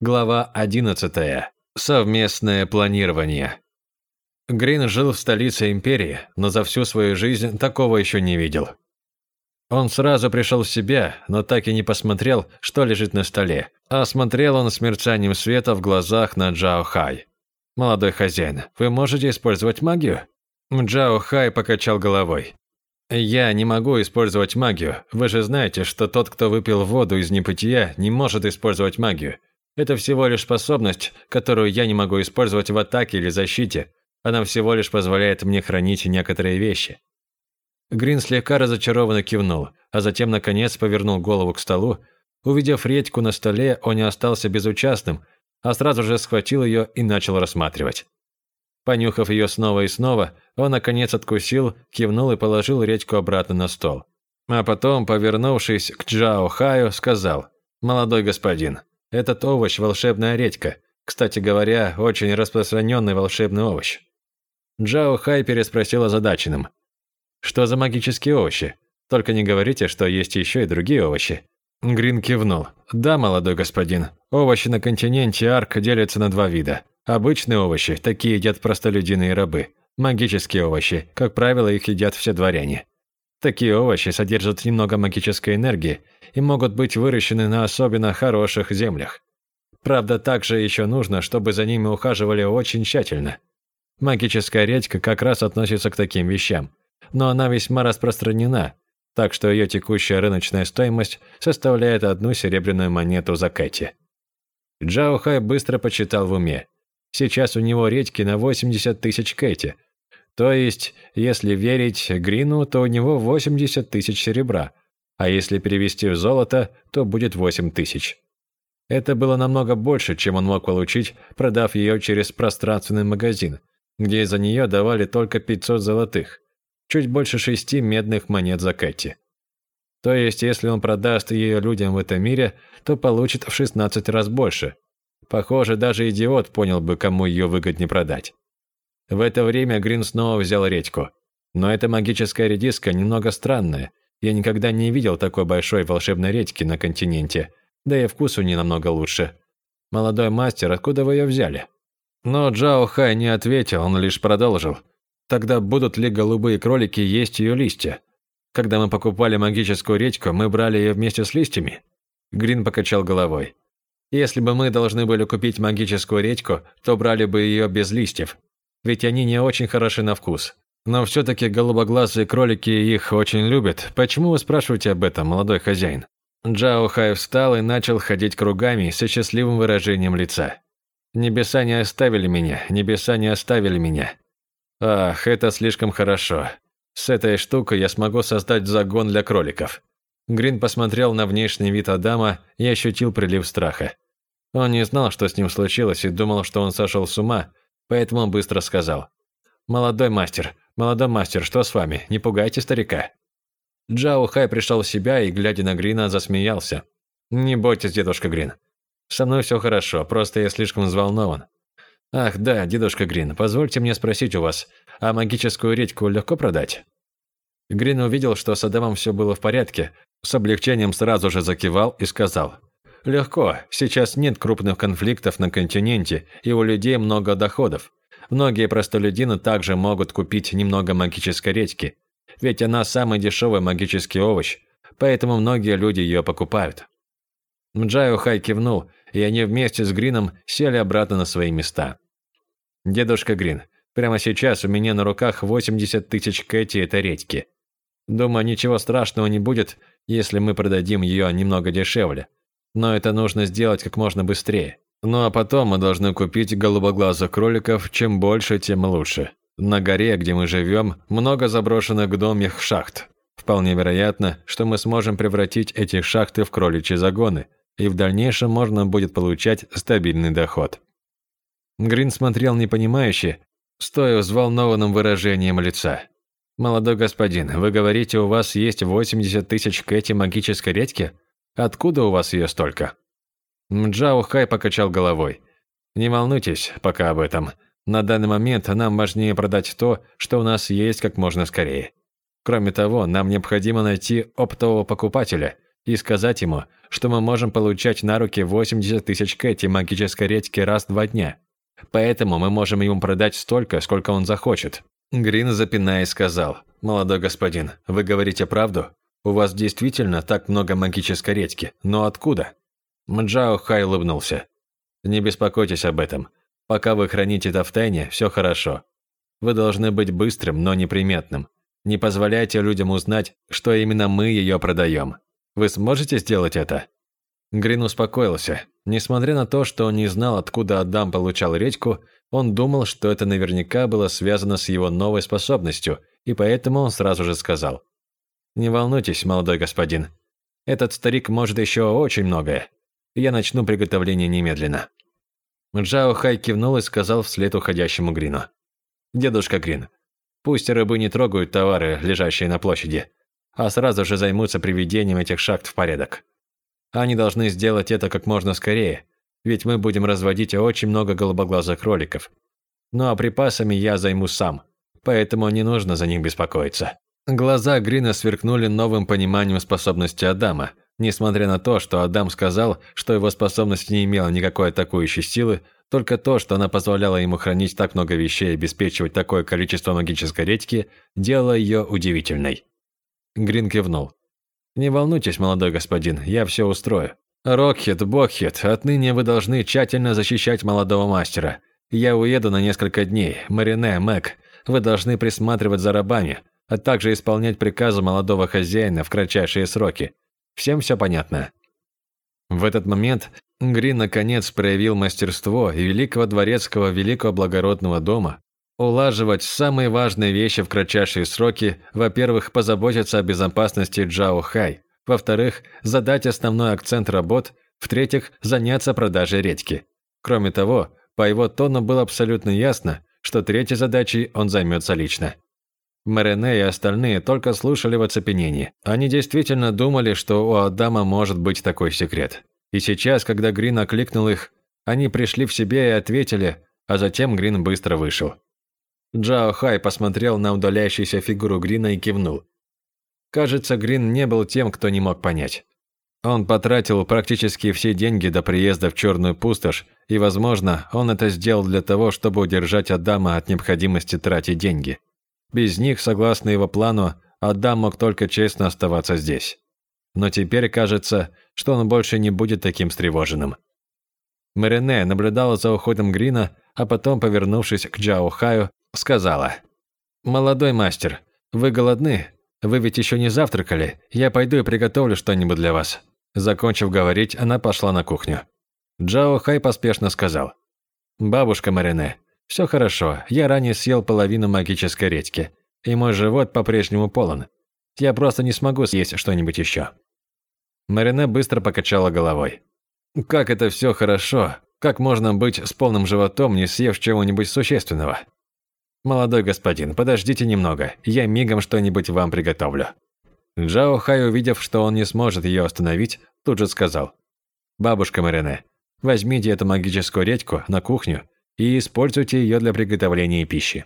Глава 11. Совместное планирование. Грин жил в столице империи, но за всю свою жизнь такого еще не видел. Он сразу пришел в себя, но так и не посмотрел, что лежит на столе, а смотрел он с мерцанием света в глазах на Джао Хай. «Молодой хозяин, вы можете использовать магию?» Джао Хай покачал головой. «Я не могу использовать магию. Вы же знаете, что тот, кто выпил воду из небытия, не может использовать магию. Это всего лишь способность, которую я не могу использовать в атаке или защите. Она всего лишь позволяет мне хранить некоторые вещи. Грин слегка разочарованно кивнул, а затем наконец повернул голову к столу. Увидев редьку на столе, он не остался безучастным, а сразу же схватил ее и начал рассматривать. Понюхав ее снова и снова, он наконец откусил, кивнул и положил редьку обратно на стол. А потом, повернувшись к Джао Хаю, сказал: "Молодой господин, этот овощ – волшебная редька. Кстати говоря, очень распространенный волшебный овощ. Джао Хай переспросил озадаченным. «Что за магические овощи? Только не говорите, что есть еще и другие овощи». Грин кивнул. «Да, молодой господин. Овощи на континенте Арк делятся на два вида. Обычные овощи, такие едят простолюдины и рабы. Магические овощи, как правило, их едят все дворяне. Такие овощи содержат немного магической энергии и могут быть выращены на особенно хороших землях. Правда, также еще нужно, чтобы за ними ухаживали очень тщательно. Магическая редька как раз относится к таким вещам, но она весьма распространена, так что ее текущая рыночная стоимость составляет одну серебряную монету за Кэти. Джао Хай быстро почитал в уме. Сейчас у него редьки на 80 тысяч Кэти. То есть, если верить Грину, то у него 80 тысяч серебра, а если перевести в золото, то будет 8 тысяч. Это было намного больше, чем он мог получить, продав ее через пространственный магазин, где за нее давали только 500 золотых, чуть больше шести медных монет за Кэти. То есть, если он продаст ее людям в этом мире, то получит в 16 раз больше. Похоже, даже идиот понял бы, кому ее выгоднее продать. В это время Грин снова взял редьку. Но эта магическая редиска немного странная, я никогда не видел такой большой волшебной редьки на континенте, да и вкус у нее намного лучше. Молодой мастер, откуда вы ее взяли? Но Джао Хай не ответил, он лишь продолжил. Тогда будут ли голубые кролики есть ее листья? Когда мы покупали магическую редьку, мы брали ее вместе с листьями? Грин покачал головой. Если бы мы должны были купить магическую редьку, то брали бы ее без листьев. Ведь они не очень хороши на вкус. Но все-таки голубоглазые кролики их очень любят. Почему вы спрашиваете об этом, молодой хозяин?» Джао Хай встал и начал ходить кругами со счастливым выражением лица. «Небеса не оставили меня, небеса не оставили меня. Ах, это слишком хорошо. С этой штукой я смогу создать загон для кроликов». Грин посмотрел на внешний вид Адама и ощутил прилив страха. Он не знал, что с ним случилось, и думал, что он сошел с ума, поэтому быстро сказал. «Молодой мастер, молодой мастер, что с вами? Не пугайте старика». Джао Хай пришел в себя и, глядя на Грина, засмеялся. «Не бойтесь, дедушка Грин. Со мной все хорошо, просто я слишком взволнован. Ах, да, дедушка Грин, позвольте мне спросить у вас, а магическую редьку легко продать?» Грин увидел, что с Адамом все было в порядке, с облегчением сразу же закивал и сказал. «Легко, сейчас нет крупных конфликтов на континенте, и у людей много доходов. Многие простолюдины также могут купить немного магической редьки, ведь она самый дешевый магический овощ, поэтому многие люди ее покупают. Мджайо Хай кивнул, и они вместе с Грином сели обратно на свои места. «Дедушка Грин, прямо сейчас у меня на руках 80 тысяч кэти этой редьки. Думаю, ничего страшного не будет, если мы продадим ее немного дешевле. Но это нужно сделать как можно быстрее. Ну а потом мы должны купить голубоглазых кроликов, чем больше, тем лучше. На горе, где мы живем, много заброшенных гномьих шахт. Вполне вероятно, что мы сможем превратить эти шахты в кроличьи загоны, и в дальнейшем можно будет получать стабильный доход. Грин смотрел непонимающе, стоя взволнованным выражением лица. «Молодой господин, вы говорите, у вас есть 80 тысяч кэти магической редьки? Откуда у вас ее столько?» Мджао Хай покачал головой. «Не волнуйтесь пока об этом. На данный момент нам важнее продать то, что у нас есть как можно скорее. Кроме того, нам необходимо найти оптового покупателя, и сказать ему, что мы можем получать на руки 80 тысяч кэти магической редьки раз в два дня. Поэтому мы можем ему продать столько, сколько он захочет». Грин, запинаясь, сказал, «Молодой господин, вы говорите правду? У вас действительно так много магической редьки, но откуда?» Мджао Хай улыбнулся. «Не беспокойтесь об этом. Пока вы храните это в тайне, все хорошо. Вы должны быть быстрым, но неприметным. Не позволяйте людям узнать, что именно мы ее продаем. Вы сможете сделать это?» Грин успокоился. Несмотря на то, что он не знал, откуда Адам получал редьку, он думал, что это наверняка было связано с его новой способностью, и поэтому он сразу же сказал. «Не волнуйтесь, молодой господин. Этот старик может еще очень многое. Я начну приготовление немедленно». Джао Хай кивнул и сказал вслед уходящему Грину. «Дедушка Грин, пусть рыбы не трогают товары, лежащие на площади, а сразу же займутся приведением этих шахт в порядок. Они должны сделать это как можно скорее, ведь мы будем разводить очень много голубоглазых кроликов. Ну а припасами я займусь сам, поэтому не нужно за них беспокоиться». Глаза Грина сверкнули новым пониманием способности Адама – Несмотря на то, что Адам сказал, что его способность не имела никакой атакующей силы, только то, что она позволяла ему хранить так много вещей и обеспечивать такое количество магической редьки, делало ее удивительной. Грин кивнул. «Не волнуйтесь, молодой господин, я все устрою. Рокхет, Бокхет, отныне вы должны тщательно защищать молодого мастера. Я уеду на несколько дней. Марине, Мэг, вы должны присматривать за рабами, а также исполнять приказы молодого хозяина в кратчайшие сроки. Всем все понятно. В этот момент Грин наконец проявил мастерство и великого дворецкого великого благородного дома улаживать самые важные вещи в кратчайшие сроки, во-первых, позаботиться о безопасности Джао Хай, во-вторых, задать основной акцент работ, в-третьих, заняться продажей редьки. Кроме того, по его тону было абсолютно ясно, что третьей задачей он займется лично. Марене и остальные только слушали в оцепенении. Они действительно думали, что у Адама может быть такой секрет. И сейчас, когда Грин окликнул их, они пришли в себе и ответили, а затем Грин быстро вышел. Джао Хай посмотрел на удаляющуюся фигуру Грина и кивнул. Кажется, Грин не был тем, кто не мог понять. Он потратил практически все деньги до приезда в Черную пустошь, и, возможно, он это сделал для того, чтобы удержать Адама от необходимости тратить деньги. Без них, согласно его плану, Адам мог только честно оставаться здесь. Но теперь кажется, что он больше не будет таким встревоженным. Марине наблюдала за уходом Грина, а потом, повернувшись к Джао Хаю, сказала. «Молодой мастер, вы голодны? Вы ведь еще не завтракали? Я пойду и приготовлю что-нибудь для вас». Закончив говорить, она пошла на кухню. Джао Хай поспешно сказал. «Бабушка Марине, все хорошо, я ранее съел половину магической редьки, и мой живот по-прежнему полон. Я просто не смогу съесть что-нибудь еще. Марине быстро покачала головой. Как это все хорошо, как можно быть с полным животом, не съев чего-нибудь существенного? Молодой господин, подождите немного, я мигом что-нибудь вам приготовлю. Джао Хай, увидев, что он не сможет ее остановить, тут же сказал. «Бабушка Марине, возьмите эту магическую редьку на кухню и используйте ее для приготовления пищи».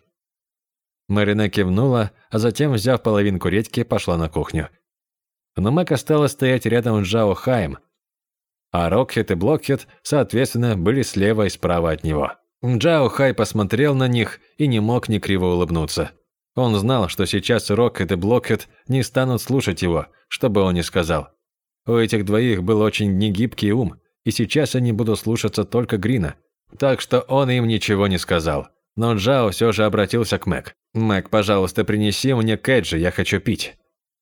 Марина кивнула, а затем, взяв половинку редьки, пошла на кухню. Но Мэг осталась стоять рядом с Джао Хаем, а Рокхет и Блокхет, соответственно, были слева и справа от него. Джао Хай посмотрел на них и не мог ни криво улыбнуться. Он знал, что сейчас Рокхет и Блокхет не станут слушать его, что бы он ни сказал. У этих двоих был очень негибкий ум, и сейчас они будут слушаться только Грина, так что он им ничего не сказал. Но Джао все же обратился к Мэг. «Мэг, пожалуйста, принеси мне кэджи, я хочу пить».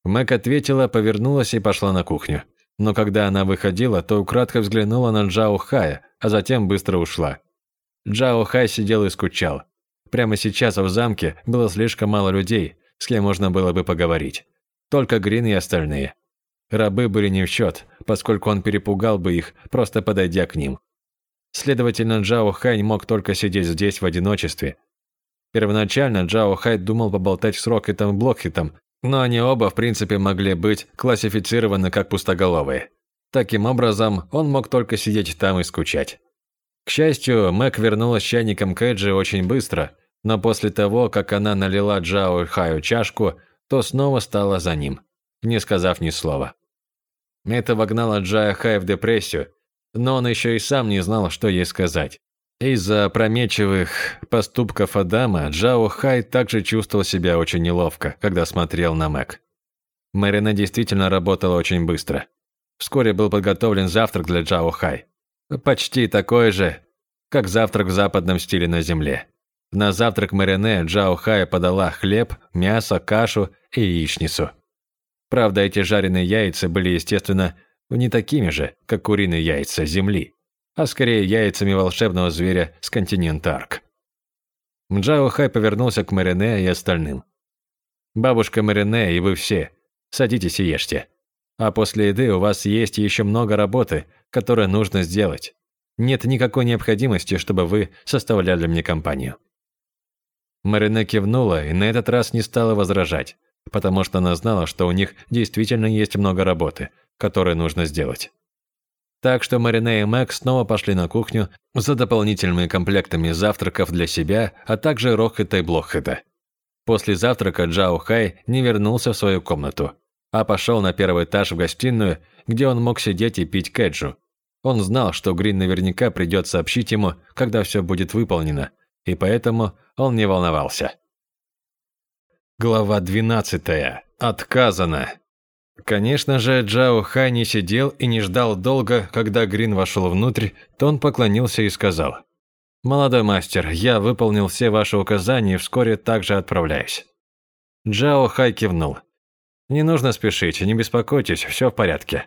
Мэг ответила, повернулась и пошла на кухню. Но когда она выходила, то украдкой взглянула на Джао Хая, а затем быстро ушла. Джао Хай сидел и скучал. Прямо сейчас в замке было слишком мало людей, с кем можно было бы поговорить. Только Грин и остальные. Рабы были не в счет, поскольку он перепугал бы их, просто подойдя к ним. Следовательно, Джао Хай мог только сидеть здесь в одиночестве. Первоначально Джао Хай думал поболтать с Рокетом Блокхитом, но они оба в принципе могли быть классифицированы как пустоголовые. Таким образом, он мог только сидеть там и скучать. К счастью, Мэг вернулась с чайником Кэджи очень быстро, но после того, как она налила Джао Хаю чашку, то снова стала за ним, не сказав ни слова. Это вогнало Джая Хай в депрессию, но он еще и сам не знал, что ей сказать. Из-за опрометчивых поступков Адама Джао Хай также чувствовал себя очень неловко, когда смотрел на Мэг. Марина действительно работала очень быстро. Вскоре был подготовлен завтрак для Джао Хай. Почти такой же, как завтрак в западном стиле на земле. На завтрак Марине Джао Хай подала хлеб, мясо, кашу и яичницу. Правда, эти жареные яйца были, естественно, не такими же, как куриные яйца земли, а скорее яйцами волшебного зверя с континента Арк. Джао Хай повернулся к Марине и остальным. «Бабушка Марине и вы все, садитесь и ешьте. А после еды у вас есть еще много работы, которую нужно сделать. Нет никакой необходимости, чтобы вы составляли мне компанию». Марине кивнула и на этот раз не стала возражать, потому что она знала, что у них действительно есть много работы, которую нужно сделать. Так что Марине и Мэг снова пошли на кухню за дополнительными комплектами завтраков для себя, а также Рохета и Блохета. После завтрака Джао Хай не вернулся в свою комнату, а пошел на первый этаж в гостиную, где он мог сидеть и пить кэджу. Он знал, что Грин наверняка придет сообщить ему, когда все будет выполнено, и поэтому он не волновался. Глава 12. Отказано. Конечно же, Джао Хай не сидел и не ждал долго, когда Грин вошел внутрь, то он поклонился и сказал. «Молодой мастер, я выполнил все ваши указания и вскоре также отправляюсь». Джао Хай кивнул. «Не нужно спешить, не беспокойтесь, все в порядке.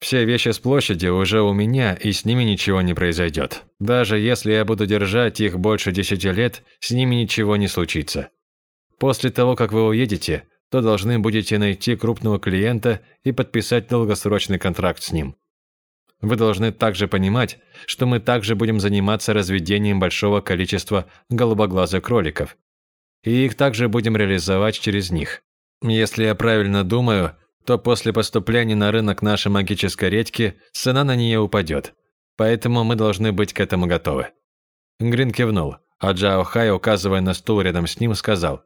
Все вещи с площади уже у меня, и с ними ничего не произойдет. Даже если я буду держать их больше десяти лет, с ними ничего не случится. После того, как вы уедете, то должны будете найти крупного клиента и подписать долгосрочный контракт с ним. Вы должны также понимать, что мы также будем заниматься разведением большого количества голубоглазых кроликов. И их также будем реализовать через них. Если я правильно думаю, то после поступления на рынок нашей магической редьки цена на нее упадет. Поэтому мы должны быть к этому готовы». Грин кивнул, а Джао Хай, указывая на стул рядом с ним, сказал,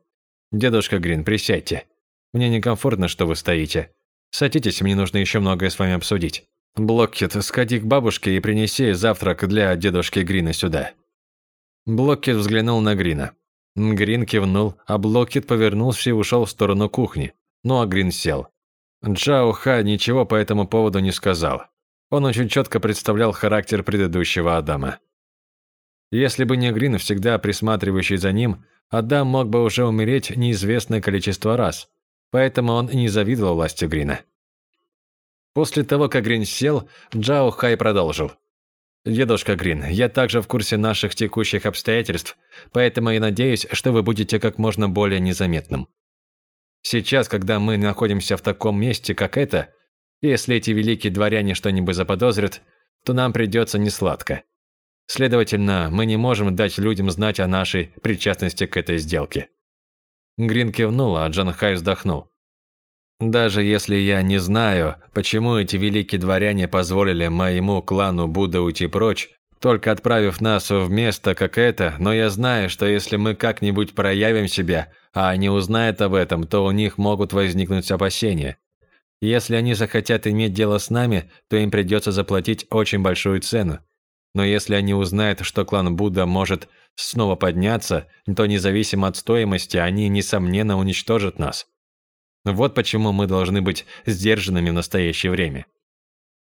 «Дедушка Грин, присядьте. Мне некомфортно, что вы стоите. Садитесь, мне нужно еще многое с вами обсудить. Блоккет, сходи к бабушке и принеси завтрак для дедушки Грина сюда». Блоккет взглянул на Грина. Грин кивнул, а Блоккет повернулся и ушел в сторону кухни. Ну а Грин сел. Джао Ха ничего по этому поводу не сказал. Он очень четко представлял характер предыдущего Адама. Если бы не Грин, всегда присматривающий за ним, Адам мог бы уже умереть неизвестное количество раз, поэтому он и не завидовал власти Грина. После того, как Грин сел, Джао Хай продолжил. «Дедушка Грин, я также в курсе наших текущих обстоятельств, поэтому я надеюсь, что вы будете как можно более незаметным. Сейчас, когда мы находимся в таком месте, как это, если эти великие дворяне что-нибудь заподозрят, то нам придется несладко. Следовательно, мы не можем дать людям знать о нашей причастности к этой сделке». Грин кивнул, а Джан Хай вздохнул. «Даже если я не знаю, почему эти великие дворяне позволили моему клану Будда уйти прочь, только отправив нас в место, как это, но я знаю, что если мы как-нибудь проявим себя, а они узнают об этом, то у них могут возникнуть опасения. Если они захотят иметь дело с нами, то им придется заплатить очень большую цену. Но если они узнают, что клан Будда может снова подняться, то независимо от стоимости, они, несомненно, уничтожат нас. Вот почему мы должны быть сдержанными в настоящее время.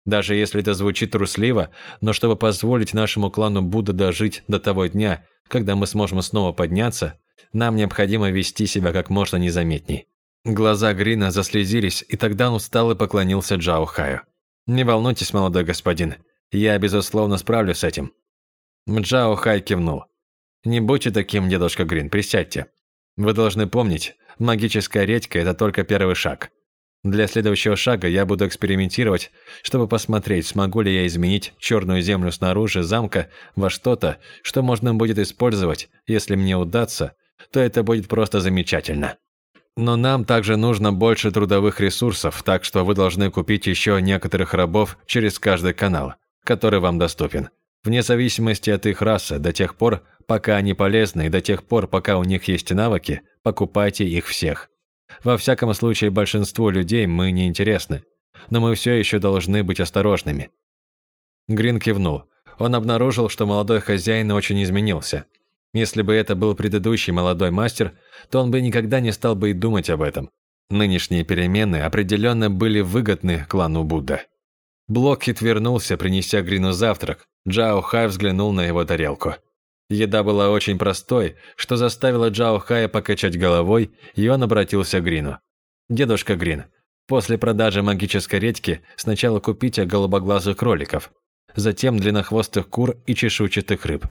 Даже если это звучит трусливо, но чтобы позволить нашему клану Будда дожить до того дня, когда мы сможем снова подняться, нам необходимо вести себя как можно незаметней. Глаза Грина заслезились, и тогда он устал и поклонился Джао Хаю. «Не волнуйтесь, молодой господин, я, безусловно, справлюсь с этим». Джао Хай кивнул. «Не будьте таким, дедушка Грин, присядьте. Вы должны помнить, магическая редька – это только первый шаг. Для следующего шага я буду экспериментировать, чтобы посмотреть, смогу ли я изменить черную землю снаружи замка во что-то, что можно будет использовать, если мне удастся, то это будет просто замечательно. Но нам также нужно больше трудовых ресурсов, так что вы должны купить еще некоторых рабов через каждый канал, который вам доступен. Вне зависимости от их расы, до тех пор, пока они полезны, и до тех пор, пока у них есть навыки, покупайте их всех. Во всяком случае, большинству людей мы не интересны. но мы все еще должны быть осторожными». Грин кивнул. Он обнаружил, что молодой хозяин очень изменился. Если бы это был предыдущий молодой мастер, то он бы никогда не стал бы и думать об этом. Нынешние перемены определенно были выгодны клану Будда. Блокхит вернулся, принеся Грину завтрак. Джао Хай взглянул на его тарелку. Еда была очень простой, что заставило Джао Хая покачать головой, и он обратился к Грину. «Дедушка Грин, после продажи магической редьки сначала купите голубоглазых кроликов, затем длиннохвостых кур и чешуйчатых рыб.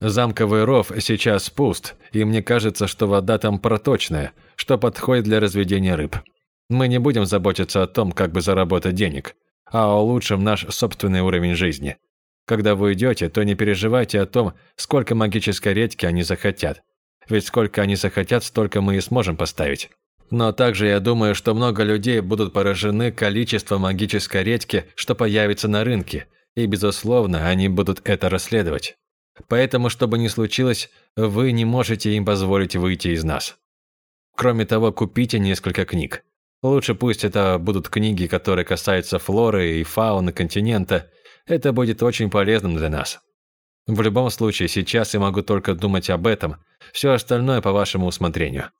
Замковый ров сейчас пуст, и мне кажется, что вода там проточная, что подходит для разведения рыб. Мы не будем заботиться о том, как бы заработать денег, а улучшим наш собственный уровень жизни. Когда вы уйдете, то не переживайте о том, сколько магической редьки они захотят. Ведь сколько они захотят, столько мы и сможем поставить. Но также я думаю, что много людей будут поражены количеством магической редьки, что появится на рынке, и, безусловно, они будут это расследовать. Поэтому, что бы ни случилось, вы не можете им позволить выйти из нас. Кроме того, купите несколько книг. Лучше пусть это будут книги, которые касаются флоры и фауны континента. Это будет очень полезным для нас. В любом случае, сейчас я могу только думать об этом. Все остальное по вашему усмотрению.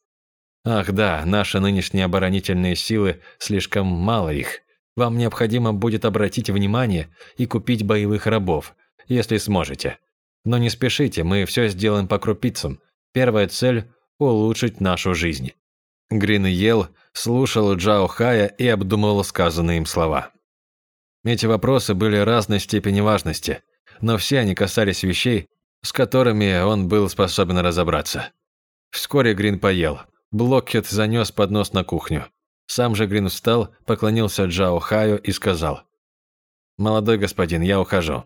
Ах да, наши нынешние оборонительные силы, слишком мало их. Вам необходимо будет обратить внимание и купить боевых рабов, если сможете. Но не спешите, мы все сделаем по крупицам. Первая цель – улучшить нашу жизнь». Грин ел, слушал Джао Хая и обдумывал сказанные им слова. Эти вопросы были разной степени важности, но все они касались вещей, с которыми он был способен разобраться. Вскоре Грин поел. Блокхет занес поднос на кухню. Сам же Грин встал, поклонился Джао Хаю и сказал. «Молодой господин, я ухожу.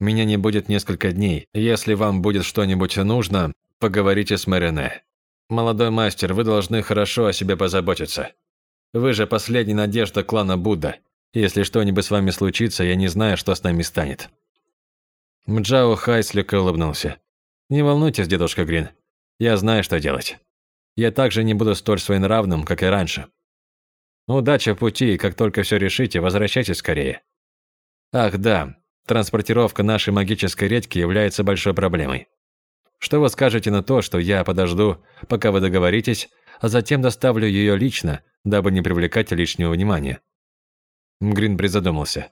Меня не будет несколько дней. Если вам будет что-нибудь нужно, поговорите с Марине. Молодой мастер, вы должны хорошо о себе позаботиться. Вы же последняя надежда клана Будда. Если что-нибудь с вами случится, я не знаю, что с нами станет». Мджао Хай слегка улыбнулся. «Не волнуйтесь, дедушка Грин. Я знаю, что делать. Я также не буду столь своенравным, как и раньше. Удачи в пути, и как только все решите, возвращайтесь скорее. Ах, да, Транспортировка нашей магической редьки является большой проблемой. Что вы скажете на то, что я подожду, пока вы договоритесь, а затем доставлю ее лично, дабы не привлекать лишнего внимания?» Грин призадумался.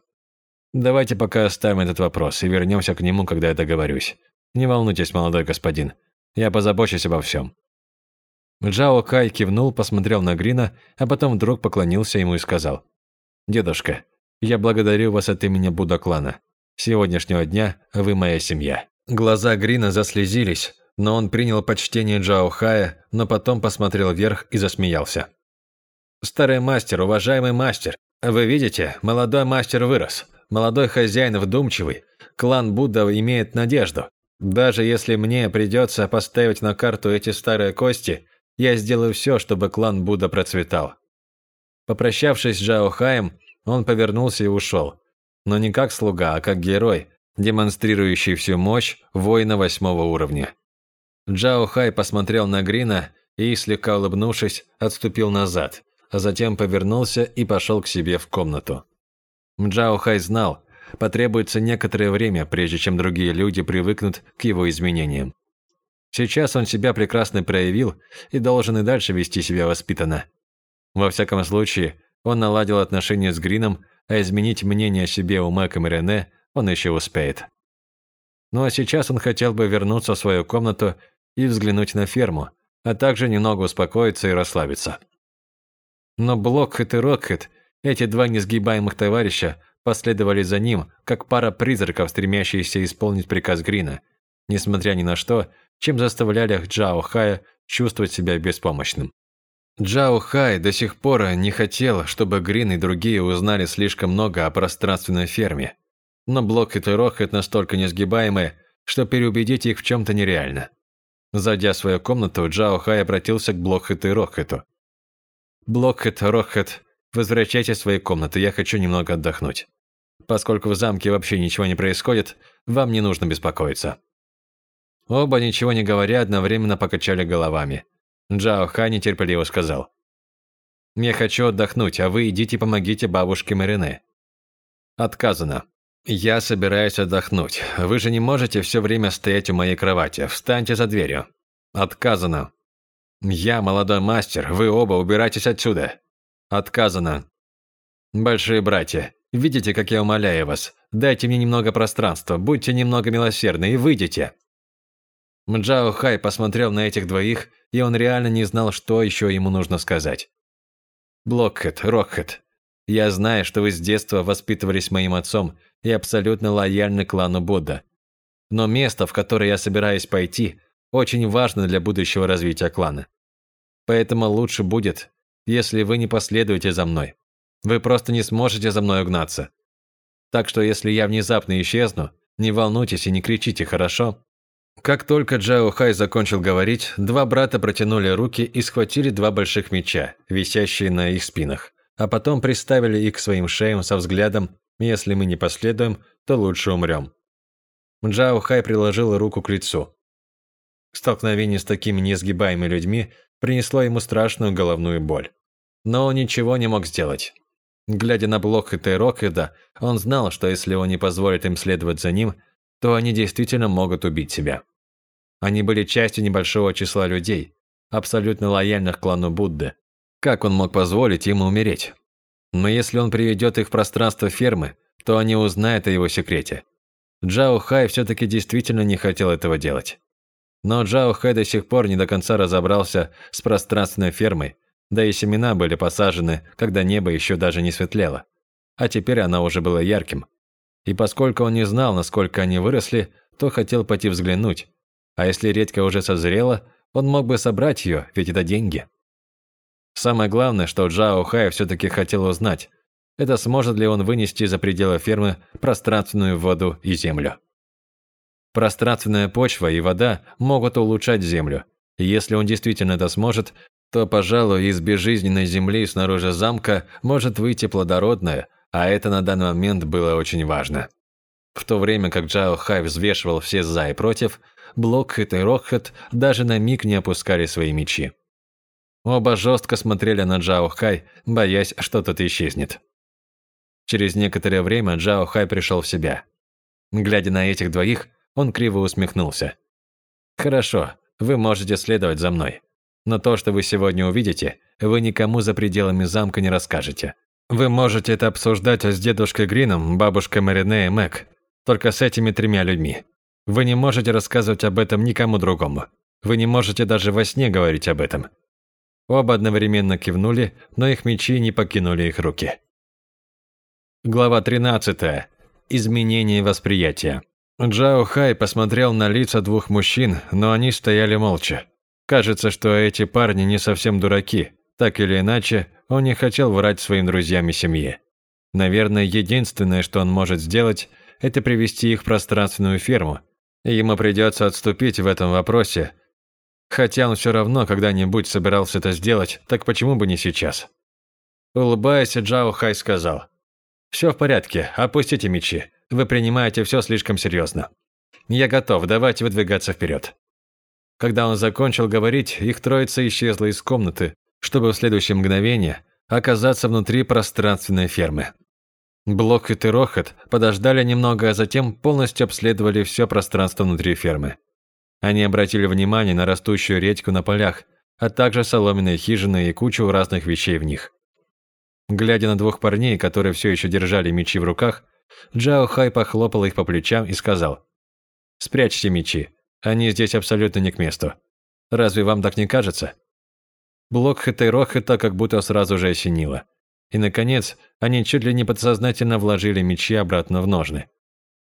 «Давайте пока оставим этот вопрос и вернемся к нему, когда я договорюсь. Не волнуйтесь, молодой господин, я позабочусь обо всем». Джао Кай кивнул, посмотрел на Грина, а потом вдруг поклонился ему и сказал. «Дедушка, я благодарю вас от имени Будда клана сегодняшнего дня вы моя семья». Глаза Грина заслезились, но он принял почтение Джао Хая, но потом посмотрел вверх и засмеялся. «Старый мастер, уважаемый мастер, вы видите, молодой мастер вырос. Молодой хозяин вдумчивый. Клан Будда имеет надежду. Даже если мне придется поставить на карту эти старые кости, я сделаю все, чтобы клан Будда процветал». Попрощавшись с Джао Хаем, он повернулся и ушел но не как слуга, а как герой, демонстрирующий всю мощь воина восьмого уровня. Джао Хай посмотрел на Грина и, слегка улыбнувшись, отступил назад, а затем повернулся и пошел к себе в комнату. Джао Хай знал, потребуется некоторое время, прежде чем другие люди привыкнут к его изменениям. Сейчас он себя прекрасно проявил и должен и дальше вести себя воспитанно. Во всяком случае, он наладил отношения с Грином а изменить мнение о себе у Мэка и Рене он еще успеет. Ну а сейчас он хотел бы вернуться в свою комнату и взглянуть на ферму, а также немного успокоиться и расслабиться. Но Блокхет и Рокхет, эти два несгибаемых товарища, последовали за ним, как пара призраков, стремящиеся исполнить приказ Грина, несмотря ни на что, чем заставляли Джао Хая чувствовать себя беспомощным. Джао Хай до сих пор не хотел, чтобы Грин и другие узнали слишком много о пространственной ферме. Но Блокхет и Рохет настолько несгибаемые, что переубедить их в чем-то нереально. Зайдя в свою комнату, Джао Хай обратился к Блокхету и Рохету. «Блокхет, Рохет, возвращайтесь в свои комнаты, я хочу немного отдохнуть. Поскольку в замке вообще ничего не происходит, вам не нужно беспокоиться». Оба, ничего не говоря, одновременно покачали головами. Джао Ха нетерпеливо сказал. Я хочу отдохнуть, а вы идите помогите бабушке Марине. Отказано. Я собираюсь отдохнуть. Вы же не можете все время стоять у моей кровати. Встаньте за дверью. Отказано. Я молодой мастер, вы оба убирайтесь отсюда. Отказано. Большие братья, видите, как я умоляю вас? Дайте мне немного пространства, будьте немного милосердны и выйдите. Мджао Хай посмотрел на этих двоих, и он реально не знал, что еще ему нужно сказать. Блокхед, Рокхед, я знаю, что вы с детства воспитывались моим отцом и абсолютно лояльны клану Будда. Но место, в которое я собираюсь пойти, очень важно для будущего развития клана. Поэтому лучше будет, если вы не последуете за мной. Вы просто не сможете за мной угнаться. Так что если я внезапно исчезну, не волнуйтесь и не кричите, хорошо? Как только Джао Хай закончил говорить, два брата протянули руки и схватили два больших меча, висящие на их спинах, а потом приставили их к своим шеям со взглядом «Если мы не последуем, то лучше умрем». Джао Хай приложил руку к лицу. Столкновение с такими несгибаемыми людьми принесло ему страшную головную боль. Но он ничего не мог сделать. Глядя на Блокхета и Рокхеда, он знал, что если он не позволит им следовать за ним, то они действительно могут убить себя. Они были частью небольшого числа людей, абсолютно лояльных клану Будды. Как он мог позволить им умереть? Но если он приведет их в пространство фермы, то они узнают о его секрете. Джао Хай все-таки действительно не хотел этого делать. Но Джао Хэ до сих пор не до конца разобрался с пространственной фермой, да и семена были посажены, когда небо еще даже не светлело. А теперь оно уже было ярким. И поскольку он не знал, насколько они выросли, то хотел пойти взглянуть. А если редька уже созрела, он мог бы собрать ее, ведь это деньги. Самое главное, что Джао Хай все-таки хотел узнать, это сможет ли он вынести за пределы фермы пространственную воду и землю. Пространственная почва и вода могут улучшать землю. Если он действительно это сможет, то, пожалуй, из безжизненной земли снаружи замка может выйти плодородная, а это на данный момент было очень важно. В то время как Джао Хай взвешивал все «за» и «против», Блокхет и Рокхет даже на миг не опускали свои мечи. Оба жестко смотрели на Джао Хай, боясь, что тот исчезнет. Через некоторое время Джао Хай пришел в себя. Глядя на этих двоих, он криво усмехнулся. «Хорошо, вы можете следовать за мной. Но то, что вы сегодня увидите, вы никому за пределами замка не расскажете. Вы можете это обсуждать с дедушкой Грином, бабушкой Марине и Мэг, только с этими тремя людьми. Вы не можете рассказывать об этом никому другому. Вы не можете даже во сне говорить об этом». Оба одновременно кивнули, но их мечи не покинули их руки. Глава 13. Изменение восприятия. Джао Хай посмотрел на лица двух мужчин, но они стояли молча. Кажется, что эти парни не совсем дураки. Так или иначе, он не хотел врать своим друзьям и семье. Наверное, единственное, что он может сделать, это привести их в пространственную ферму. ему придется отступить в этом вопросе. Хотя он все равно когда-нибудь собирался это сделать, так почему бы не сейчас? Улыбаясь, Джао Хай сказал. «Все в порядке, опустите мечи. Вы принимаете все слишком серьезно. Я готов, давайте выдвигаться вперед. Когда он закончил говорить, их троица исчезла из комнаты, чтобы в следующее мгновение оказаться внутри пространственной фермы. Блокхет и Рохет подождали немного, а затем полностью обследовали все пространство внутри фермы. Они обратили внимание на растущую редьку на полях, а также соломенные хижины и кучу разных вещей в них. Глядя на двух парней, которые все еще держали мечи в руках, Джао Хай похлопал их по плечам и сказал, «Спрячьте мечи, они здесь абсолютно не к месту. Разве вам так не кажется?» Блокхета и Рохета как будто сразу же осенило. И, наконец, они чуть ли не подсознательно вложили мечи обратно в ножны.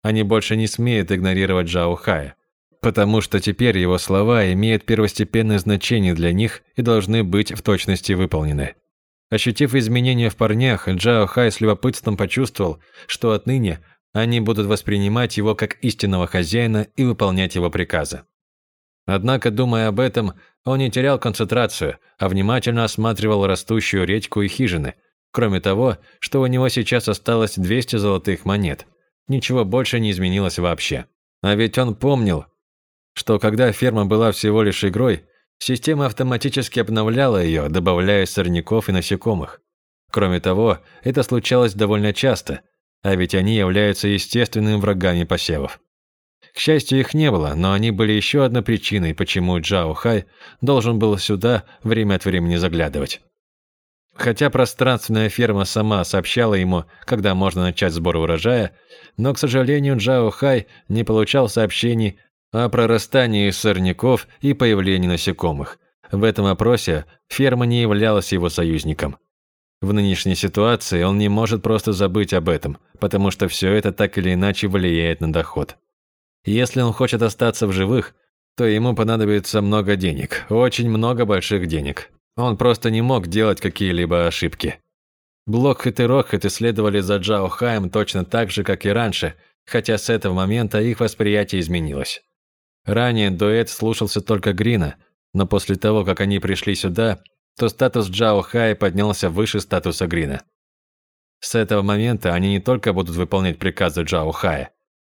Они больше не смеют игнорировать Джао Хая, потому что теперь его слова имеют первостепенное значение для них и должны быть в точности выполнены. Ощутив изменения в парнях, Джао Хай с любопытством почувствовал, что отныне они будут воспринимать его как истинного хозяина и выполнять его приказы. Однако, думая об этом, он не терял концентрацию, а внимательно осматривал растущую речку и хижины. Кроме того, что у него сейчас осталось 200 золотых монет. Ничего больше не изменилось вообще. А ведь он помнил, что когда ферма была всего лишь игрой, Система автоматически обновляла ее, добавляя сорняков и насекомых. Кроме того, это случалось довольно часто, а ведь они являются естественными врагами посевов. К счастью, их не было, но они были еще одной причиной, почему Джао Хай должен был сюда время от времени заглядывать. Хотя пространственная ферма сама сообщала ему, когда можно начать сбор урожая, но, к сожалению, Джао Хай не получал сообщений о прорастании сорняков и появлении насекомых. В этом опросе ферма не являлась его союзником. В нынешней ситуации он не может просто забыть об этом, потому что все это так или иначе влияет на доход. Если он хочет остаться в живых, то ему понадобится много денег, очень много больших денег. Он просто не мог делать какие-либо ошибки. Блокхет и Рокхет исследовали за Джао Хаем точно так же, как и раньше, хотя с этого момента их восприятие изменилось. Ранее дуэт слушался только Грина, но после того, как они пришли сюда, то статус Джао Хая поднялся выше статуса Грина. С этого момента они не только будут выполнять приказы Джао Хая,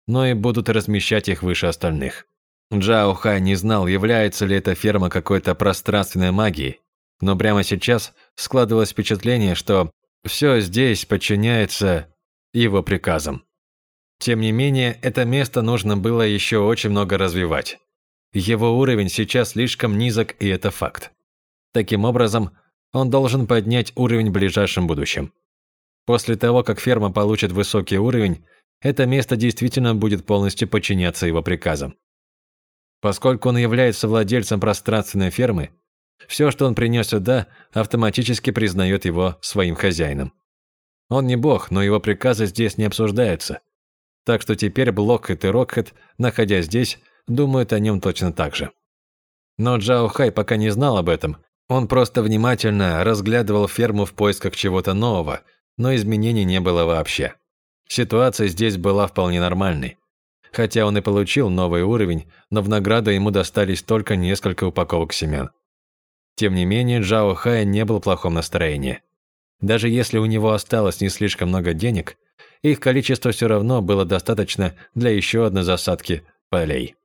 но и будут размещать их выше остальных. Джао Хай не знал, является ли эта ферма какой-то пространственной магией, но прямо сейчас складывалось впечатление, что все здесь подчиняется его приказам. Тем не менее, это место нужно было еще очень много развивать. Его уровень сейчас слишком низок, и это факт. Таким образом, он должен поднять уровень в ближайшем будущем. После того, как ферма получит высокий уровень, это место действительно будет полностью подчиняться его приказам. Поскольку он является владельцем пространственной фермы, все, что он принес сюда, автоматически признает его своим хозяином. Он не бог, но его приказы здесь не обсуждаются. Так что теперь Блокхед и Рокхед, находясь здесь, думают о нем точно так же. Но Джао Хай пока не знал об этом. Он просто внимательно разглядывал ферму в поисках чего-то нового, но изменений не было вообще. Ситуация здесь была вполне нормальной. Хотя он и получил новый уровень, но в награду ему достались только несколько упаковок семян. Тем не менее, Джао Хай не был в плохом настроении. Даже если у него осталось не слишком много денег, их количество все равно было достаточно для еще одной засадки полей.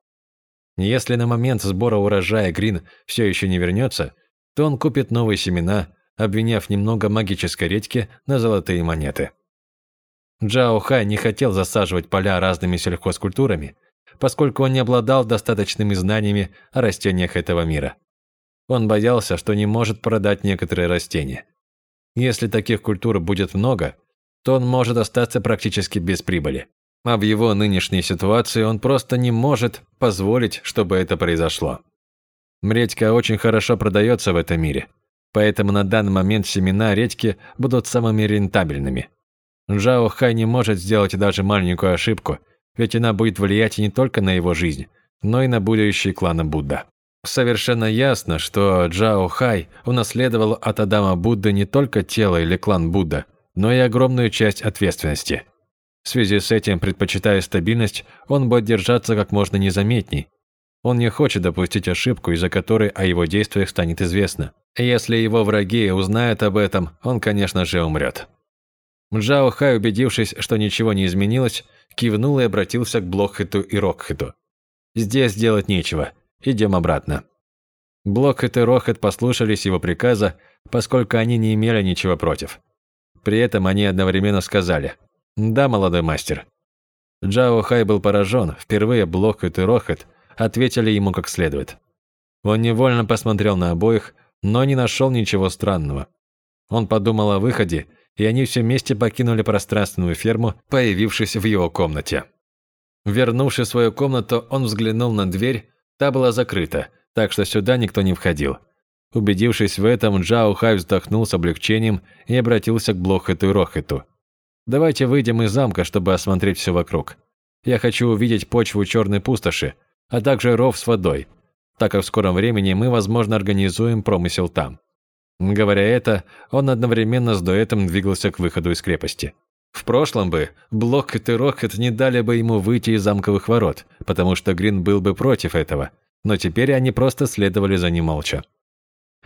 Если на момент сбора урожая Грин все еще не вернется, то он купит новые семена, обвиняв немного магической редьки на золотые монеты. Джао Хай не хотел засаживать поля разными сельхозкультурами, поскольку он не обладал достаточными знаниями о растениях этого мира. Он боялся, что не может продать некоторые растения. Если таких культур будет много, то он может остаться практически без прибыли. А в его нынешней ситуации он просто не может позволить, чтобы это произошло. Редька очень хорошо продается в этом мире, поэтому на данный момент семена редьки будут самыми рентабельными. Джао Хай не может сделать даже маленькую ошибку, ведь она будет влиять не только на его жизнь, но и на будущее клана Будда. Совершенно ясно, что Джао Хай унаследовал от Адама Будды не только тело или клан Будда, но и огромную часть ответственности. В связи с этим, предпочитая стабильность, он будет держаться как можно незаметней. Он не хочет допустить ошибку, из-за которой о его действиях станет известно. Если его враги узнают об этом, он, конечно же, умрет. Джао Хай, убедившись, что ничего не изменилось, кивнул и обратился к Блокхету и Рокхету. «Здесь делать нечего. Идем обратно». Блокхет и Рохет послушались его приказа, поскольку они не имели ничего против. При этом они одновременно сказали «Да, молодой мастер». Джао Хай был поражен, впервые Блокхет и Рохет ответили ему как следует. Он невольно посмотрел на обоих, но не нашел ничего странного. Он подумал о выходе, и они все вместе покинули пространственную ферму, появившись в его комнате. Вернувшись в свою комнату, он взглянул на дверь, Та была закрыта, так что сюда никто не входил. Убедившись в этом, Джао Хай вздохнул с облегчением и обратился к Блохету и Рохету. «Давайте выйдем из замка, чтобы осмотреть все вокруг. Я хочу увидеть почву черной пустоши, а также ров с водой, так как в скором времени мы, возможно, организуем промысел там». Говоря это, он одновременно с дуэтом двигался к выходу из крепости. В прошлом бы Блокет и Рокет не дали бы ему выйти из замковых ворот, потому что Грин был бы против этого, но теперь они просто следовали за ним молча.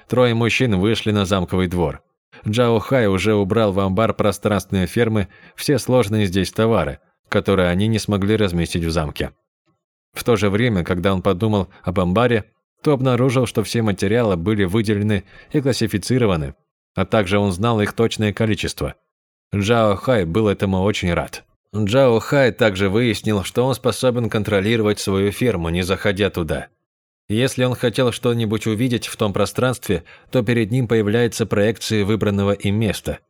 Трое мужчин вышли на замковый двор. Джао Хай уже убрал в амбар пространственные фермы все сложные здесь товары, которые они не смогли разместить в замке. В то же время, когда он подумал об амбаре, то обнаружил, что все материалы были выделены и классифицированы, а также он знал их точное количество. Джао Хай был этому очень рад. Джао Хай также выяснил, что он способен контролировать свою ферму, не заходя туда. Если он хотел что-нибудь увидеть в том пространстве, то перед ним появляется проекция выбранного им места.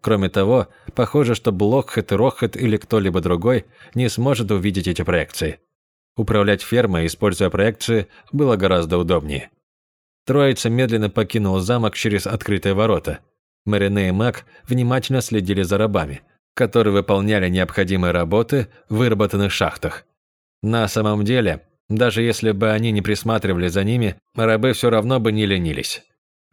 Кроме того, похоже, что Блокхет, Рохет или кто-либо другой не сможет увидеть эти проекции. Управлять фермой, используя проекции, было гораздо удобнее. Троица медленно покинула замок через открытые ворота. Марине и Мак внимательно следили за рабами, которые выполняли необходимые работы в выработанных шахтах. На самом деле, даже если бы они не присматривали за ними, рабы все равно бы не ленились.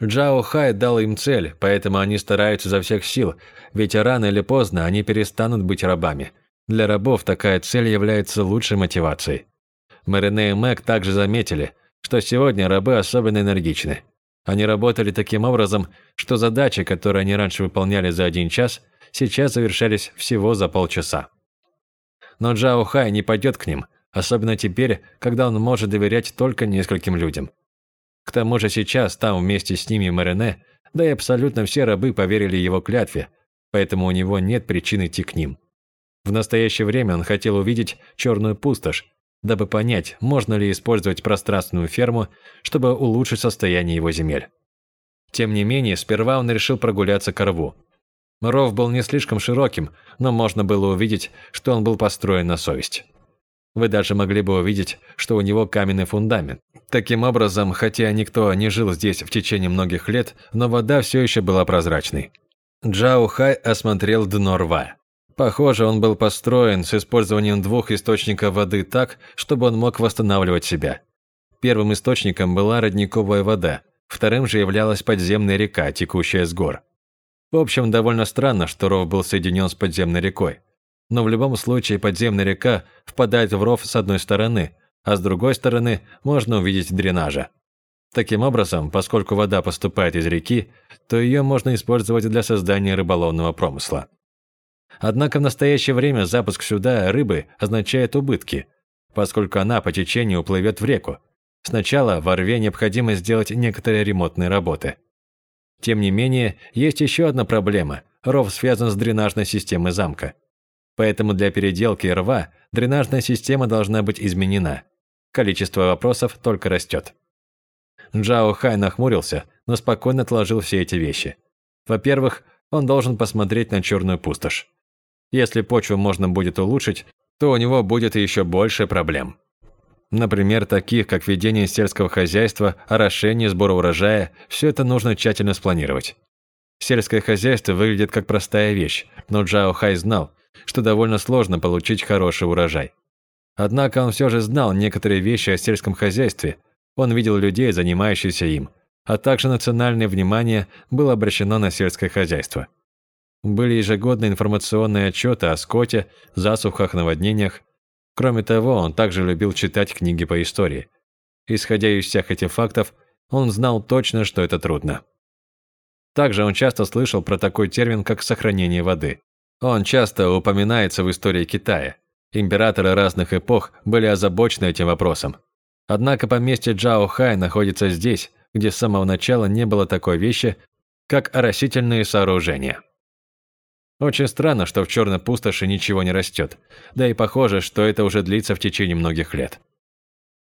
Джао Хай дал им цель, поэтому они стараются изо всех сил, ведь рано или поздно они перестанут быть рабами. Для рабов такая цель является лучшей мотивацией. Марине и Мэг также заметили, что сегодня рабы особенно энергичны. Они работали таким образом, что задачи, которые они раньше выполняли за один час, сейчас завершались всего за полчаса. Но Джао Хай не пойдет к ним, особенно теперь, когда он может доверять только нескольким людям. К тому же сейчас там вместе с ними Марине, да и абсолютно все рабы поверили его клятве, поэтому у него нет причин идти к ним. В настоящее время он хотел увидеть черную пустошь, дабы понять, можно ли использовать пространственную ферму, чтобы улучшить состояние его земель. Тем не менее, сперва он решил прогуляться к рву. Ров был не слишком широким, но можно было увидеть, что он был построен на совесть. Вы даже могли бы увидеть, что у него каменный фундамент. Таким образом, хотя никто не жил здесь в течение многих лет, но вода все еще была прозрачной. Джао Хай осмотрел дно рва. Похоже, он был построен с использованием двух источников воды так, чтобы он мог восстанавливать себя. Первым источником была родниковая вода, вторым же являлась подземная река, текущая с гор. В общем, довольно странно, что ров был соединен с подземной рекой. Но в любом случае подземная река впадает в ров с одной стороны, а с другой стороны можно увидеть дренажа. Таким образом, поскольку вода поступает из реки, то ее можно использовать для создания рыболовного промысла. Однако в настоящее время запуск сюда рыбы означает убытки, поскольку она по течению уплывет в реку. Сначала в рве необходимо сделать некоторые ремонтные работы. Тем не менее, есть еще одна проблема. Ров связан с дренажной системой замка. Поэтому для переделки рва дренажная система должна быть изменена. Количество вопросов только растет. Джао Хай нахмурился, но спокойно отложил все эти вещи. Во-первых, он должен посмотреть на черную пустошь. Если почву можно будет улучшить, то у него будет еще больше проблем. Например, таких как ведение сельского хозяйства, орошение, сбор урожая – все это нужно тщательно спланировать. Сельское хозяйство выглядит как простая вещь, но Джао Хай знал, что довольно сложно получить хороший урожай. Однако он все же знал некоторые вещи о сельском хозяйстве, он видел людей, занимающихся им, а также национальное внимание было обращено на сельское хозяйство. Были ежегодные информационные отчеты о скоте, засухах, наводнениях. Кроме того, он также любил читать книги по истории. Исходя из всех этих фактов, он знал точно, что это трудно. Также он часто слышал про такой термин, как сохранение воды. Он часто упоминается в истории Китая. Императоры разных эпох были озабочены этим вопросом. Однако поместье Джао Хай находится здесь, где с самого начала не было такой вещи, как оросительные сооружения. Очень странно, что в черной пустоши ничего не растет, да и похоже, что это уже длится в течение многих лет.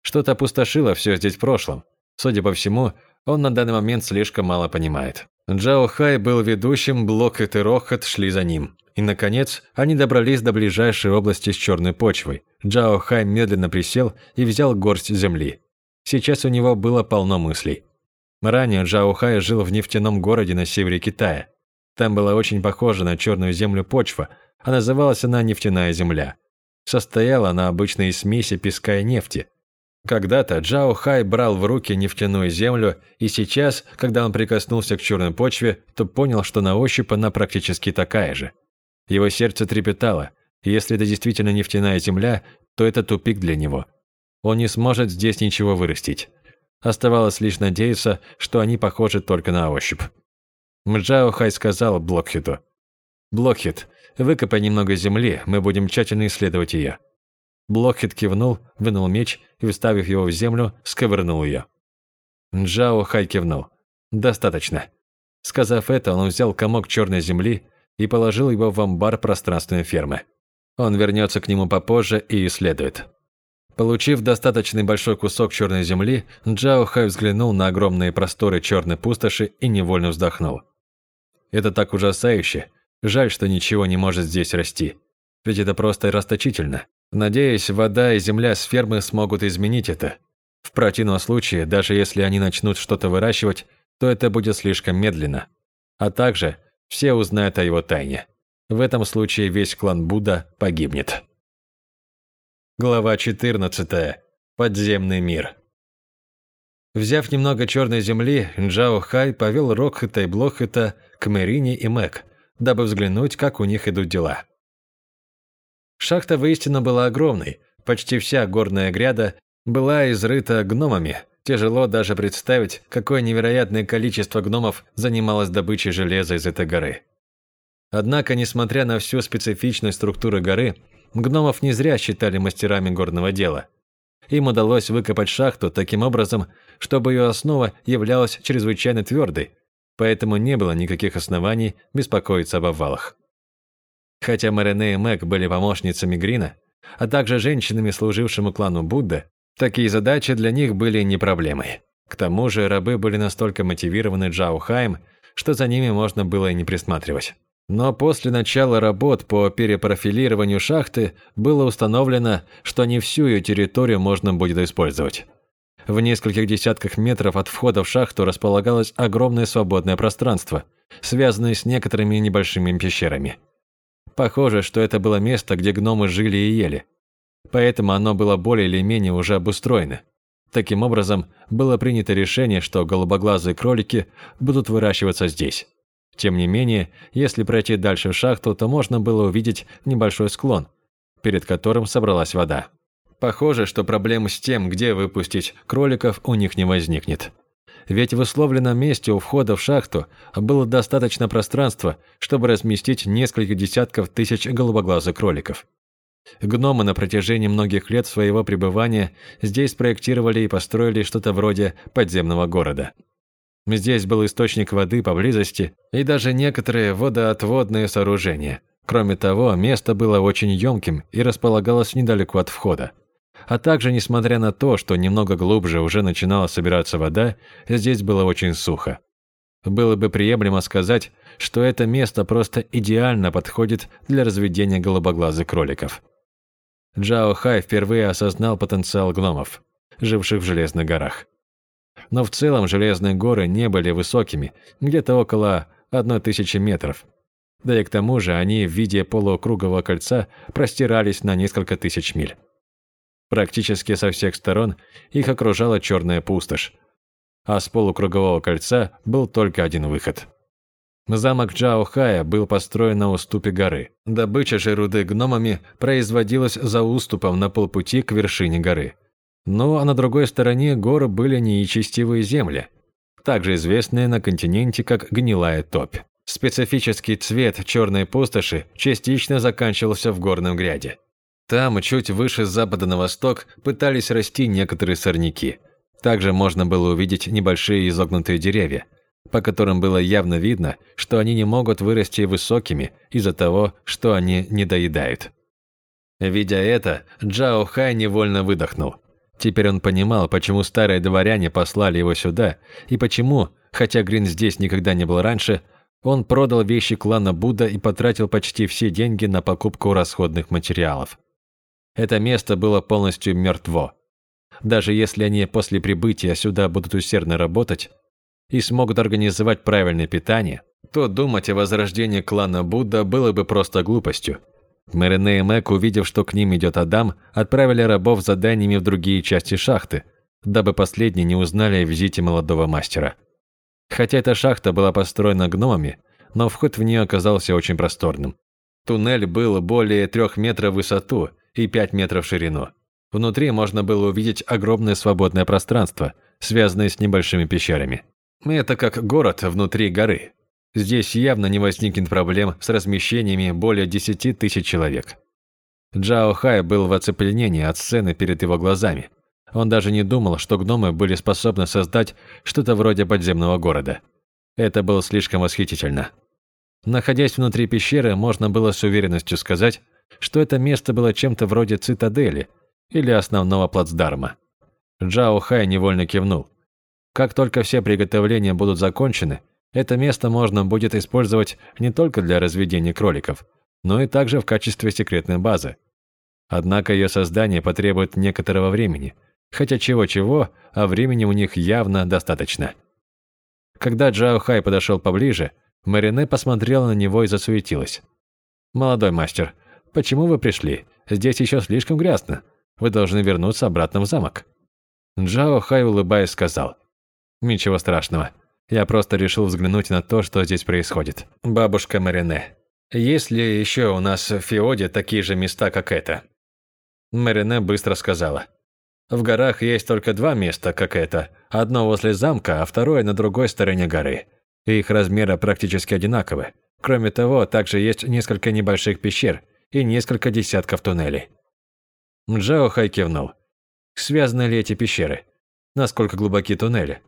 Что-то опустошило все здесь в прошлом. Судя по всему, он на данный момент слишком мало понимает. Джао Хай был ведущим, Блокхет и Рохет шли за ним. И, наконец, они добрались до ближайшей области с черной почвой. Джао Хай медленно присел и взял горсть земли. Сейчас у него было полно мыслей. Ранее Джао Хай жил в нефтяном городе на севере Китая. Там была очень похожа на черную землю почва, а называлась она нефтяная земля. Состояла она обычно из смеси песка и нефти. Когда-то Джао Хай брал в руки нефтяную землю, и сейчас, когда он прикоснулся к черной почве, то понял, что на ощупь она практически такая же. Его сердце трепетало, если это действительно нефтяная земля, то это тупик для него. Он не сможет здесь ничего вырастить. Оставалось лишь надеяться, что они похожи только на ощупь. Мджао Хай сказал Блокхиту. «Блокхит, выкопай немного земли, мы будем тщательно исследовать ее». Блокхит кивнул, вынул меч и, вставив его в землю, сковырнул ее. Джао Хай кивнул. «Достаточно». Сказав это, он взял комок черной земли и положил его в амбар пространственной фермы. Он вернется к нему попозже и исследует. Получив достаточно большой кусок черной земли, Джао Хай взглянул на огромные просторы черной пустоши и невольно вздохнул. Это так ужасающе. Жаль, что ничего не может здесь расти. Ведь это просто расточительно. Надеюсь, вода и земля с фермы смогут изменить это. В противном случае, даже если они начнут что-то выращивать, то это будет слишком медленно. А также все узнают о его тайне. В этом случае весь клан Будда погибнет. Глава 14. Подземный мир. Взяв немного черной земли, Джао Хай повел Рокхета и Блохета к Мэрине и Мэг, дабы взглянуть, как у них идут дела. Шахта воистину была огромной, почти вся горная гряда была изрыта гномами. Тяжело даже представить, какое невероятное количество гномов занималось добычей железа из этой горы. Однако, несмотря на всю специфичность структуры горы, гномов не зря считали мастерами горного дела. Им удалось выкопать шахту таким образом, чтобы ее основа являлась чрезвычайно твердой, поэтому не было никаких оснований беспокоиться об обвалах. Хотя Марене и Мэг были помощницами Грина, а также женщинами, служившими клану Будда, такие задачи для них были не проблемой. К тому же рабы были настолько мотивированы Джао Хаем, что за ними можно было и не присматривать. Но после начала работ по перепрофилированию шахты было установлено, что не всю ее территорию можно будет использовать. В нескольких десятках метров от входа в шахту располагалось огромное свободное пространство, связанное с некоторыми небольшими пещерами. Похоже, что это было место, где гномы жили и ели. Поэтому оно было более или менее уже обустроено. Таким образом, было принято решение, что голубоглазые кролики будут выращиваться здесь. Тем не менее, если пройти дальше в шахту, то можно было увидеть небольшой склон, перед которым собралась вода. Похоже, что проблем с тем, где выпустить кроликов, у них не возникнет. Ведь в условленном месте у входа в шахту было достаточно пространства, чтобы разместить несколько десятков тысяч голубоглазых кроликов. Гномы на протяжении многих лет своего пребывания здесь проектировали и построили что-то вроде подземного города. Здесь был источник воды поблизости и даже некоторые водоотводные сооружения. Кроме того, место было очень емким и располагалось недалеко от входа. А также, несмотря на то, что немного глубже уже начинала собираться вода, здесь было очень сухо. Было бы приемлемо сказать, что это место просто идеально подходит для разведения голубоглазых кроликов. Джао Хай впервые осознал потенциал гномов, живших в Железных горах но в целом железные горы не были высокими, где-то около одной тысячи метров. Да и к тому же они в виде полукругового кольца простирались на несколько тысяч миль. Практически со всех сторон их окружала черная пустошь, а с полукругового кольца был только один выход. Замок Джаохая был построен на уступе горы. Добыча же руды гномами производилась за уступом на полпути к вершине горы – ну а на другой стороне гор были неичистивые земли, также известные на континенте как гнилая топь. Специфический цвет черной пустоши частично заканчивался в горном гряде. Там, чуть выше с запада на восток, пытались расти некоторые сорняки. Также можно было увидеть небольшие изогнутые деревья, по которым было явно видно, что они не могут вырасти высокими из-за того, что они не доедают. Видя это, Джао Хай невольно выдохнул. Теперь он понимал, почему старые дворяне послали его сюда, и почему, хотя Грин здесь никогда не был раньше, он продал вещи клана Будда и потратил почти все деньги на покупку расходных материалов. Это место было полностью мертво. Даже если они после прибытия сюда будут усердно работать и смогут организовать правильное питание, то думать о возрождении клана Будда было бы просто глупостью. Мэрине и Мэг, увидев, что к ним идет Адам, отправили рабов заданиями в другие части шахты, дабы последние не узнали о визите молодого мастера. Хотя эта шахта была построена гномами, но вход в нее оказался очень просторным. Туннель был более трех метров в высоту и пять метров в ширину. Внутри можно было увидеть огромное свободное пространство, связанное с небольшими пещерами. Это как город внутри горы, Здесь явно не возникнет проблем с размещениями более 10 тысяч человек. Джао Хай был в оцепленении от сцены перед его глазами. Он даже не думал, что гномы были способны создать что-то вроде подземного города. Это было слишком восхитительно. Находясь внутри пещеры, можно было с уверенностью сказать, что это место было чем-то вроде цитадели или основного плацдарма. Джао Хай невольно кивнул. Как только все приготовления будут закончены, это место можно будет использовать не только для разведения кроликов, но и также в качестве секретной базы. Однако ее создание потребует некоторого времени, хотя чего-чего, а времени у них явно достаточно. Когда Джао Хай подошел поближе, Марине посмотрела на него и засуетилась. «Молодой мастер, почему вы пришли? Здесь еще слишком грязно. Вы должны вернуться обратно в замок». Джао Хай, улыбаясь, сказал. «Ничего страшного. Я просто решил взглянуть на то, что здесь происходит. Бабушка Марине, есть ли еще у нас в Феоде такие же места, как это?» Марине быстро сказала. «В горах есть только два места, как это. Одно возле замка, а второе на другой стороне горы их размеры практически одинаковы. Кроме того, также есть несколько небольших пещер и несколько десятков туннелей. Джао Хай кивнул. Связаны ли эти пещеры? Насколько глубоки туннели?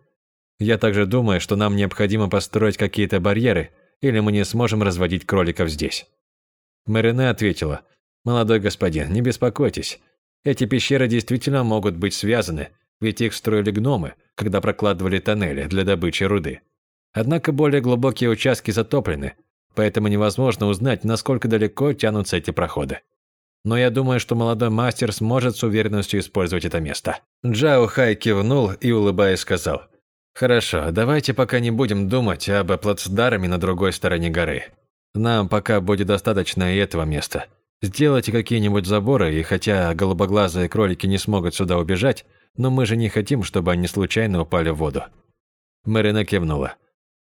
Я также думаю, что нам необходимо построить какие-то барьеры, или мы не сможем разводить кроликов здесь. Марине ответила, «Молодой господин, не беспокойтесь. Эти пещеры действительно могут быть связаны, ведь их строили гномы, когда прокладывали тоннели для добычи руды. Однако более глубокие участки затоплены, поэтому невозможно узнать, насколько далеко тянутся эти проходы. Но я думаю, что молодой мастер сможет с уверенностью использовать это место. Джао Хай кивнул и, улыбаясь, сказал, «Хорошо, давайте пока не будем думать об плацдарме на другой стороне горы. Нам пока будет достаточно и этого места. Сделайте какие-нибудь заборы, и хотя голубоглазые кролики не смогут сюда убежать, но мы же не хотим, чтобы они случайно упали в воду». Марина кивнула.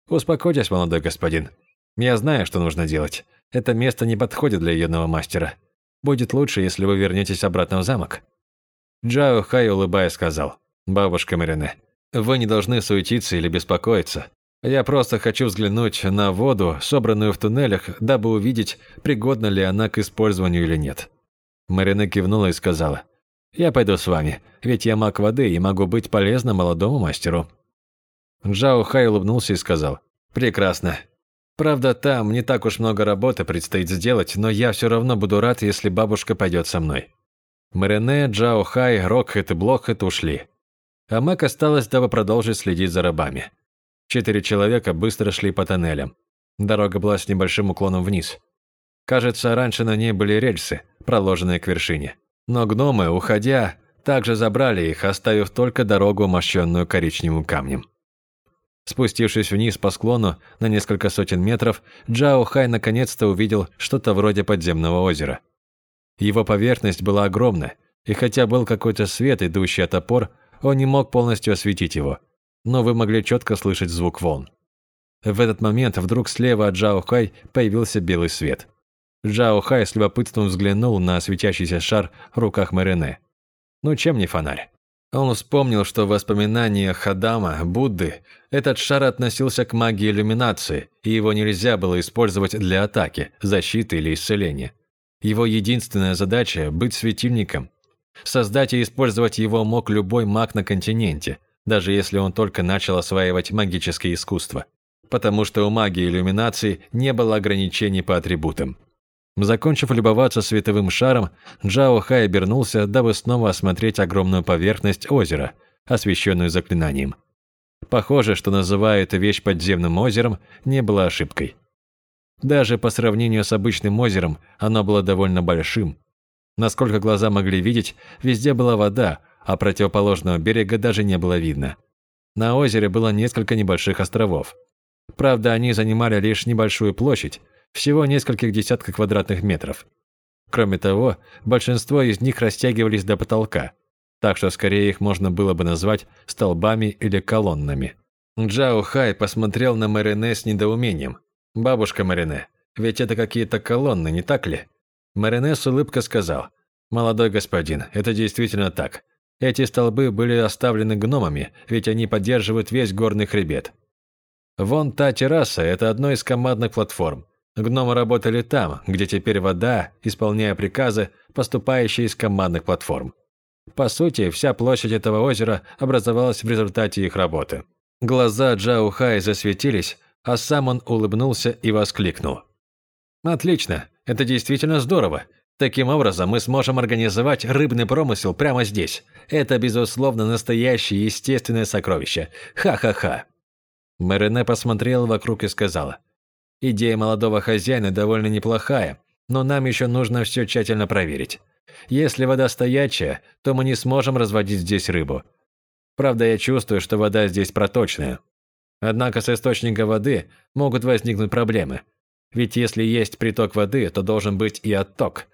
«Успокойтесь, молодой господин. Я знаю, что нужно делать. Это место не подходит для юного мастера. Будет лучше, если вы вернетесь обратно в замок». Джао Хай, улыбаясь, сказал. «Бабушка Марине, вы не должны суетиться или беспокоиться. Я просто хочу взглянуть на воду, собранную в туннелях, дабы увидеть, пригодна ли она к использованию или нет». Марине кивнула и сказала. «Я пойду с вами, ведь я маг воды и могу быть полезным молодому мастеру». Джао Хай улыбнулся и сказал, «Прекрасно. Правда, там не так уж много работы предстоит сделать, но я все равно буду рад, если бабушка пойдет со мной». Марине, Джао Хай, Рокхет и Блокхет ушли. А Мак осталось, дабы продолжить следить за рабами. Четыре человека быстро шли по тоннелям. Дорога была с небольшим уклоном вниз. Кажется, раньше на ней были рельсы, проложенные к вершине. Но гномы, уходя, также забрали их, оставив только дорогу, мощенную коричневым камнем. Спустившись вниз по склону на несколько сотен метров, Джао Хай наконец-то увидел что-то вроде подземного озера. Его поверхность была огромна, и хотя был какой-то свет, идущий от опор, он не мог полностью осветить его, но вы могли четко слышать звук волн. В этот момент вдруг слева от Джао Хай появился белый свет. Джао Хай с любопытством взглянул на светящийся шар в руках Марине. Ну чем не фонарь? Он вспомнил, что в воспоминаниях Хадама, Будды, этот шар относился к магии иллюминации, и его нельзя было использовать для атаки, защиты или исцеления. Его единственная задача – быть светильником. Создать и использовать его мог любой маг на континенте, даже если он только начал осваивать магические искусства. Потому что у магии иллюминации не было ограничений по атрибутам. Закончив любоваться световым шаром, Джао Хай обернулся, дабы снова осмотреть огромную поверхность озера, освещенную заклинанием. Похоже, что называя эту вещь подземным озером, не было ошибкой. Даже по сравнению с обычным озером, оно было довольно большим. Насколько глаза могли видеть, везде была вода, а противоположного берега даже не было видно. На озере было несколько небольших островов. Правда, они занимали лишь небольшую площадь, всего нескольких десятков квадратных метров. Кроме того, большинство из них растягивались до потолка, так что скорее их можно было бы назвать столбами или колоннами. Джао Хай посмотрел на Марине с недоумением. «Бабушка Марине, ведь это какие-то колонны, не так ли?» Марине с улыбкой сказал. «Молодой господин, это действительно так. Эти столбы были оставлены гномами, ведь они поддерживают весь горный хребет. Вон та терраса – это одно из командных платформ. Гномы работали там, где теперь вода, исполняя приказы, поступающие из командных платформ. По сути, вся площадь этого озера образовалась в результате их работы. Глаза Джао Хай засветились, а сам он улыбнулся и воскликнул. «Отлично, это действительно здорово. Таким образом, мы сможем организовать рыбный промысел прямо здесь. Это, безусловно, настоящее естественное сокровище. Ха-ха-ха». Марине посмотрела вокруг и сказала. «Идея молодого хозяина довольно неплохая, но нам еще нужно все тщательно проверить. Если вода стоячая, то мы не сможем разводить здесь рыбу. Правда, я чувствую, что вода здесь проточная. Однако с источника воды могут возникнуть проблемы. Ведь если есть приток воды, то должен быть и отток.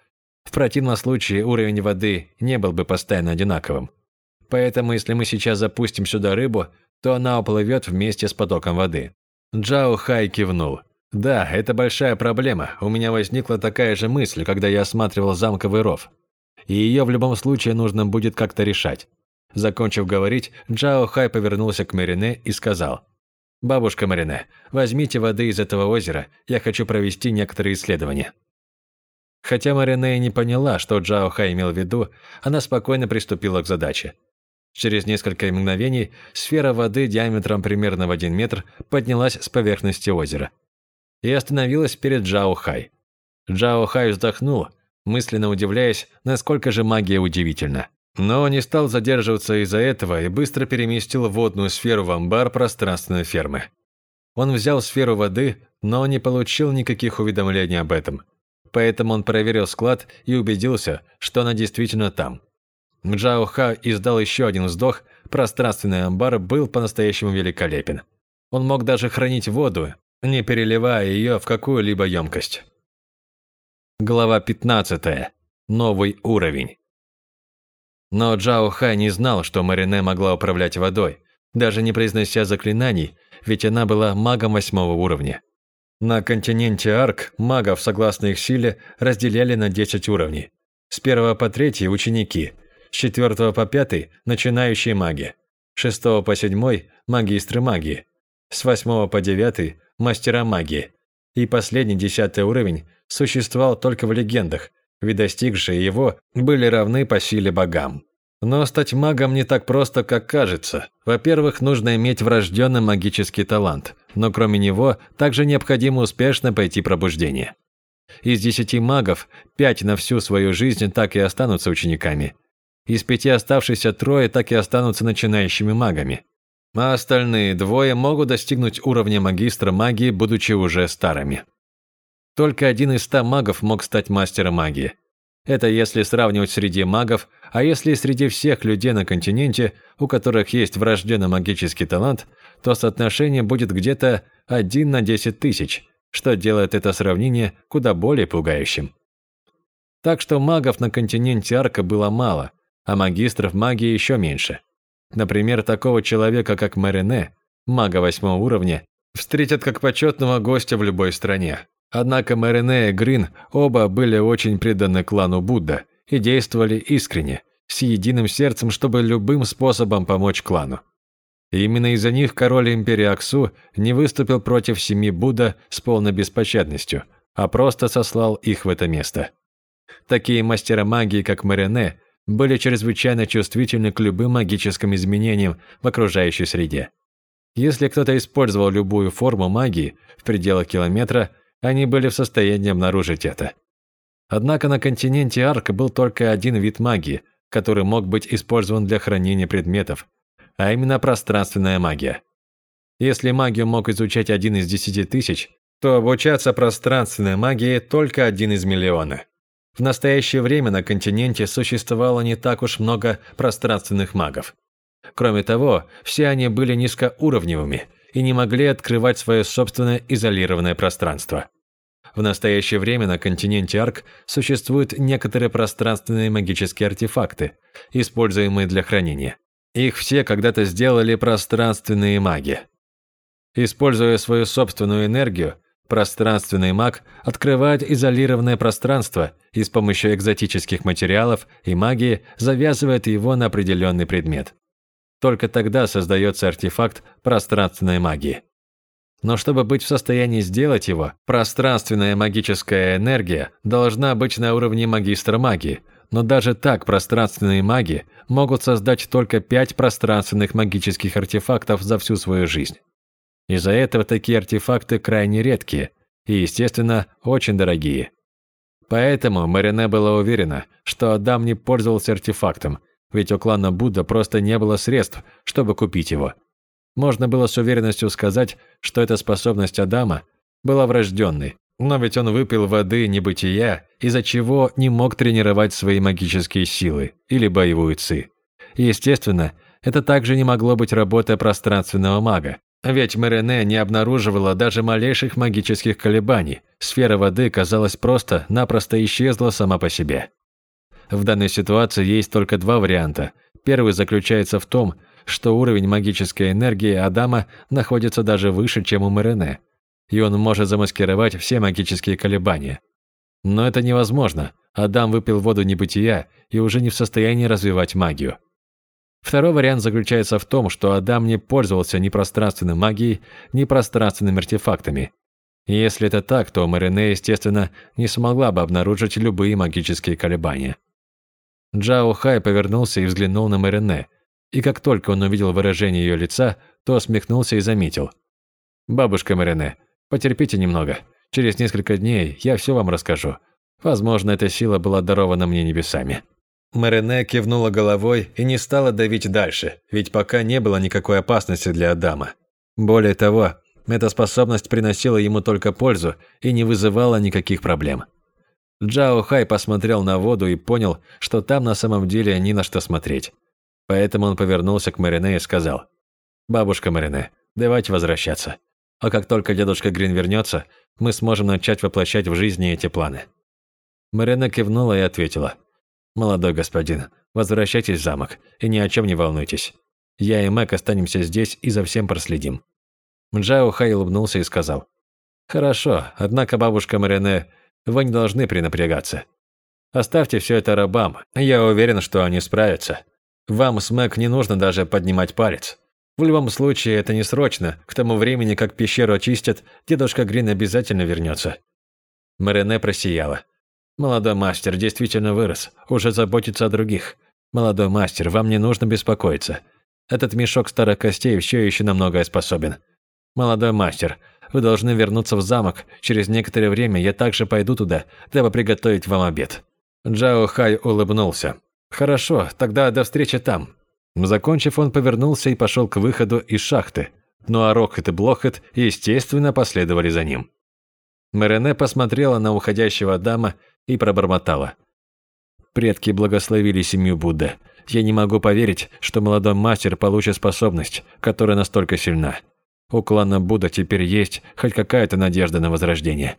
В противном случае уровень воды не был бы постоянно одинаковым. Поэтому если мы сейчас запустим сюда рыбу, то она уплывет вместе с потоком воды. Джао Хай кивнул. Да, это большая проблема. У меня возникла такая же мысль, когда я осматривал замковый ров. И ее в любом случае нужно будет как-то решать. Закончив говорить, Джао Хай повернулся к Марине и сказал: «Бабушка Марине, возьмите воды из этого озера, я хочу провести некоторые исследования». Хотя Марине не поняла, что Джао Хай имел в виду, она спокойно приступила к задаче. Через несколько мгновений сфера воды диаметром примерно в один метр поднялась с поверхности озера и остановилась перед Джао Хай. Джао Хай вздохнул, мысленно удивляясь, насколько же магия удивительна. Но не стал задерживаться из-за этого и быстро переместил водную сферу в амбар пространственной фермы. Он взял сферу воды, но не получил никаких уведомлений об этом. Поэтому он проверил склад и убедился, что она действительно там. Джао Ха издал еще один вздох, пространственный амбар был по-настоящему великолепен. Он мог даже хранить воду, не переливая ее в какую-либо емкость. Глава 15. Новый уровень. Но Джао Хай не знал, что Марине могла управлять водой, даже не произнося заклинаний, ведь она была магом восьмого уровня. На континенте Арк магов, согласно их силе, разделяли на 10 уровней. С первого по третий – ученики, с четвертого по пятый – начинающие маги, с шестого по седьмой – магистры магии, с восьмого по девятый – мастера магии. И последний, десятый уровень, существовал только в легендах, ведь достигшие его были равны по силе богам. Но стать магом не так просто, как кажется. Во-первых, нужно иметь врожденный магический талант, но кроме него также необходимо успешно пойти пробуждение. Из десяти магов, пять на всю свою жизнь так и останутся учениками. Из пяти оставшихся трое так и останутся начинающими магами. А остальные двое могут достигнуть уровня магистра магии, будучи уже старыми. Только один из ста магов мог стать мастером магии. Это если сравнивать среди магов, а если среди всех людей на континенте, у которых есть врожденный магический талант, то соотношение будет где-то 1 на 10 тысяч, что делает это сравнение куда более пугающим. Так что магов на континенте Арка было мало, а магистров магии еще меньше. Например, такого человека, как Марине, мага восьмого уровня, встретят как почетного гостя в любой стране. Однако Марине и Грин оба были очень преданы клану Будда и действовали искренне, с единым сердцем, чтобы любым способом помочь клану. Именно из-за них король империи Аксу не выступил против семьи Будда с полной беспощадностью, а просто сослал их в это место. Такие мастера магии, как Марине, были чрезвычайно чувствительны к любым магическим изменениям в окружающей среде. Если кто-то использовал любую форму магии в пределах километра, они были в состоянии обнаружить это. Однако на континенте Арк был только один вид магии, который мог быть использован для хранения предметов, а именно пространственная магия. Если магию мог изучать один из десяти тысяч, то обучаться пространственной магии только один из миллиона. В настоящее время на континенте существовало не так уж много пространственных магов. Кроме того, все они были низкоуровневыми – и не могли открывать свое собственное изолированное пространство. В настоящее время на континенте Арк существуют некоторые пространственные магические артефакты, используемые для хранения. Их все когда-то сделали пространственные маги. Используя свою собственную энергию, пространственный маг открывает изолированное пространство и с помощью экзотических материалов и магии завязывает его на определенный предмет. Только тогда создается артефакт пространственной магии. Но чтобы быть в состоянии сделать его, пространственная магическая энергия должна быть на уровне магистра магии, но даже так пространственные маги могут создать только пять пространственных магических артефактов за всю свою жизнь. Из-за этого такие артефакты крайне редкие и, естественно, очень дорогие. Поэтому Марине была уверена, что Адам не пользовался артефактом, ведь у клана Будда просто не было средств, чтобы купить его. Можно было с уверенностью сказать, что эта способность Адама была врожденной, но ведь он выпил воды небытия, из-за чего не мог тренировать свои магические силы или боевую ци. естественно, это также не могло быть работой пространственного мага, ведь Мерене не обнаруживала даже малейших магических колебаний, сфера воды, казалось, просто-напросто исчезла сама по себе. В данной ситуации есть только два варианта. Первый заключается в том, что уровень магической энергии Адама находится даже выше, чем у Мерене – и он может замаскировать все магические колебания. Но это невозможно. Адам выпил воду небытия и уже не в состоянии развивать магию. Второй вариант заключается в том, что Адам не пользовался ни пространственной магией, ни пространственными артефактами. Если это так, то Марине, естественно, не смогла бы обнаружить любые магические колебания. Джао Хай повернулся и взглянул на Марине, и как только он увидел выражение ее лица, то усмехнулся и заметил. «Бабушка Марине, Потерпите немного. Через несколько дней я все вам расскажу. Возможно, эта сила была дарована мне небесами». Марине кивнула головой и не стала давить дальше, ведь пока не было никакой опасности для Адама. Более того, эта способность приносила ему только пользу и не вызывала никаких проблем. Джао Хай посмотрел на воду и понял, что там на самом деле ни на что смотреть. Поэтому он повернулся к Марине и сказал, «Бабушка Марине, давайте возвращаться. А как только дедушка Грин вернется, мы сможем начать воплощать в жизни эти планы». Марина кивнула и ответила. «Молодой господин, возвращайтесь в замок и ни о чем не волнуйтесь. Я и Мэг останемся здесь и за всем проследим». Джао Хай улыбнулся и сказал. «Хорошо, однако, бабушка Марине, вы не должны пренапрягаться. Оставьте все это рабам, я уверен, что они справятся. Вам с Мэг не нужно даже поднимать палец. В любом случае, это не срочно. К тому времени, как пещеру очистят, дедушка Грин обязательно вернется. Марине просияла. «Молодой мастер действительно вырос, уже заботится о других. Молодой мастер, вам не нужно беспокоиться. Этот мешок старых костей все еще на многое способен. Молодой мастер, вы должны вернуться в замок. Через некоторое время я также пойду туда, дабы приготовить вам обед». Джао Хай улыбнулся. «Хорошо, тогда до встречи там. Закончив, он повернулся и пошел к выходу из шахты, ну а Рокхет и Блохет, естественно, последовали за ним. Мерене посмотрела на уходящего дама и пробормотала. «Предки благословили семью Будды. Я не могу поверить, что молодой мастер получит способность, которая настолько сильна. У клана Будда теперь есть хоть какая-то надежда на возрождение».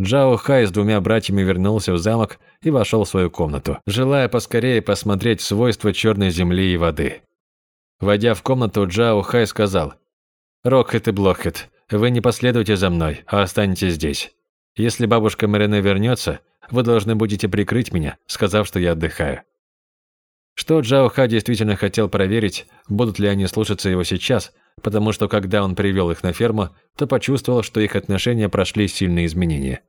Джао Хай с двумя братьями вернулся в замок и вошел в свою комнату, желая поскорее посмотреть свойства черной земли и воды. Войдя в комнату, Джао Хай сказал, «Рокхет и Блохет, вы не последуйте за мной, а останетесь здесь. Если бабушка Марине вернется, вы должны будете прикрыть меня, сказав, что я отдыхаю». Что Джао Ха действительно хотел проверить, будут ли они слушаться его сейчас, потому что когда он привел их на ферму, то почувствовал, что их отношения прошли сильные изменения.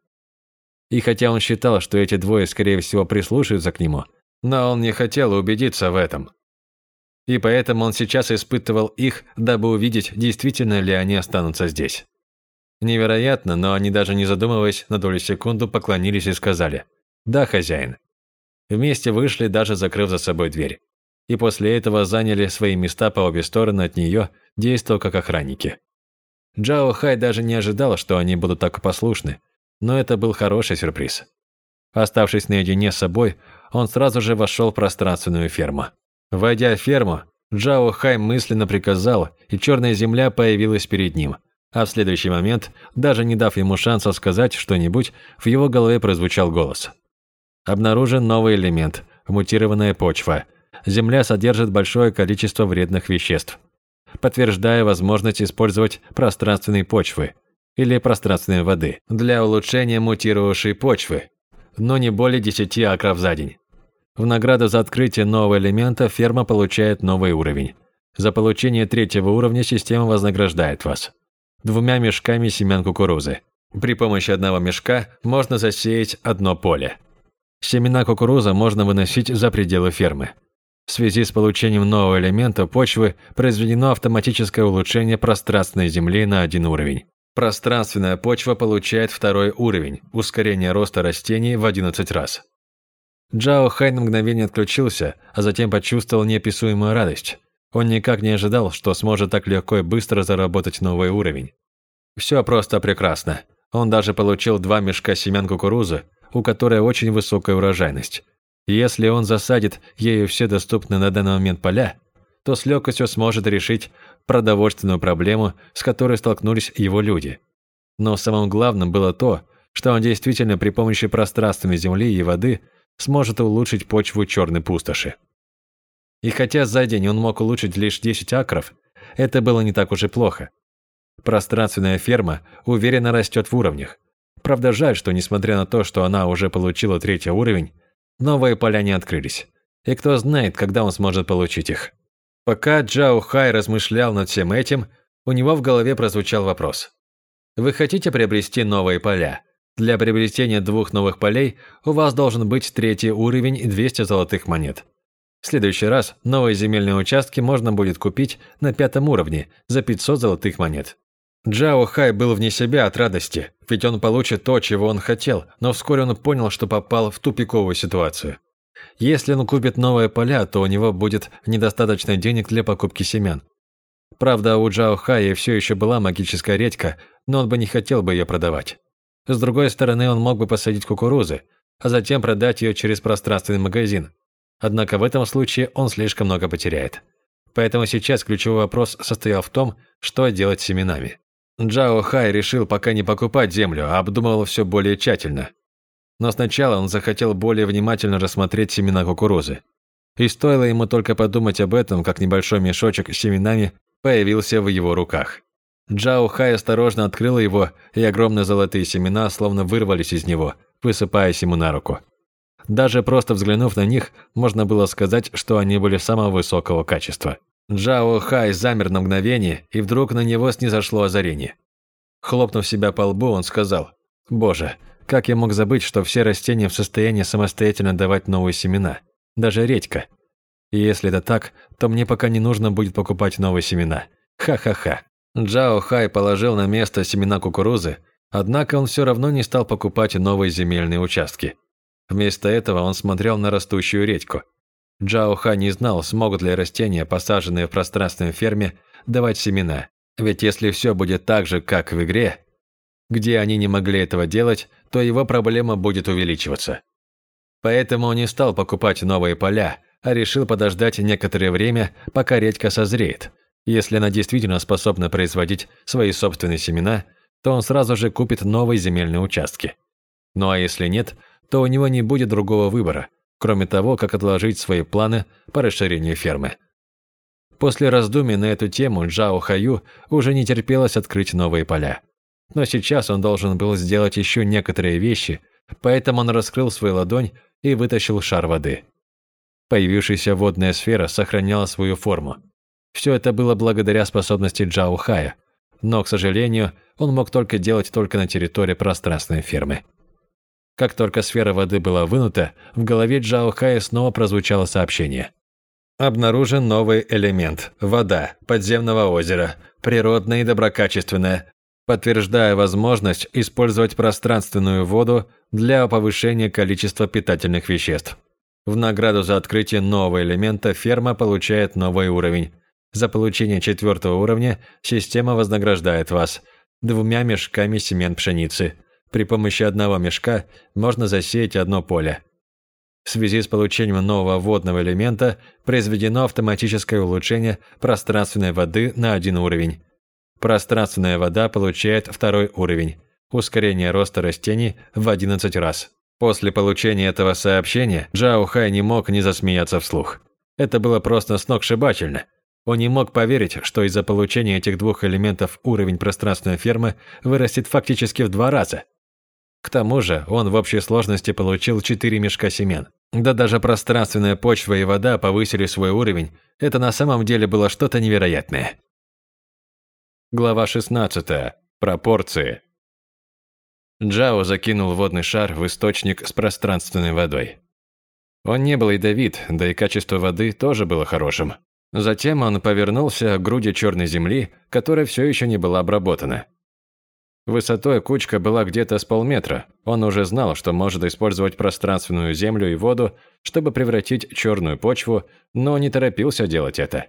И хотя он считал, что эти двое, скорее всего, прислушаются к нему, но он не хотел убедиться в этом. И поэтому он сейчас испытывал их, дабы увидеть, действительно ли они останутся здесь. Невероятно, но они даже не задумываясь, на долю секунду поклонились и сказали «Да, хозяин». Вместе вышли, даже закрыв за собой дверь. И после этого заняли свои места по обе стороны от нее, действуя как охранники. Джао Хай даже не ожидал, что они будут так послушны, но это был хороший сюрприз. Оставшись наедине с собой, он сразу же вошел в пространственную ферму. Войдя в ферму, Джао Хай мысленно приказал, и черная земля появилась перед ним. А в следующий момент, даже не дав ему шанса сказать что-нибудь, в его голове прозвучал голос. Обнаружен новый элемент – мутированная почва. Земля содержит большое количество вредных веществ, подтверждая возможность использовать пространственные почвы или пространственной воды для улучшения мутировавшей почвы, но не более 10 акров за день. В награду за открытие нового элемента ферма получает новый уровень. За получение третьего уровня система вознаграждает вас двумя мешками семян кукурузы. При помощи одного мешка можно засеять одно поле. Семена кукуруза можно выносить за пределы фермы. В связи с получением нового элемента почвы произведено автоматическое улучшение пространственной земли на один уровень. Пространственная почва получает второй уровень, ускорение роста растений в 11 раз. Джао Хай на мгновение отключился, а затем почувствовал неописуемую радость. Он никак не ожидал, что сможет так легко и быстро заработать новый уровень. Все просто прекрасно. Он даже получил два мешка семян кукурузы, у которой очень высокая урожайность. Если он засадит ею все доступные на данный момент поля, то с легкостью сможет решить продовольственную проблему, с которой столкнулись его люди. Но самым главным было то, что он действительно при помощи пространственной земли и воды сможет улучшить почву черной пустоши. И хотя за день он мог улучшить лишь 10 акров, это было не так уж и плохо. Пространственная ферма уверенно растет в уровнях. Правда, жаль, что несмотря на то, что она уже получила третий уровень, новые поля не открылись. И кто знает, когда он сможет получить их. Пока Джао Хай размышлял над всем этим, у него в голове прозвучал вопрос. Вы хотите приобрести новые поля? Для приобретения двух новых полей у вас должен быть третий уровень и 200 золотых монет. В следующий раз новые земельные участки можно будет купить на пятом уровне за 500 золотых монет. Джао Хай был вне себя от радости, ведь он получит то, чего он хотел, но вскоре он понял, что попал в тупиковую ситуацию. Если он купит новые поля, то у него будет недостаточно денег для покупки семян. Правда, у Джао Хая все еще была магическая редька, но он бы не хотел бы ее продавать. С другой стороны, он мог бы посадить кукурузы, а затем продать ее через пространственный магазин, Однако в этом случае он слишком много потеряет. Поэтому сейчас ключевой вопрос состоял в том, что делать с семенами. Джао Хай решил пока не покупать землю, а обдумывал все более тщательно. Но сначала он захотел более внимательно рассмотреть семена кукурузы. И стоило ему только подумать об этом, как небольшой мешочек с семенами появился в его руках. Джао Хай осторожно открыл его, и огромные золотые семена словно вырвались из него, высыпаясь ему на руку. Даже просто взглянув на них, можно было сказать, что они были самого высокого качества. Джао Хай замер на мгновение, и вдруг на него снизошло озарение. Хлопнув себя по лбу, он сказал, «Боже, как я мог забыть, что все растения в состоянии самостоятельно давать новые семена, даже редька. И если это так, то мне пока не нужно будет покупать новые семена. Ха-ха-ха». Джао Хай положил на место семена кукурузы, однако он все равно не стал покупать новые земельные участки. Вместо этого он смотрел на растущую редьку. Джао Ха не знал, смогут ли растения, посаженные в пространственной ферме, давать семена. Ведь если все будет так же, как в игре, где они не могли этого делать, то его проблема будет увеличиваться. Поэтому он не стал покупать новые поля, а решил подождать некоторое время, пока редька созреет. Если она действительно способна производить свои собственные семена, то он сразу же купит новые земельные участки. Ну а если нет, то у него не будет другого выбора, кроме того, как отложить свои планы по расширению фермы. После раздумий на эту тему Джао Хаю уже не терпелось открыть новые поля. Но сейчас он должен был сделать еще некоторые вещи, поэтому он раскрыл свою ладонь и вытащил шар воды. Появившаяся водная сфера сохраняла свою форму. Все это было благодаря способности Джао Хая, но, к сожалению, он мог только делать только на территории пространственной фермы. Как только сфера воды была вынута, в голове Джао Хая снова прозвучало сообщение. Обнаружен новый элемент – вода подземного озера, природная и доброкачественная, подтверждая возможность использовать пространственную воду для повышения количества питательных веществ. В награду за открытие нового элемента ферма получает новый уровень. За получение четвертого уровня система вознаграждает вас двумя мешками семян пшеницы – при помощи одного мешка можно засеять одно поле. В связи с получением нового водного элемента произведено автоматическое улучшение пространственной воды на один уровень. Пространственная вода получает второй уровень. Ускорение роста растений в 11 раз. После получения этого сообщения Джао Хай не мог не засмеяться вслух. Это было просто сногсшибательно. Он не мог поверить, что из-за получения этих двух элементов уровень пространственной фермы вырастет фактически в два раза. К тому же он в общей сложности получил 4 мешка семян. Да даже пространственная почва и вода повысили свой уровень, это на самом деле было что-то невероятное. Глава 16. Пропорции. Джао закинул водный шар в источник с пространственной водой. Он не был ядовит, да и качество воды тоже было хорошим. Затем он повернулся к груди черной земли, которая все еще не была обработана. Высотой кучка была где-то с полметра. Он уже знал, что может использовать пространственную землю и воду, чтобы превратить черную почву, но не торопился делать это.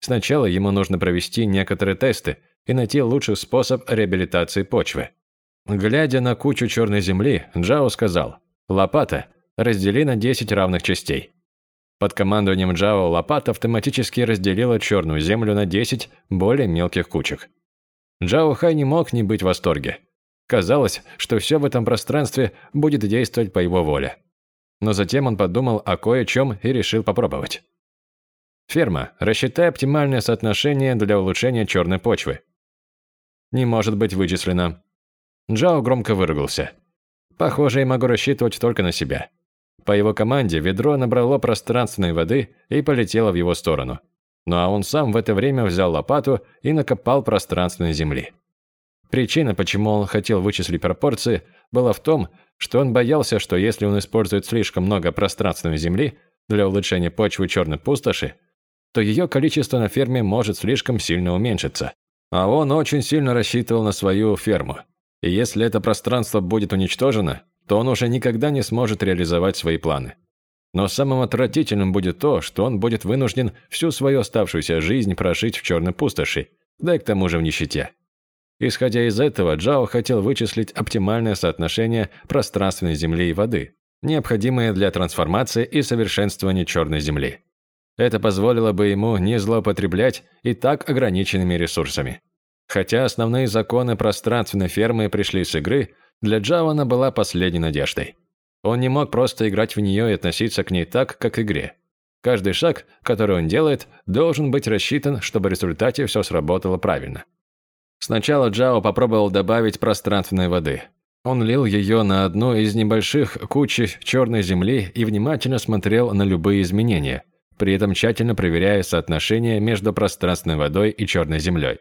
Сначала ему нужно провести некоторые тесты и найти лучший способ реабилитации почвы. Глядя на кучу черной земли, Джао сказал «Лопата, раздели на 10 равных частей». Под командованием Джао лопата автоматически разделила черную землю на 10 более мелких кучек. Джао Хай не мог не быть в восторге. Казалось, что все в этом пространстве будет действовать по его воле. Но затем он подумал о кое-чем и решил попробовать. Ферма, рассчитай оптимальное соотношение для улучшения черной почвы. Не может быть вычислено. Джао громко выругался. Похоже, я могу рассчитывать только на себя. По его команде ведро набрало пространственной воды и полетело в его сторону. Ну а он сам в это время взял лопату и накопал пространственной земли. Причина, почему он хотел вычислить пропорции, была в том, что он боялся, что если он использует слишком много пространственной земли для улучшения почвы черной пустоши, то ее количество на ферме может слишком сильно уменьшиться. А он очень сильно рассчитывал на свою ферму. И если это пространство будет уничтожено, то он уже никогда не сможет реализовать свои планы. Но самым отвратительным будет то, что он будет вынужден всю свою оставшуюся жизнь прожить в черной пустоши, да и к тому же в нищете. Исходя из этого, Джао хотел вычислить оптимальное соотношение пространственной земли и воды, необходимое для трансформации и совершенствования черной земли. Это позволило бы ему не злоупотреблять и так ограниченными ресурсами. Хотя основные законы пространственной фермы пришли с игры, для Джао она была последней надеждой. Он не мог просто играть в нее и относиться к ней так, как к игре. Каждый шаг, который он делает, должен быть рассчитан, чтобы в результате все сработало правильно. Сначала Джао попробовал добавить пространственной воды. Он лил ее на одну из небольших кучи черной земли и внимательно смотрел на любые изменения, при этом тщательно проверяя соотношение между пространственной водой и черной землей.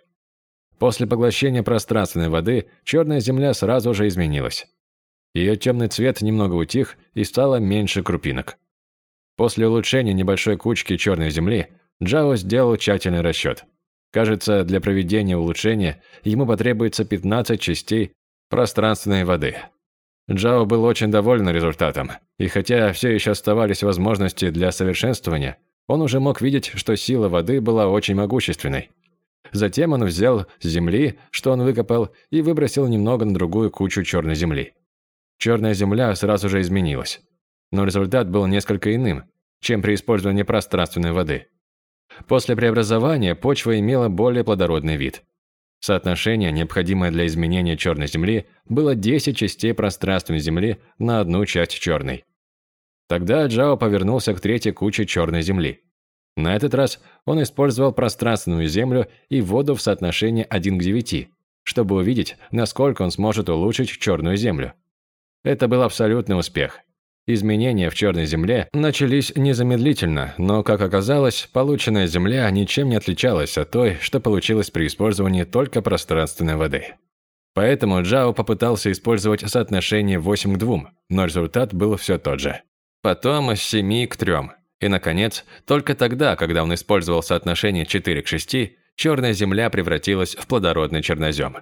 После поглощения пространственной воды черная земля сразу же изменилась. Ее темный цвет немного утих и стало меньше крупинок. После улучшения небольшой кучки черной земли Джао сделал тщательный расчет. Кажется, для проведения улучшения ему потребуется 15 частей пространственной воды. Джао был очень доволен результатом, и хотя все еще оставались возможности для совершенствования, он уже мог видеть, что сила воды была очень могущественной. Затем он взял с земли, что он выкопал, и выбросил немного на другую кучу черной земли. Черная земля сразу же изменилась. Но результат был несколько иным, чем при использовании пространственной воды. После преобразования почва имела более плодородный вид. Соотношение, необходимое для изменения черной земли, было 10 частей пространственной земли на одну часть черной. Тогда Джао повернулся к третьей куче черной земли. На этот раз он использовал пространственную землю и воду в соотношении 1 к 9, чтобы увидеть, насколько он сможет улучшить черную землю. Это был абсолютный успех. Изменения в черной земле начались незамедлительно, но, как оказалось, полученная земля ничем не отличалась от той, что получилось при использовании только пространственной воды. Поэтому Джао попытался использовать соотношение 8 к 2, но результат был все тот же. Потом с 7 к 3. И, наконец, только тогда, когда он использовал соотношение 4 к 6, черная земля превратилась в плодородный чернозем.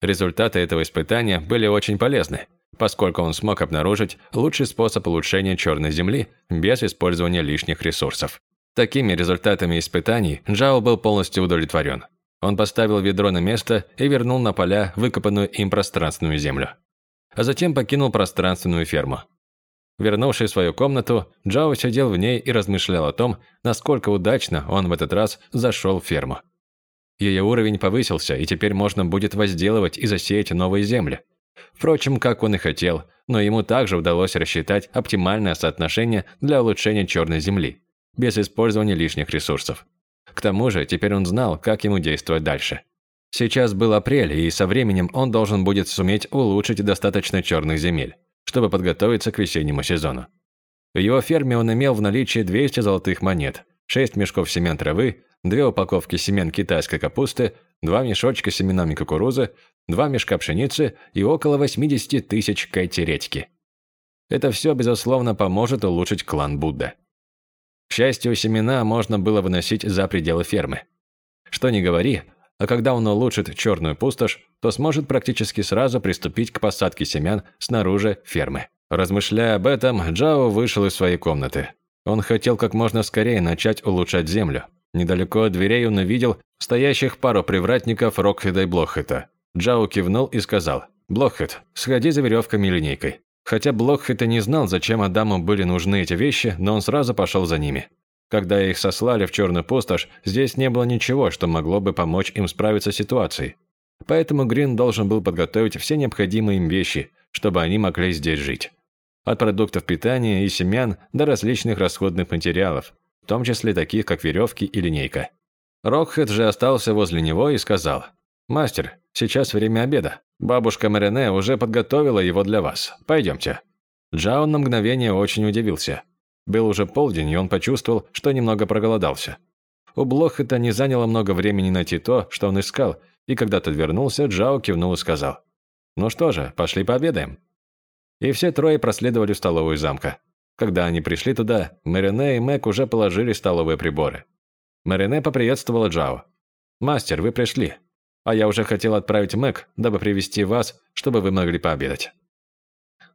Результаты этого испытания были очень полезны поскольку он смог обнаружить лучший способ улучшения черной земли без использования лишних ресурсов. Такими результатами испытаний Джао был полностью удовлетворен. Он поставил ведро на место и вернул на поля выкопанную им пространственную землю. А затем покинул пространственную ферму. Вернувшись в свою комнату, Джао сидел в ней и размышлял о том, насколько удачно он в этот раз зашел в ферму. Ее уровень повысился, и теперь можно будет возделывать и засеять новые земли. Впрочем, как он и хотел, но ему также удалось рассчитать оптимальное соотношение для улучшения черной земли, без использования лишних ресурсов. К тому же, теперь он знал, как ему действовать дальше. Сейчас был апрель, и со временем он должен будет суметь улучшить достаточно черных земель, чтобы подготовиться к весеннему сезону. В его ферме он имел в наличии 200 золотых монет, 6 мешков семян травы, 2 упаковки семян китайской капусты, 2 мешочка с семенами кукурузы, два мешка пшеницы и около 80 тысяч кайти редьки. Это все, безусловно, поможет улучшить клан Будда. К счастью, семена можно было выносить за пределы фермы. Что ни говори, а когда он улучшит черную пустошь, то сможет практически сразу приступить к посадке семян снаружи фермы. Размышляя об этом, Джао вышел из своей комнаты. Он хотел как можно скорее начать улучшать землю. Недалеко от дверей он увидел стоящих пару привратников Рокхеда и Блохета. Джао кивнул и сказал, «Блохет, сходи за веревками и линейкой». Хотя Блокхет и не знал, зачем Адаму были нужны эти вещи, но он сразу пошел за ними. Когда их сослали в черную пустошь, здесь не было ничего, что могло бы помочь им справиться с ситуацией. Поэтому Грин должен был подготовить все необходимые им вещи, чтобы они могли здесь жить. От продуктов питания и семян до различных расходных материалов, в том числе таких, как веревки и линейка. Рокхед же остался возле него и сказал, «Мастер, сейчас время обеда. Бабушка Марине уже подготовила его для вас. Пойдемте». Джаун на мгновение очень удивился. Был уже полдень, и он почувствовал, что немного проголодался. У Блохета не заняло много времени найти то, что он искал, и когда тот вернулся, Джао кивнул и сказал, «Ну что же, пошли пообедаем». И все трое проследовали в столовую замка. Когда они пришли туда, Марине и Мэг уже положили столовые приборы. Марине поприветствовала Джао. «Мастер, вы пришли а я уже хотел отправить Мэг, дабы привести вас, чтобы вы могли пообедать.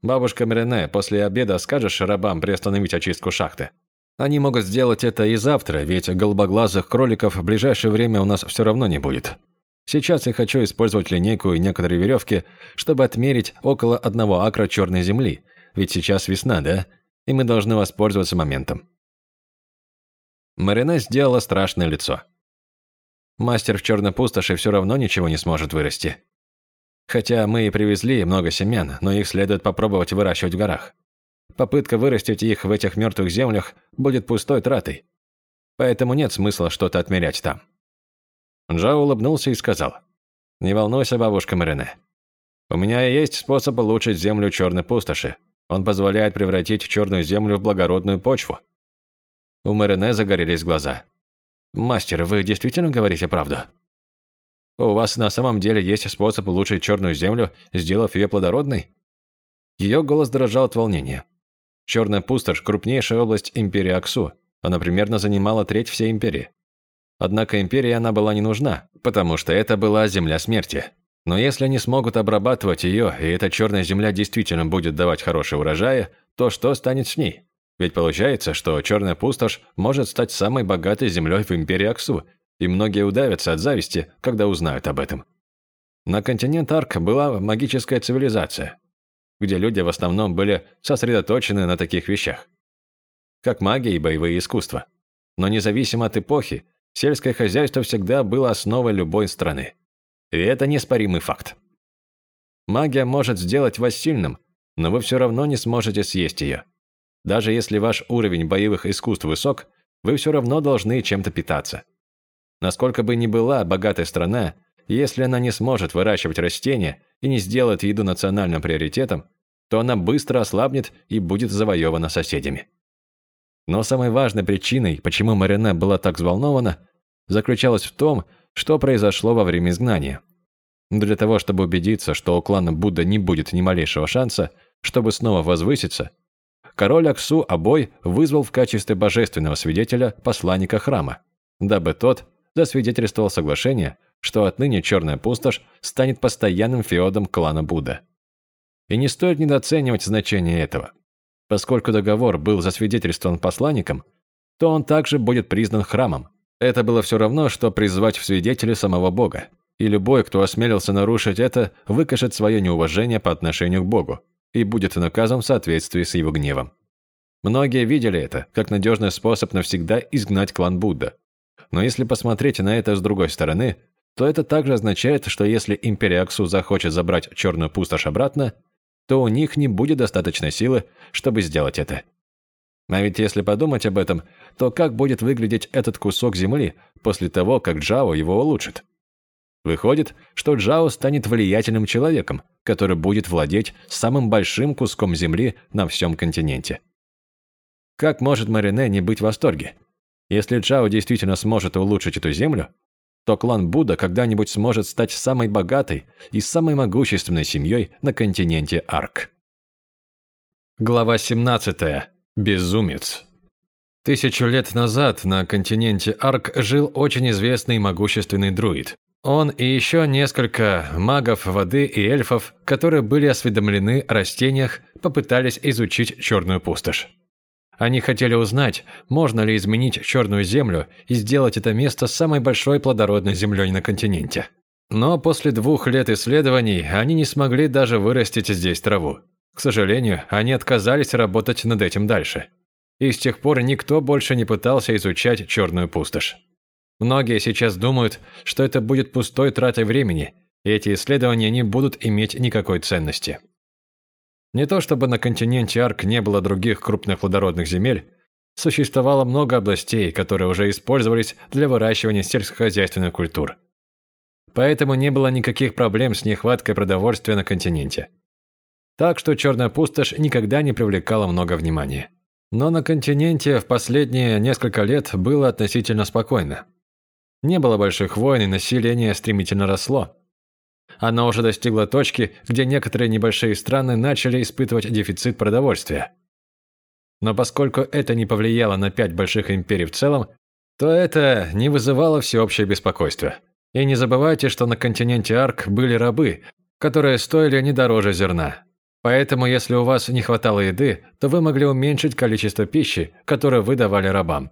Бабушка Мирене, после обеда скажешь рабам приостановить очистку шахты? Они могут сделать это и завтра, ведь голубоглазых кроликов в ближайшее время у нас все равно не будет. Сейчас я хочу использовать линейку и некоторые веревки, чтобы отмерить около одного акра черной земли, ведь сейчас весна, да? И мы должны воспользоваться моментом. Марина сделала страшное лицо. Мастер в черной пустоши все равно ничего не сможет вырасти. Хотя мы и привезли много семян, но их следует попробовать выращивать в горах. Попытка вырастить их в этих мертвых землях будет пустой тратой. Поэтому нет смысла что-то отмерять там. Джао улыбнулся и сказал, «Не волнуйся, бабушка Марине. У меня есть способ улучшить землю черной пустоши. Он позволяет превратить черную землю в благородную почву». У Марине загорелись глаза. «Мастер, вы действительно говорите правду? У вас на самом деле есть способ улучшить черную землю, сделав ее плодородной?» Ее голос дрожал от волнения. Черная пустошь – крупнейшая область империи Аксу. Она примерно занимала треть всей империи. Однако империи она была не нужна, потому что это была земля смерти. Но если они смогут обрабатывать ее, и эта черная земля действительно будет давать хорошие урожаи, то что станет с ней? Ведь получается, что Черная Пустошь может стать самой богатой землей в Империи Аксу, и многие удавятся от зависти, когда узнают об этом. На континент Арк была магическая цивилизация, где люди в основном были сосредоточены на таких вещах, как магия и боевые искусства. Но независимо от эпохи, сельское хозяйство всегда было основой любой страны. И это неспоримый факт. Магия может сделать вас сильным, но вы все равно не сможете съесть ее. Даже если ваш уровень боевых искусств высок, вы все равно должны чем-то питаться. Насколько бы ни была богатая страна, если она не сможет выращивать растения и не сделает еду национальным приоритетом, то она быстро ослабнет и будет завоевана соседями. Но самой важной причиной, почему Марина была так взволнована, заключалась в том, что произошло во время изгнания. Для того, чтобы убедиться, что у клана Будда не будет ни малейшего шанса, чтобы снова возвыситься, король Аксу Обой вызвал в качестве божественного свидетеля посланника храма, дабы тот засвидетельствовал соглашение, что отныне Черная Пустошь станет постоянным феодом клана Будда. И не стоит недооценивать значение этого. Поскольку договор был засвидетельствован посланником, то он также будет признан храмом. Это было все равно, что призвать в свидетели самого Бога. И любой, кто осмелился нарушить это, выкажет свое неуважение по отношению к Богу и будет наказан в соответствии с его гневом. Многие видели это как надежный способ навсегда изгнать клан Будда. Но если посмотреть на это с другой стороны, то это также означает, что если Империя Аксу захочет забрать Черную Пустошь обратно, то у них не будет достаточной силы, чтобы сделать это. А ведь если подумать об этом, то как будет выглядеть этот кусок земли после того, как Джао его улучшит? Выходит, что Джао станет влиятельным человеком, который будет владеть самым большим куском земли на всем континенте. Как может Марине не быть в восторге? Если Джао действительно сможет улучшить эту землю, то клан Будда когда-нибудь сможет стать самой богатой и самой могущественной семьей на континенте Арк. Глава 17. Безумец. Тысячу лет назад на континенте Арк жил очень известный и могущественный друид. Он и еще несколько магов воды и эльфов, которые были осведомлены о растениях, попытались изучить черную пустошь. Они хотели узнать, можно ли изменить черную землю и сделать это место самой большой плодородной землей на континенте. Но после двух лет исследований они не смогли даже вырастить здесь траву. К сожалению, они отказались работать над этим дальше. И с тех пор никто больше не пытался изучать черную пустошь. Многие сейчас думают, что это будет пустой тратой времени, и эти исследования не будут иметь никакой ценности. Не то чтобы на континенте Арк не было других крупных плодородных земель, существовало много областей, которые уже использовались для выращивания сельскохозяйственных культур. Поэтому не было никаких проблем с нехваткой продовольствия на континенте. Так что черная пустошь никогда не привлекала много внимания. Но на континенте в последние несколько лет было относительно спокойно. Не было больших войн и население стремительно росло. Она уже достигла точки, где некоторые небольшие страны начали испытывать дефицит продовольствия. Но поскольку это не повлияло на пять больших империй в целом, то это не вызывало всеобщее беспокойство. И не забывайте, что на континенте Арк были рабы, которые стоили не дороже зерна. Поэтому, если у вас не хватало еды, то вы могли уменьшить количество пищи, которую вы давали рабам.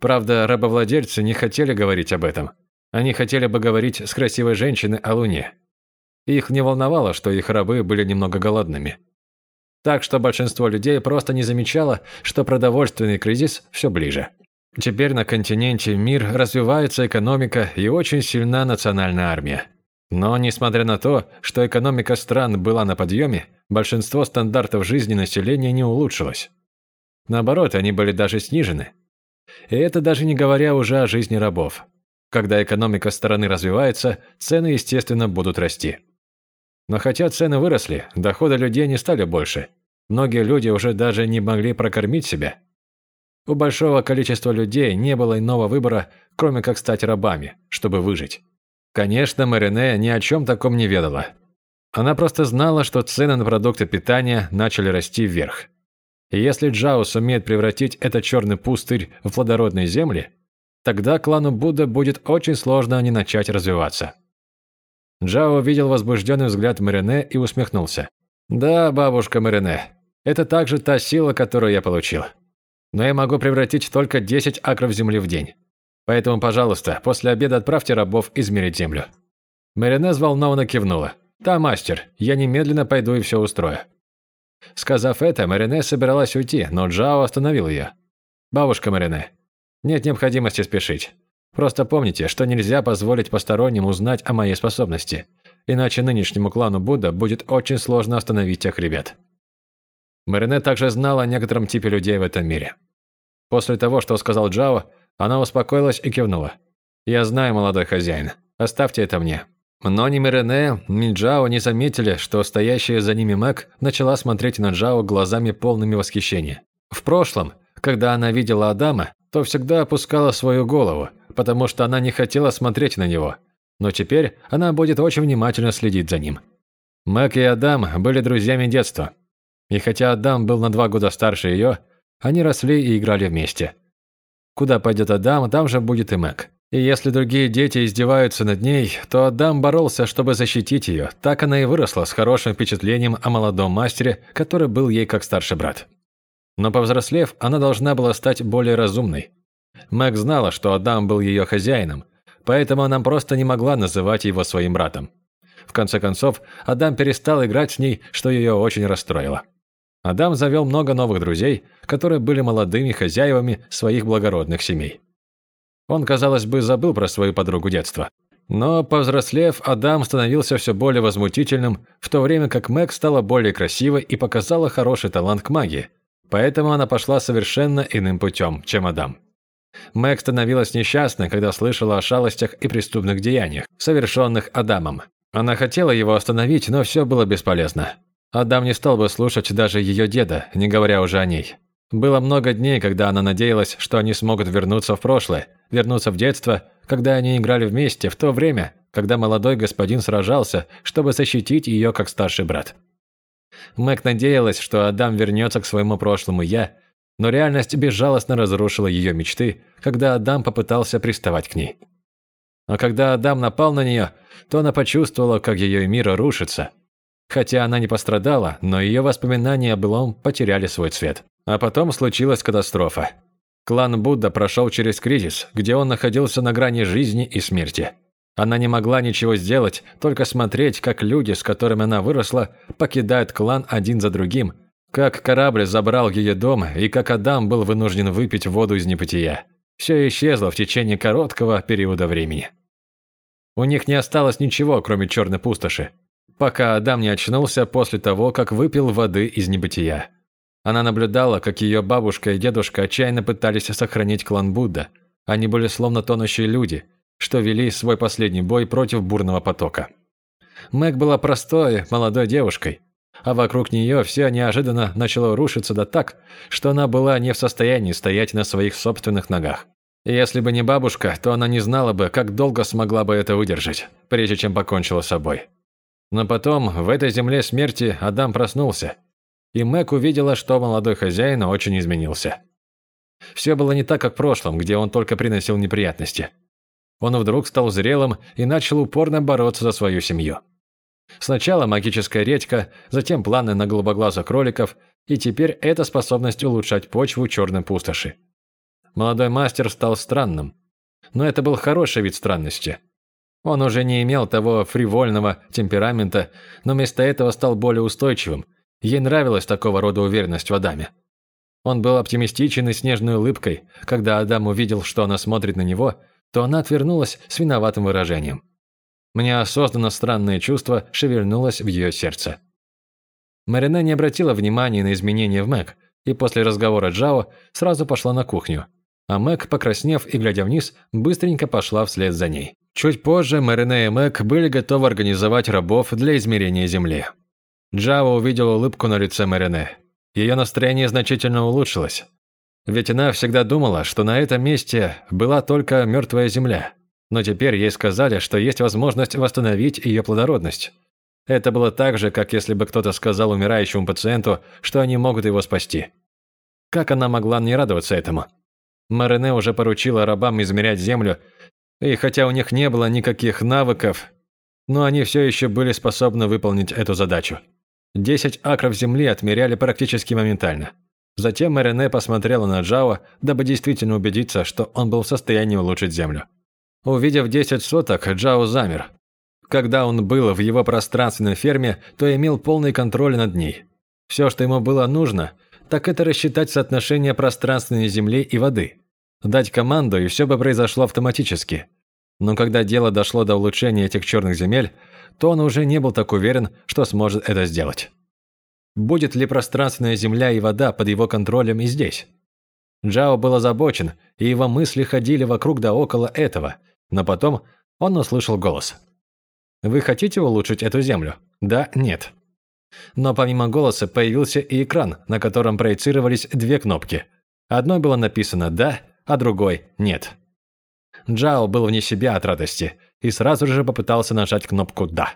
Правда, рабовладельцы не хотели говорить об этом. Они хотели бы говорить с красивой женщиной о Луне. Их не волновало, что их рабы были немного голодными. Так что большинство людей просто не замечало, что продовольственный кризис все ближе. Теперь на континенте мир развивается экономика и очень сильна национальная армия. Но несмотря на то, что экономика стран была на подъеме, большинство стандартов жизни населения не улучшилось. Наоборот, они были даже снижены. И это даже не говоря уже о жизни рабов. Когда экономика страны развивается, цены, естественно, будут расти. Но хотя цены выросли, доходы людей не стали больше. Многие люди уже даже не могли прокормить себя. У большого количества людей не было иного выбора, кроме как стать рабами, чтобы выжить. Конечно, Марине ни о чем таком не ведала. Она просто знала, что цены на продукты питания начали расти вверх. Если Джао сумеет превратить этот черный пустырь в плодородные земли, тогда клану Будда будет очень сложно не начать развиваться. Джао видел возбужденный взгляд Марине и усмехнулся. «Да, бабушка Марине, это также та сила, которую я получил. Но я могу превратить только 10 акров земли в день. Поэтому, пожалуйста, после обеда отправьте рабов измерить землю». Марине взволнованно кивнула. «Да, мастер, я немедленно пойду и все устрою». Сказав это, Марине собиралась уйти, но Джао остановил ее. «Бабушка Марине, нет необходимости спешить. Просто помните, что нельзя позволить посторонним узнать о моей способности, иначе нынешнему клану Будда будет очень сложно остановить тех ребят». Марине также знала о некотором типе людей в этом мире. После того, что сказал Джао, она успокоилась и кивнула. «Я знаю, молодой хозяин. Оставьте это мне. Но ни Мирене, ни Джао не заметили, что стоящая за ними Мэг начала смотреть на Джао глазами полными восхищения. В прошлом, когда она видела Адама, то всегда опускала свою голову, потому что она не хотела смотреть на него. Но теперь она будет очень внимательно следить за ним. Мэг и Адам были друзьями детства. И хотя Адам был на два года старше ее, они росли и играли вместе. Куда пойдет Адам, там же будет и Мэг. И если другие дети издеваются над ней, то Адам боролся, чтобы защитить ее. Так она и выросла с хорошим впечатлением о молодом мастере, который был ей как старший брат. Но повзрослев, она должна была стать более разумной. Мэг знала, что Адам был ее хозяином, поэтому она просто не могла называть его своим братом. В конце концов, Адам перестал играть с ней, что ее очень расстроило. Адам завел много новых друзей, которые были молодыми хозяевами своих благородных семей. Он, казалось бы, забыл про свою подругу детства. Но, повзрослев, Адам становился все более возмутительным, в то время как Мэг стала более красивой и показала хороший талант к магии. Поэтому она пошла совершенно иным путем, чем Адам. Мэг становилась несчастной, когда слышала о шалостях и преступных деяниях, совершенных Адамом. Она хотела его остановить, но все было бесполезно. Адам не стал бы слушать даже ее деда, не говоря уже о ней. Было много дней, когда она надеялась, что они смогут вернуться в прошлое, вернуться в детство, когда они играли вместе, в то время, когда молодой господин сражался, чтобы защитить ее как старший брат. Мэг надеялась, что Адам вернется к своему прошлому «я», но реальность безжалостно разрушила ее мечты, когда Адам попытался приставать к ней. А когда Адам напал на нее, то она почувствовала, как ее мир рушится. Хотя она не пострадала, но ее воспоминания о былом потеряли свой цвет. А потом случилась катастрофа. Клан Будда прошел через кризис, где он находился на грани жизни и смерти. Она не могла ничего сделать, только смотреть, как люди, с которыми она выросла, покидают клан один за другим, как корабль забрал ее дом и как Адам был вынужден выпить воду из небытия. Все исчезло в течение короткого периода времени. У них не осталось ничего, кроме черной пустоши, пока Адам не очнулся после того, как выпил воды из небытия. Она наблюдала, как ее бабушка и дедушка отчаянно пытались сохранить клан Будда. Они были словно тонущие люди, что вели свой последний бой против бурного потока. Мэг была простой, молодой девушкой, а вокруг нее все неожиданно начало рушиться да так, что она была не в состоянии стоять на своих собственных ногах. И если бы не бабушка, то она не знала бы, как долго смогла бы это выдержать, прежде чем покончила с собой. Но потом, в этой земле смерти, Адам проснулся и Мэг увидела, что молодой хозяин очень изменился. Все было не так, как в прошлом, где он только приносил неприятности. Он вдруг стал зрелым и начал упорно бороться за свою семью. Сначала магическая редька, затем планы на голубоглазых кроликов, и теперь эта способность улучшать почву черной пустоши. Молодой мастер стал странным. Но это был хороший вид странности. Он уже не имел того фривольного темперамента, но вместо этого стал более устойчивым, Ей нравилась такого рода уверенность в Адаме. Он был оптимистичен и с нежной улыбкой. Когда Адам увидел, что она смотрит на него, то она отвернулась с виноватым выражением. Мне осознанно странное чувство шевельнулось в ее сердце. Марина не обратила внимания на изменения в Мэг, и после разговора Джао сразу пошла на кухню. А Мэг, покраснев и глядя вниз, быстренько пошла вслед за ней. Чуть позже Марина и Мэг были готовы организовать рабов для измерения Земли. Джава увидела улыбку на лице Марине. Ее настроение значительно улучшилось. Ведь она всегда думала, что на этом месте была только мертвая земля. Но теперь ей сказали, что есть возможность восстановить ее плодородность. Это было так же, как если бы кто-то сказал умирающему пациенту, что они могут его спасти. Как она могла не радоваться этому? Марине уже поручила рабам измерять землю, и хотя у них не было никаких навыков, но они все еще были способны выполнить эту задачу. Десять акров земли отмеряли практически моментально. Затем Марине посмотрела на Джао, дабы действительно убедиться, что он был в состоянии улучшить землю. Увидев десять соток, Джао замер. Когда он был в его пространственной ферме, то имел полный контроль над ней. Все, что ему было нужно, так это рассчитать соотношение пространственной земли и воды. Дать команду, и все бы произошло автоматически. Но когда дело дошло до улучшения этих черных земель, то он уже не был так уверен, что сможет это сделать. Будет ли пространственная земля и вода под его контролем и здесь? Джао был озабочен, и его мысли ходили вокруг да около этого, но потом он услышал голос. «Вы хотите улучшить эту землю? Да, нет». Но помимо голоса появился и экран, на котором проецировались две кнопки. Одной было написано «да», а другой «нет». Джао был вне себя от радости и сразу же попытался нажать кнопку «Да».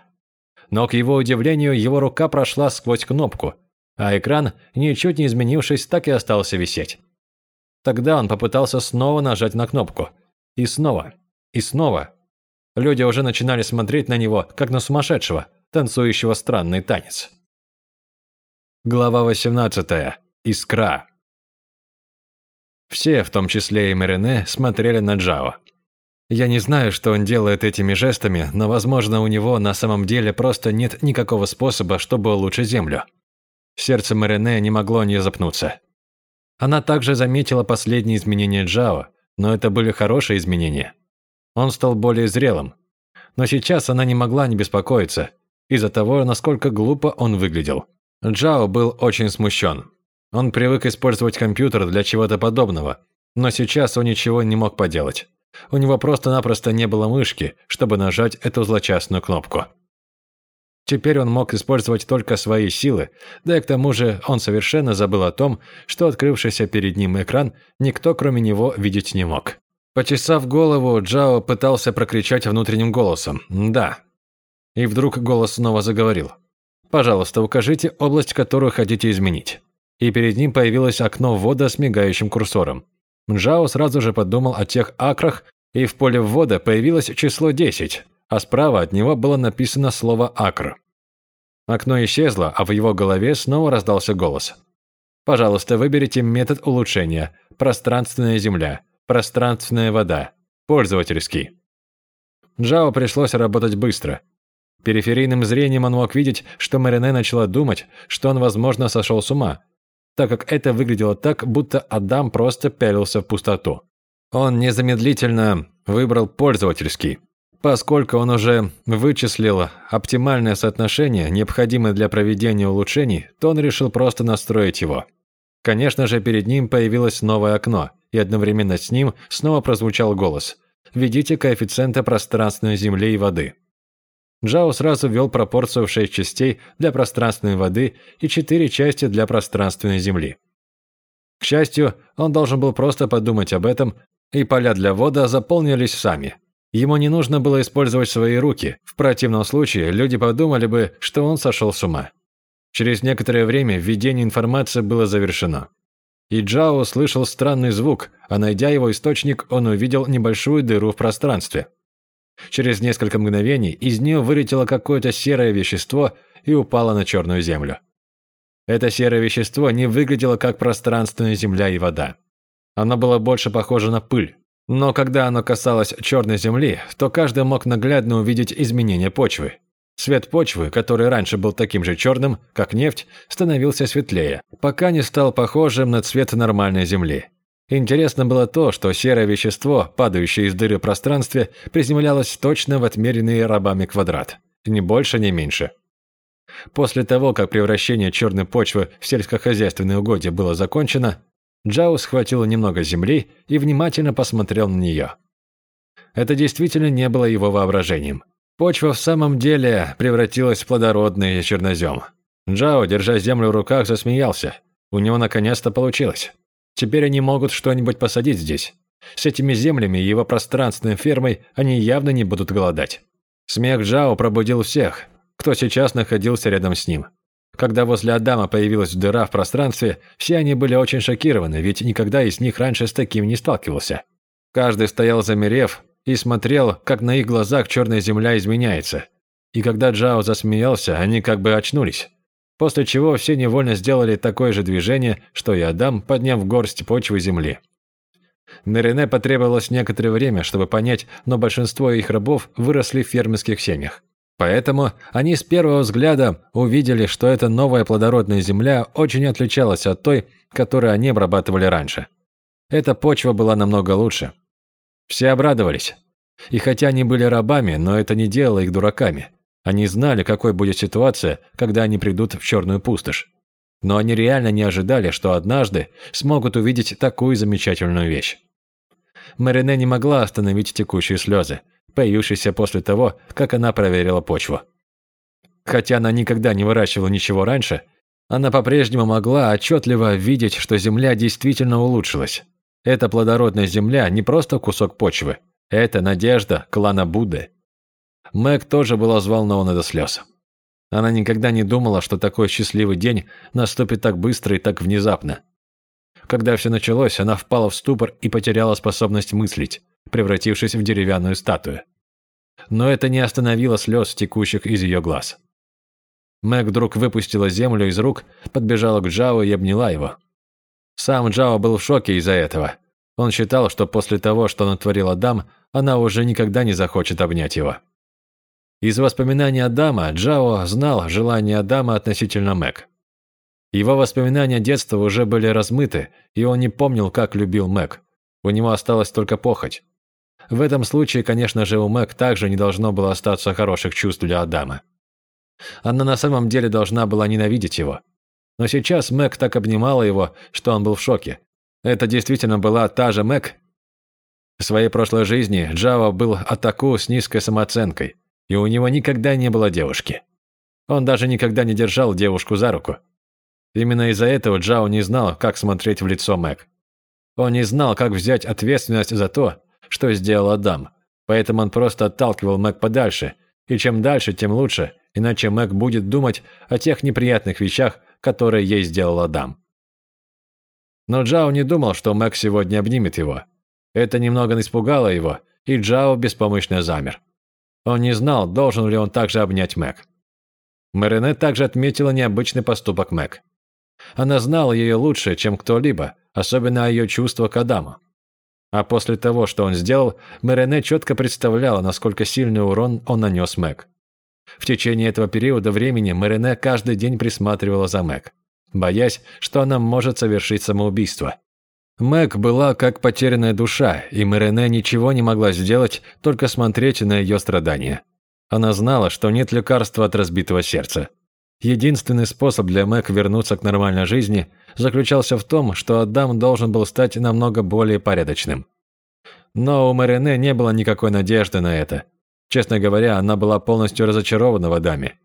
Но, к его удивлению, его рука прошла сквозь кнопку, а экран, ничуть не изменившись, так и остался висеть. Тогда он попытался снова нажать на кнопку. И снова. И снова. Люди уже начинали смотреть на него, как на сумасшедшего, танцующего странный танец. Глава 18. Искра. Все, в том числе и Марине, смотрели на Джао. Я не знаю, что он делает этими жестами, но, возможно, у него на самом деле просто нет никакого способа, чтобы улучшить землю. Сердце Марине не могло не запнуться. Она также заметила последние изменения Джао, но это были хорошие изменения. Он стал более зрелым. Но сейчас она не могла не беспокоиться, из-за того, насколько глупо он выглядел. Джао был очень смущен. Он привык использовать компьютер для чего-то подобного, но сейчас он ничего не мог поделать. У него просто-напросто не было мышки, чтобы нажать эту злочастную кнопку. Теперь он мог использовать только свои силы, да и к тому же он совершенно забыл о том, что открывшийся перед ним экран никто кроме него видеть не мог. Почесав голову, Джао пытался прокричать внутренним голосом «Да». И вдруг голос снова заговорил. «Пожалуйста, укажите область, которую хотите изменить». И перед ним появилось окно ввода с мигающим курсором. Джао сразу же подумал о тех акрах, и в поле ввода появилось число 10, а справа от него было написано слово «акр». Окно исчезло, а в его голове снова раздался голос. «Пожалуйста, выберите метод улучшения. Пространственная земля. Пространственная вода. Пользовательский». Джао пришлось работать быстро. Периферийным зрением он мог видеть, что Марине начала думать, что он, возможно, сошел с ума, так как это выглядело так, будто Адам просто пялился в пустоту. Он незамедлительно выбрал пользовательский. Поскольку он уже вычислил оптимальное соотношение, необходимое для проведения улучшений, то он решил просто настроить его. Конечно же, перед ним появилось новое окно, и одновременно с ним снова прозвучал голос «Введите коэффициенты пространственной земли и воды». Джао сразу ввел пропорцию в 6 частей для пространственной воды и 4 части для пространственной земли. К счастью, он должен был просто подумать об этом, и поля для вода заполнились сами – Ему не нужно было использовать свои руки, в противном случае люди подумали бы, что он сошел с ума. Через некоторое время введение информации было завершено. И Джао слышал странный звук, а найдя его источник, он увидел небольшую дыру в пространстве. Через несколько мгновений из нее вылетело какое-то серое вещество и упало на черную землю. Это серое вещество не выглядело как пространственная земля и вода. Оно было больше похоже на пыль. Но когда оно касалось черной земли, то каждый мог наглядно увидеть изменения почвы. Цвет почвы, который раньше был таким же черным, как нефть, становился светлее, пока не стал похожим на цвет нормальной земли. Интересно было то, что серое вещество, падающее из дыры в пространстве, приземлялось точно в отмеренный рабами квадрат. Ни больше, ни меньше. После того, как превращение черной почвы в сельскохозяйственные угодья было закончено, Джао схватил немного земли и внимательно посмотрел на нее. Это действительно не было его воображением. Почва в самом деле превратилась в плодородный чернозем. Джао, держа землю в руках, засмеялся. У него наконец-то получилось. Теперь они могут что-нибудь посадить здесь. С этими землями и его пространственной фермой они явно не будут голодать. Смех Джао пробудил всех, кто сейчас находился рядом с ним. Когда возле Адама появилась дыра в пространстве, все они были очень шокированы, ведь никогда из них раньше с таким не сталкивался. Каждый стоял замерев и смотрел, как на их глазах черная земля изменяется. И когда Джао засмеялся, они как бы очнулись. После чего все невольно сделали такое же движение, что и Адам, подняв горсть почвы земли. Нерене потребовалось некоторое время, чтобы понять, но большинство их рабов выросли в фермерских семьях. Поэтому они с первого взгляда увидели, что эта новая плодородная земля очень отличалась от той, которую они обрабатывали раньше. Эта почва была намного лучше. Все обрадовались. И хотя они были рабами, но это не делало их дураками. Они знали, какой будет ситуация, когда они придут в черную пустошь. Но они реально не ожидали, что однажды смогут увидеть такую замечательную вещь. Марине не могла остановить текущие слезы появившийся после того, как она проверила почву. Хотя она никогда не выращивала ничего раньше, она по-прежнему могла отчетливо видеть, что земля действительно улучшилась. Эта плодородная земля не просто кусок почвы, это надежда клана Будды. Мэг тоже была взволнована до слез. Она никогда не думала, что такой счастливый день наступит так быстро и так внезапно. Когда все началось, она впала в ступор и потеряла способность мыслить превратившись в деревянную статую. Но это не остановило слез, текущих из ее глаз. Мэг вдруг выпустила землю из рук, подбежала к Джао и обняла его. Сам Джао был в шоке из-за этого. Он считал, что после того, что натворил Адам, она уже никогда не захочет обнять его. Из воспоминаний Адама Джао знал желание Адама относительно Мэг. Его воспоминания детства уже были размыты, и он не помнил, как любил Мэг. У него осталась только похоть. В этом случае, конечно же, у Мэг также не должно было остаться хороших чувств для Адама. Она на самом деле должна была ненавидеть его. Но сейчас Мэг так обнимала его, что он был в шоке. Это действительно была та же Мэг? В своей прошлой жизни Джао был атаку с низкой самооценкой, и у него никогда не было девушки. Он даже никогда не держал девушку за руку. Именно из-за этого Джао не знал, как смотреть в лицо Мэг. Он не знал, как взять ответственность за то, что сделал Адам, поэтому он просто отталкивал Мэг подальше, и чем дальше, тем лучше, иначе Мэг будет думать о тех неприятных вещах, которые ей сделал Адам. Но Джао не думал, что Мэг сегодня обнимет его. Это немного испугало его, и Джао беспомощно замер. Он не знал, должен ли он также обнять Мэг. Марине также отметила необычный поступок Мэг. Она знала ее лучше, чем кто-либо, особенно ее чувства к Адаму. А после того, что он сделал, Марине четко представляла, насколько сильный урон он нанес Мэг. В течение этого периода времени Марине каждый день присматривала за Мэг, боясь, что она может совершить самоубийство. Мэг была как потерянная душа, и Марине ничего не могла сделать, только смотреть на ее страдания. Она знала, что нет лекарства от разбитого сердца. Единственный способ для Мэг вернуться к нормальной жизни заключался в том, что Адам должен был стать намного более порядочным. Но у Марине не было никакой надежды на это. Честно говоря, она была полностью разочарована в Адаме.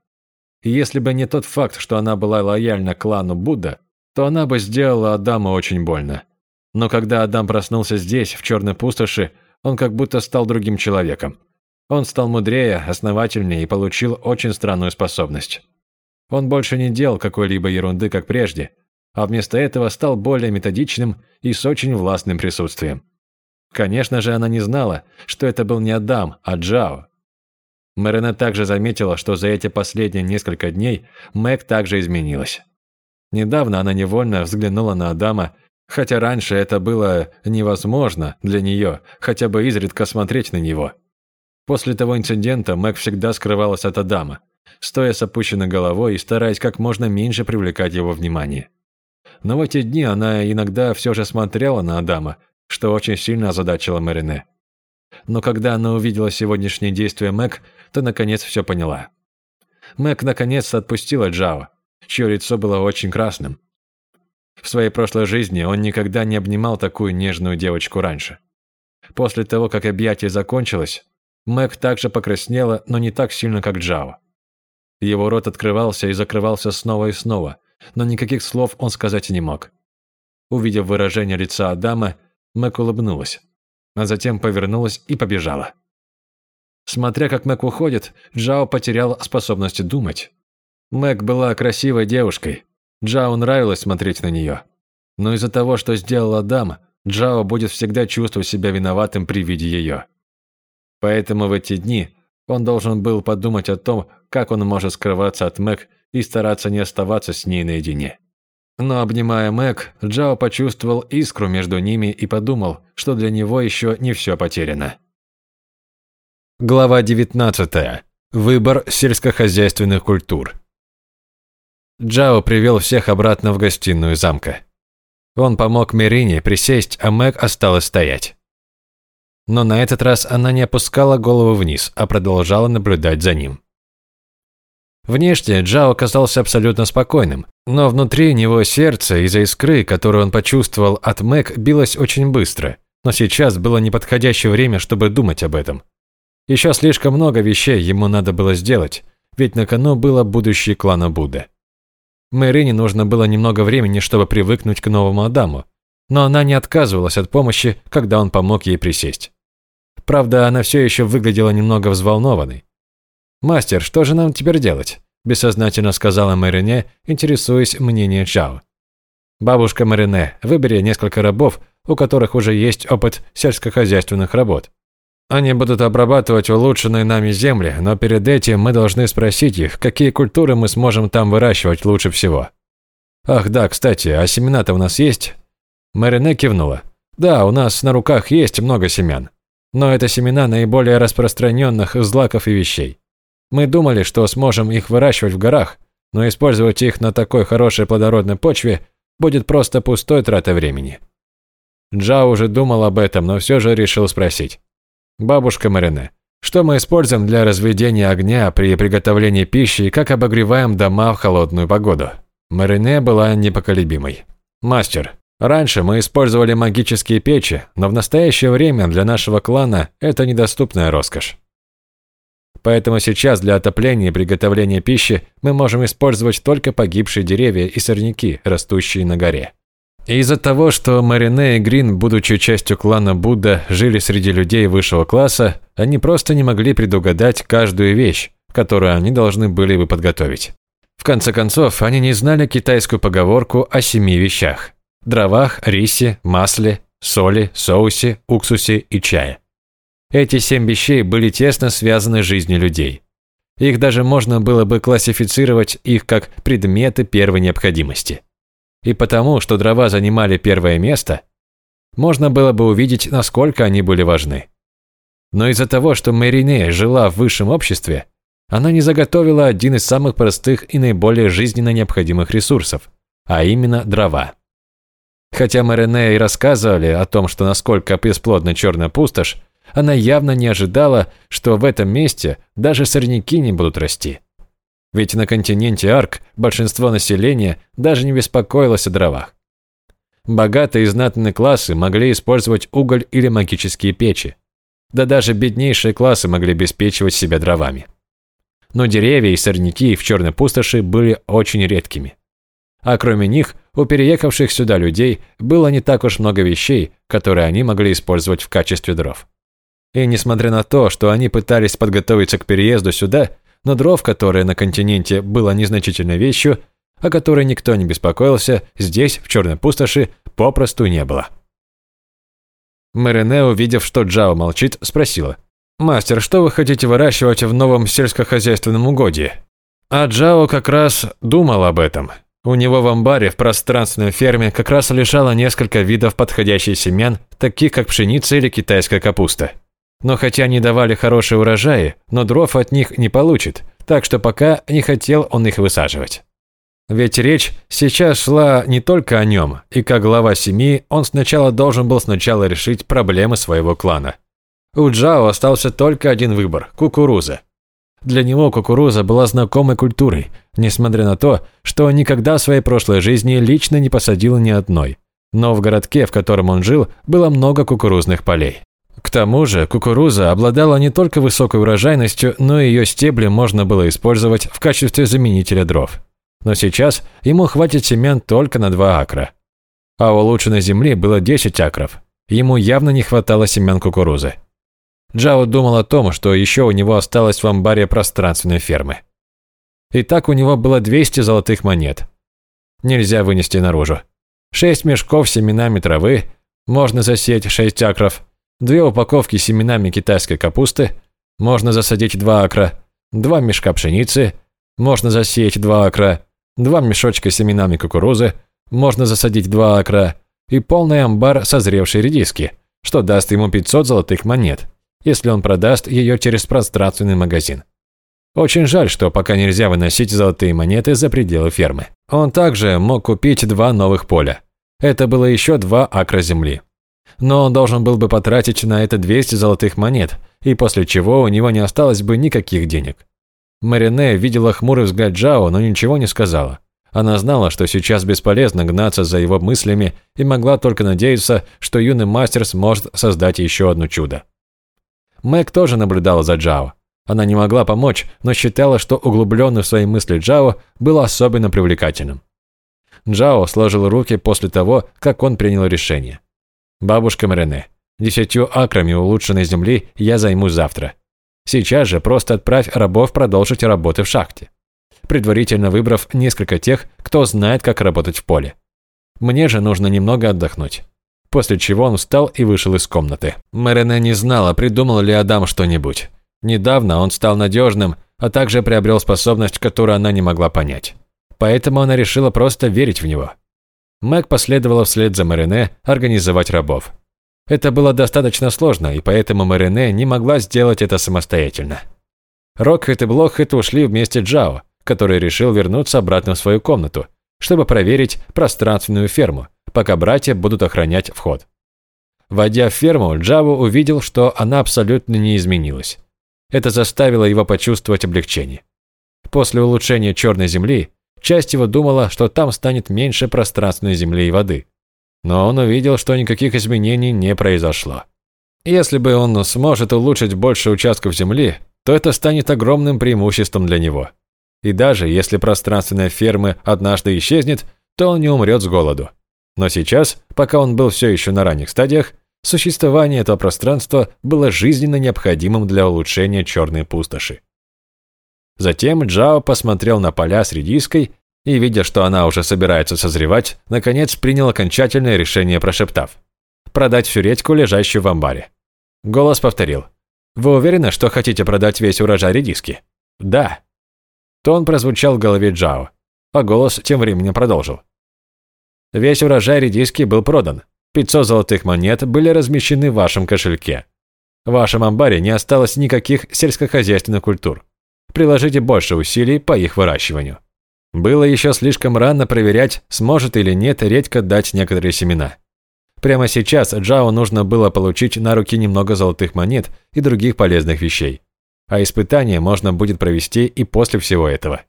И если бы не тот факт, что она была лояльна клану Будда, то она бы сделала Адаму очень больно. Но когда Адам проснулся здесь, в черной пустоши, он как будто стал другим человеком. Он стал мудрее, основательнее и получил очень странную способность. Он больше не делал какой-либо ерунды, как прежде, а вместо этого стал более методичным и с очень властным присутствием. Конечно же, она не знала, что это был не Адам, а Джао. Мэрена также заметила, что за эти последние несколько дней Мэг также изменилась. Недавно она невольно взглянула на Адама, хотя раньше это было невозможно для нее хотя бы изредка смотреть на него. После того инцидента Мэг всегда скрывалась от Адама, стоя с опущенной головой и стараясь как можно меньше привлекать его внимание. Но в эти дни она иногда все же смотрела на Адама, что очень сильно озадачило Марине. Но когда она увидела сегодняшние действия Мэг, то наконец все поняла. Мэг наконец отпустила Джао, чье лицо было очень красным. В своей прошлой жизни он никогда не обнимал такую нежную девочку раньше. После того, как объятие закончилось, Мэг также покраснела, но не так сильно, как Джао. Его рот открывался и закрывался снова и снова, но никаких слов он сказать не мог. Увидев выражение лица Адама, Мэг улыбнулась, а затем повернулась и побежала. Смотря как Мэг уходит, Джао потерял способность думать. Мэг была красивой девушкой. Джао нравилось смотреть на нее. Но из-за того, что сделал Адам, Джао будет всегда чувствовать себя виноватым при виде ее. Поэтому в эти дни он должен был подумать о том, как он может скрываться от Мэг и стараться не оставаться с ней наедине. Но обнимая Мэг, Джао почувствовал искру между ними и подумал, что для него еще не все потеряно. Глава 19. Выбор сельскохозяйственных культур. Джао привел всех обратно в гостиную замка. Он помог Мерине присесть, а Мэг осталась стоять. Но на этот раз она не опускала голову вниз, а продолжала наблюдать за ним. Внешне Джао казался абсолютно спокойным, но внутри него сердце из-за искры, которую он почувствовал от Мэг, билось очень быстро. Но сейчас было неподходящее время, чтобы думать об этом. Еще слишком много вещей ему надо было сделать, ведь на кону было будущее клана Будда. Мэрине нужно было немного времени, чтобы привыкнуть к новому Адаму, но она не отказывалась от помощи, когда он помог ей присесть. Правда, она все еще выглядела немного взволнованной. «Мастер, что же нам теперь делать?» – бессознательно сказала Марине, интересуясь мнением Чао. «Бабушка Марине, выбери несколько рабов, у которых уже есть опыт сельскохозяйственных работ. Они будут обрабатывать улучшенные нами земли, но перед этим мы должны спросить их, какие культуры мы сможем там выращивать лучше всего. Ах да, кстати, а семена-то у нас есть?» Марине кивнула. «Да, у нас на руках есть много семян. Но это семена наиболее распространенных злаков и вещей. Мы думали, что сможем их выращивать в горах, но использовать их на такой хорошей плодородной почве будет просто пустой тратой времени. Джао уже думал об этом, но все же решил спросить. «Бабушка Марине, что мы используем для разведения огня при приготовлении пищи и как обогреваем дома в холодную погоду?» Марине была непоколебимой. «Мастер, раньше мы использовали магические печи, но в настоящее время для нашего клана это недоступная роскошь. Поэтому сейчас для отопления и приготовления пищи мы можем использовать только погибшие деревья и сорняки, растущие на горе. Из-за того, что Марине и Грин, будучи частью клана Будда, жили среди людей высшего класса, они просто не могли предугадать каждую вещь, которую они должны были бы подготовить. В конце концов, они не знали китайскую поговорку о семи вещах – дровах, рисе, масле, соли, соусе, уксусе и чае. Эти семь вещей были тесно связаны с жизнью людей. Их даже можно было бы классифицировать их как предметы первой необходимости. И потому, что дрова занимали первое место, можно было бы увидеть, насколько они были важны. Но из-за того, что Мэрине жила в высшем обществе, она не заготовила один из самых простых и наиболее жизненно необходимых ресурсов, а именно дрова. Хотя Марине и рассказывали о том, что насколько бесплодна черная пустошь, она явно не ожидала, что в этом месте даже сорняки не будут расти. Ведь на континенте Арк большинство населения даже не беспокоилось о дровах. Богатые и знатные классы могли использовать уголь или магические печи. Да даже беднейшие классы могли обеспечивать себя дровами. Но деревья и сорняки в черной пустоши были очень редкими. А кроме них, у переехавших сюда людей было не так уж много вещей, которые они могли использовать в качестве дров. И несмотря на то, что они пытались подготовиться к переезду сюда, но дров, которые на континенте было незначительной вещью, о которой никто не беспокоился, здесь, в черной пустоши, попросту не было. Марине, увидев, что Джао молчит, спросила. «Мастер, что вы хотите выращивать в новом сельскохозяйственном угодье?» А Джао как раз думал об этом. У него в амбаре в пространственной ферме как раз лежало несколько видов подходящих семян, таких как пшеница или китайская капуста. Но хотя они давали хорошие урожаи, но дров от них не получит, так что пока не хотел он их высаживать. Ведь речь сейчас шла не только о нем, и как глава семьи он сначала должен был сначала решить проблемы своего клана. У Джао остался только один выбор – кукуруза. Для него кукуруза была знакомой культурой, несмотря на то, что он никогда в своей прошлой жизни лично не посадил ни одной. Но в городке, в котором он жил, было много кукурузных полей. К тому же кукуруза обладала не только высокой урожайностью, но и ее стебли можно было использовать в качестве заменителя дров. Но сейчас ему хватит семян только на 2 акра. А улучшенной земли было 10 акров. Ему явно не хватало семян кукурузы. Джао думал о том, что еще у него осталось в амбаре пространственной фермы. И так у него было 200 золотых монет. Нельзя вынести наружу. 6 мешков с семенами травы, можно засеять 6 акров, две упаковки с семенами китайской капусты, можно засадить 2 акра, два мешка пшеницы, можно засеять 2 акра, два мешочка с семенами кукурузы, можно засадить 2 акра. И полный амбар созревшей редиски, что даст ему 500 золотых монет, если он продаст ее через пространственный магазин. Очень жаль, что пока нельзя выносить золотые монеты за пределы фермы. Он также мог купить два новых поля. Это было еще два акра земли но он должен был бы потратить на это 200 золотых монет, и после чего у него не осталось бы никаких денег. Марине видела хмурый взгляд Джао, но ничего не сказала. Она знала, что сейчас бесполезно гнаться за его мыслями и могла только надеяться, что юный мастер сможет создать еще одно чудо. Мэг тоже наблюдала за Джао. Она не могла помочь, но считала, что углубленный в свои мысли Джао был особенно привлекательным. Джао сложил руки после того, как он принял решение. Бабушка Марине, десятью акрами улучшенной земли я займусь завтра. Сейчас же просто отправь рабов продолжить работы в шахте, предварительно выбрав несколько тех, кто знает, как работать в поле. Мне же нужно немного отдохнуть. После чего он встал и вышел из комнаты. Марине не знала, придумал ли Адам что-нибудь. Недавно он стал надежным, а также приобрел способность, которую она не могла понять. Поэтому она решила просто верить в него. Мэг последовала вслед за Марине организовать рабов. Это было достаточно сложно, и поэтому Марине не могла сделать это самостоятельно. Рокхет и Блохет ушли вместе Джао, который решил вернуться обратно в свою комнату, чтобы проверить пространственную ферму, пока братья будут охранять вход. Войдя в ферму, Джао увидел, что она абсолютно не изменилась. Это заставило его почувствовать облегчение. После улучшения черной земли Часть его думала, что там станет меньше пространственной земли и воды. Но он увидел, что никаких изменений не произошло. Если бы он сможет улучшить больше участков земли, то это станет огромным преимуществом для него. И даже если пространственная ферма однажды исчезнет, то он не умрет с голоду. Но сейчас, пока он был все еще на ранних стадиях, существование этого пространства было жизненно необходимым для улучшения черной пустоши. Затем Джао посмотрел на поля с редиской и, видя, что она уже собирается созревать, наконец принял окончательное решение, прошептав «Продать всю редьку, лежащую в амбаре». Голос повторил «Вы уверены, что хотите продать весь урожай редиски?» «Да». Тон прозвучал в голове Джао, а голос тем временем продолжил. Весь урожай редиски был продан. 500 золотых монет были размещены в вашем кошельке. В вашем амбаре не осталось никаких сельскохозяйственных культур. Приложите больше усилий по их выращиванию. Было еще слишком рано проверять, сможет или нет редька дать некоторые семена. Прямо сейчас Джао нужно было получить на руки немного золотых монет и других полезных вещей. А испытание можно будет провести и после всего этого.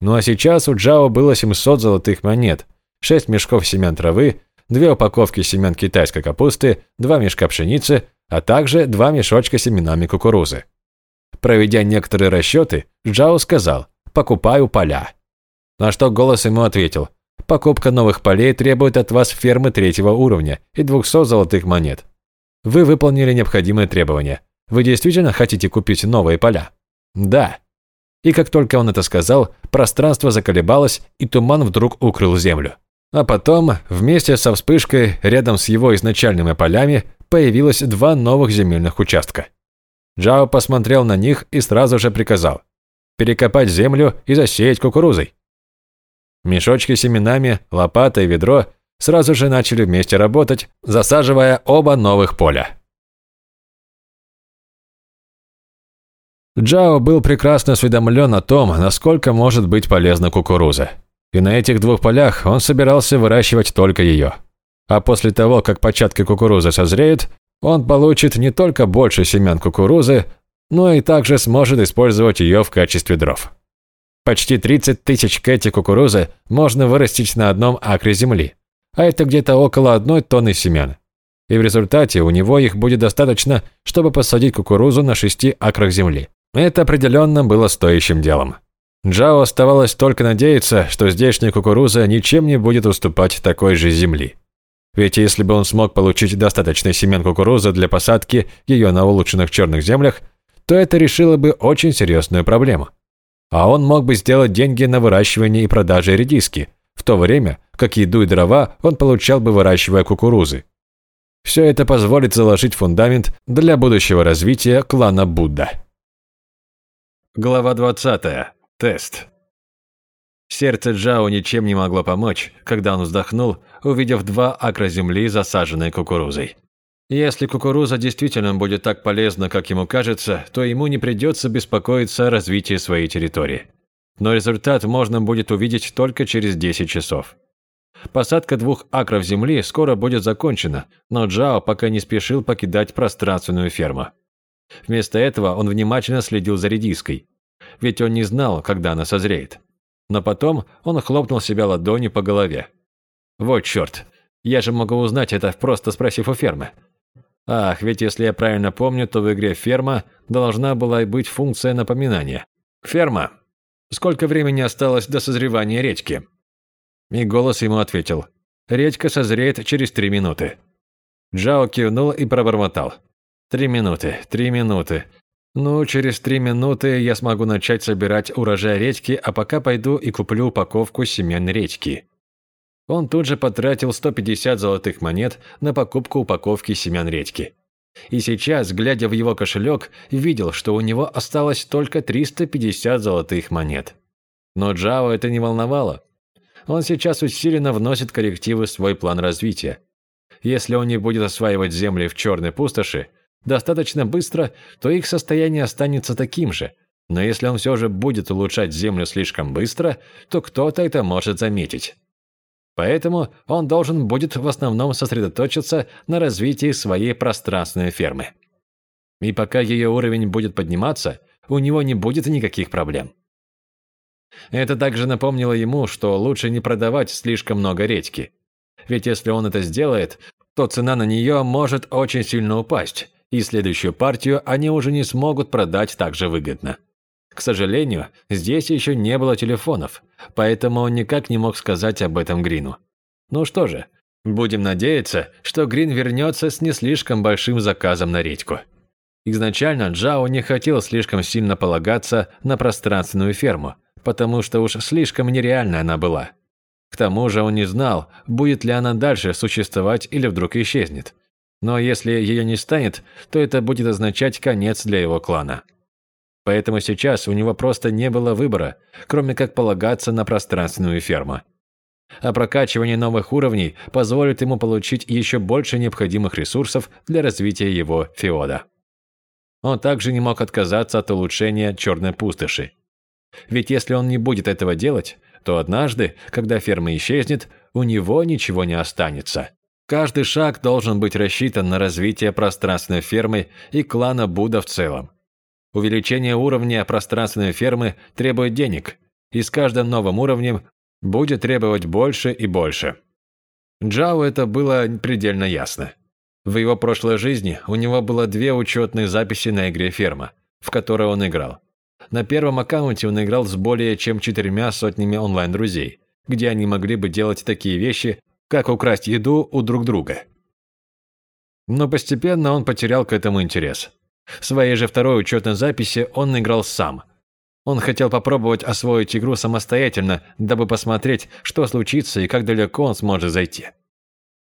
Ну а сейчас у Джао было 700 золотых монет, 6 мешков семян травы, 2 упаковки семян китайской капусты, 2 мешка пшеницы, а также 2 мешочка семенами кукурузы. Проведя некоторые расчеты, Джао сказал «покупаю поля». На что голос ему ответил «покупка новых полей требует от вас фермы третьего уровня и 200 золотых монет. Вы выполнили необходимые требования. Вы действительно хотите купить новые поля?» «Да», и как только он это сказал, пространство заколебалось, и туман вдруг укрыл землю. А потом, вместе со вспышкой, рядом с его изначальными полями, появилось два новых земельных участка. Джао посмотрел на них и сразу же приказал перекопать землю и засеять кукурузой. Мешочки с семенами, лопата и ведро сразу же начали вместе работать, засаживая оба новых поля. Джао был прекрасно осведомлен о том, насколько может быть полезна кукуруза. И на этих двух полях он собирался выращивать только ее. А после того, как початки кукурузы созреют, он получит не только больше семян кукурузы, но и также сможет использовать ее в качестве дров. Почти 30 тысяч кэти кукурузы можно вырастить на одном акре земли, а это где-то около одной тонны семян. И в результате у него их будет достаточно, чтобы посадить кукурузу на 6 акрах земли. Это определенно было стоящим делом. Джао оставалось только надеяться, что здешняя кукуруза ничем не будет уступать такой же земли. Ведь если бы он смог получить достаточно семян кукурузы для посадки ее на улучшенных черных землях, то это решило бы очень серьезную проблему. А он мог бы сделать деньги на выращивание и продаже редиски, в то время как еду и дрова он получал бы выращивая кукурузы. Все это позволит заложить фундамент для будущего развития клана Будда. Глава 20. Тест. Сердце Джао ничем не могло помочь, когда он вздохнул, увидев два акра земли, засаженной кукурузой. Если кукуруза действительно будет так полезна, как ему кажется, то ему не придется беспокоиться о развитии своей территории. Но результат можно будет увидеть только через 10 часов. Посадка двух акров земли скоро будет закончена, но Джао пока не спешил покидать пространственную ферму. Вместо этого он внимательно следил за редиской, ведь он не знал, когда она созреет. Но потом он хлопнул себя ладонью по голове. «Вот черт, я же могу узнать это, просто спросив у фермы». Ах, ведь если я правильно помню, то в игре «Ферма» должна была быть функция напоминания. «Ферма, сколько времени осталось до созревания редьки?» И голос ему ответил. «Редька созреет через три минуты». Джао кивнул и пробормотал. Три минуты, три минуты. Ну, через три минуты я смогу начать собирать урожай редьки, а пока пойду и куплю упаковку семян редьки. Он тут же потратил 150 золотых монет на покупку упаковки семян редьки. И сейчас, глядя в его кошелек, видел, что у него осталось только 350 золотых монет. Но Джао это не волновало. Он сейчас усиленно вносит коррективы в свой план развития. Если он не будет осваивать земли в черной пустоши, достаточно быстро, то их состояние останется таким же. Но если он все же будет улучшать Землю слишком быстро, то кто-то это может заметить. Поэтому он должен будет в основном сосредоточиться на развитии своей пространственной фермы. И пока ее уровень будет подниматься, у него не будет никаких проблем. Это также напомнило ему, что лучше не продавать слишком много редьки. Ведь если он это сделает, то цена на нее может очень сильно упасть, и следующую партию они уже не смогут продать так же выгодно. К сожалению, здесь еще не было телефонов, поэтому он никак не мог сказать об этом Грину. Ну что же, Будем надеяться, что Грин вернется с не слишком большим заказом на редьку. Изначально Джао не хотел слишком сильно полагаться на пространственную ферму, потому что уж слишком нереальна она была. К тому же он не знал, будет ли она дальше существовать или вдруг исчезнет. Но если ее не станет, то это будет означать конец для его клана. Поэтому сейчас у него просто не было выбора, кроме как полагаться на пространственную ферму. А прокачивание новых уровней позволит ему получить еще больше необходимых ресурсов для развития его феода. Он также не мог отказаться от улучшения черной пустоши. Ведь если он не будет этого делать, то однажды, когда ферма исчезнет, у него ничего не останется. Каждый шаг должен быть рассчитан на развитие пространственной фермы и клана Буда в целом. Увеличение уровня пространственной фермы требует денег, и с каждым новым уровнем будет требовать больше и больше. Джао это было предельно ясно. В его прошлой жизни у него было две учетные записи на игре «Ферма», в которой он играл. На первом аккаунте он играл с более чем четырьмя сотнями онлайн-друзей, где они могли бы делать такие вещи, как украсть еду у друг друга. Но постепенно он потерял к этому интерес. В своей же второй учетной записи он играл сам. Он хотел попробовать освоить игру самостоятельно, дабы посмотреть, что случится и как далеко он сможет зайти.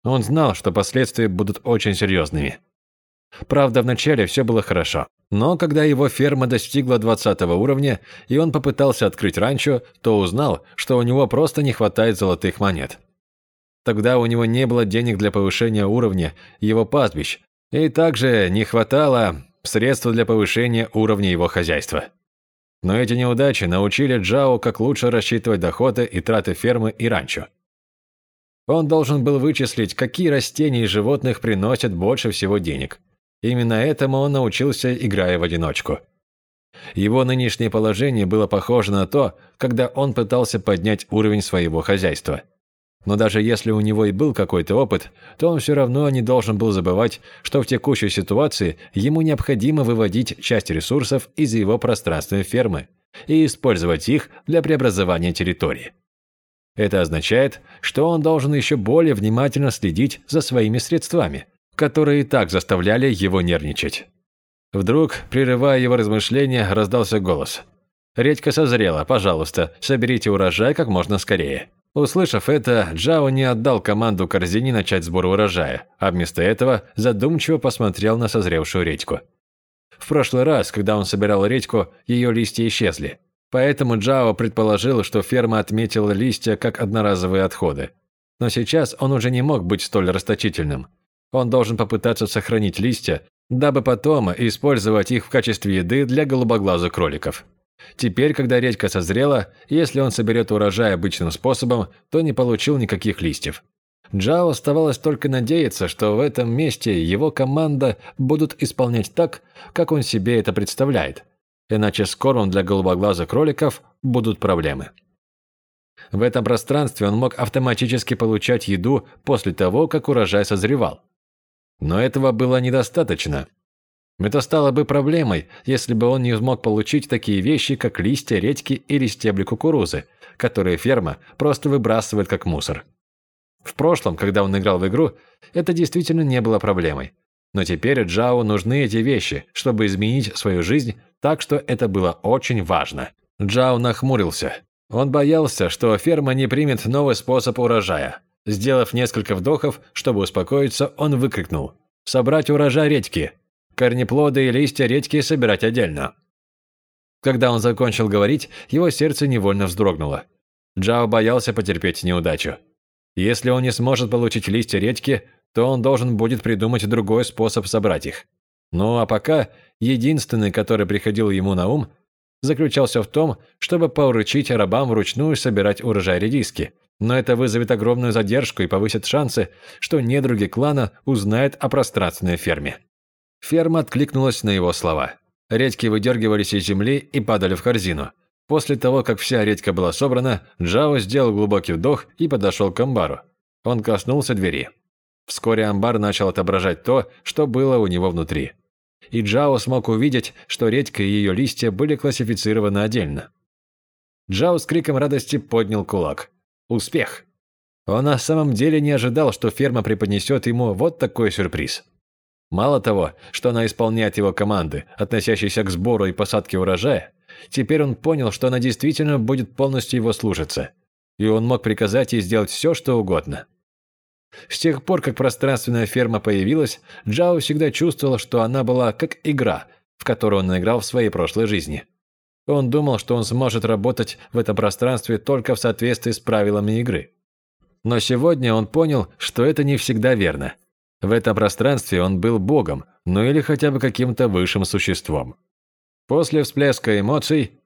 Он знал, что последствия будут очень серьезными. Правда, вначале все было хорошо. Но когда его ферма достигла 20 уровня, и он попытался открыть ранчо, то узнал, что у него просто не хватает золотых монет. Тогда у него не было денег для повышения уровня его пастбищ, и также не хватало средств для повышения уровня его хозяйства. Но эти неудачи научили Джао, как лучше рассчитывать доходы и траты фермы и ранчо. Он должен был вычислить, какие растения и животных приносят больше всего денег. Именно этому он научился, играя в одиночку. Его нынешнее положение было похоже на то, когда он пытался поднять уровень своего хозяйства – но даже если у него и был какой-то опыт, то он все равно не должен был забывать, что в текущей ситуации ему необходимо выводить часть ресурсов из его пространственной фермы и использовать их для преобразования территории. Это означает, что он должен еще более внимательно следить за своими средствами, которые и так заставляли его нервничать. Вдруг, прерывая его размышления, раздался голос. «Редька созрела, пожалуйста, соберите урожай как можно скорее». Услышав это, Джао не отдал команду корзине начать сбор урожая, а вместо этого задумчиво посмотрел на созревшую редьку. В прошлый раз, когда он собирал редьку, ее листья исчезли. Поэтому Джао предположил, что ферма отметила листья как одноразовые отходы. Но сейчас он уже не мог быть столь расточительным. Он должен попытаться сохранить листья, дабы потом использовать их в качестве еды для голубоглазых кроликов. Теперь, когда редька созрела, если он соберет урожай обычным способом, то не получил никаких листьев. Джао оставалось только надеяться, что в этом месте его команда будут исполнять так, как он себе это представляет. Иначе с кормом для голубоглазых кроликов будут проблемы. В этом пространстве он мог автоматически получать еду после того, как урожай созревал. Но этого было недостаточно. Это стало бы проблемой, если бы он не смог получить такие вещи, как листья редьки или стебли кукурузы, которые ферма просто выбрасывает как мусор. В прошлом, когда он играл в игру, это действительно не было проблемой. Но теперь Джао нужны эти вещи, чтобы изменить свою жизнь, так что это было очень важно. Джао нахмурился. Он боялся, что ферма не примет новый способ урожая. Сделав несколько вдохов, чтобы успокоиться, он выкрикнул «Собрать урожай редьки!» Корнеплоды и листья редьки собирать отдельно. Когда он закончил говорить, его сердце невольно вздрогнуло. Джао боялся потерпеть неудачу. Если он не сможет получить листья редьки, то он должен будет придумать другой способ собрать их. Ну а пока единственный, который приходил ему на ум, заключался в том, чтобы поручить рабам вручную собирать урожай редиски. Но это вызовет огромную задержку и повысит шансы, что недруги клана узнают о пространственной ферме. Ферма откликнулась на его слова. Редьки выдергивались из земли и падали в корзину. После того, как вся редька была собрана, Джао сделал глубокий вдох и подошел к амбару. Он коснулся двери. Вскоре амбар начал отображать то, что было у него внутри. И Джао смог увидеть, что редька и ее листья были классифицированы отдельно. Джао с криком радости поднял кулак. Успех! Он на самом деле не ожидал, что ферма преподнесет ему вот такой сюрприз. Мало того, что она исполняет его команды, относящиеся к сбору и посадке урожая, теперь он понял, что она действительно будет полностью его служиться, и он мог приказать ей сделать все, что угодно. С тех пор, как пространственная ферма появилась, Джао всегда чувствовал, что она была как игра, в которую он играл в своей прошлой жизни. Он думал, что он сможет работать в этом пространстве только в соответствии с правилами игры. Но сегодня он понял, что это не всегда верно. В этом пространстве он был богом, ну или хотя бы каким-то высшим существом. После всплеска эмоций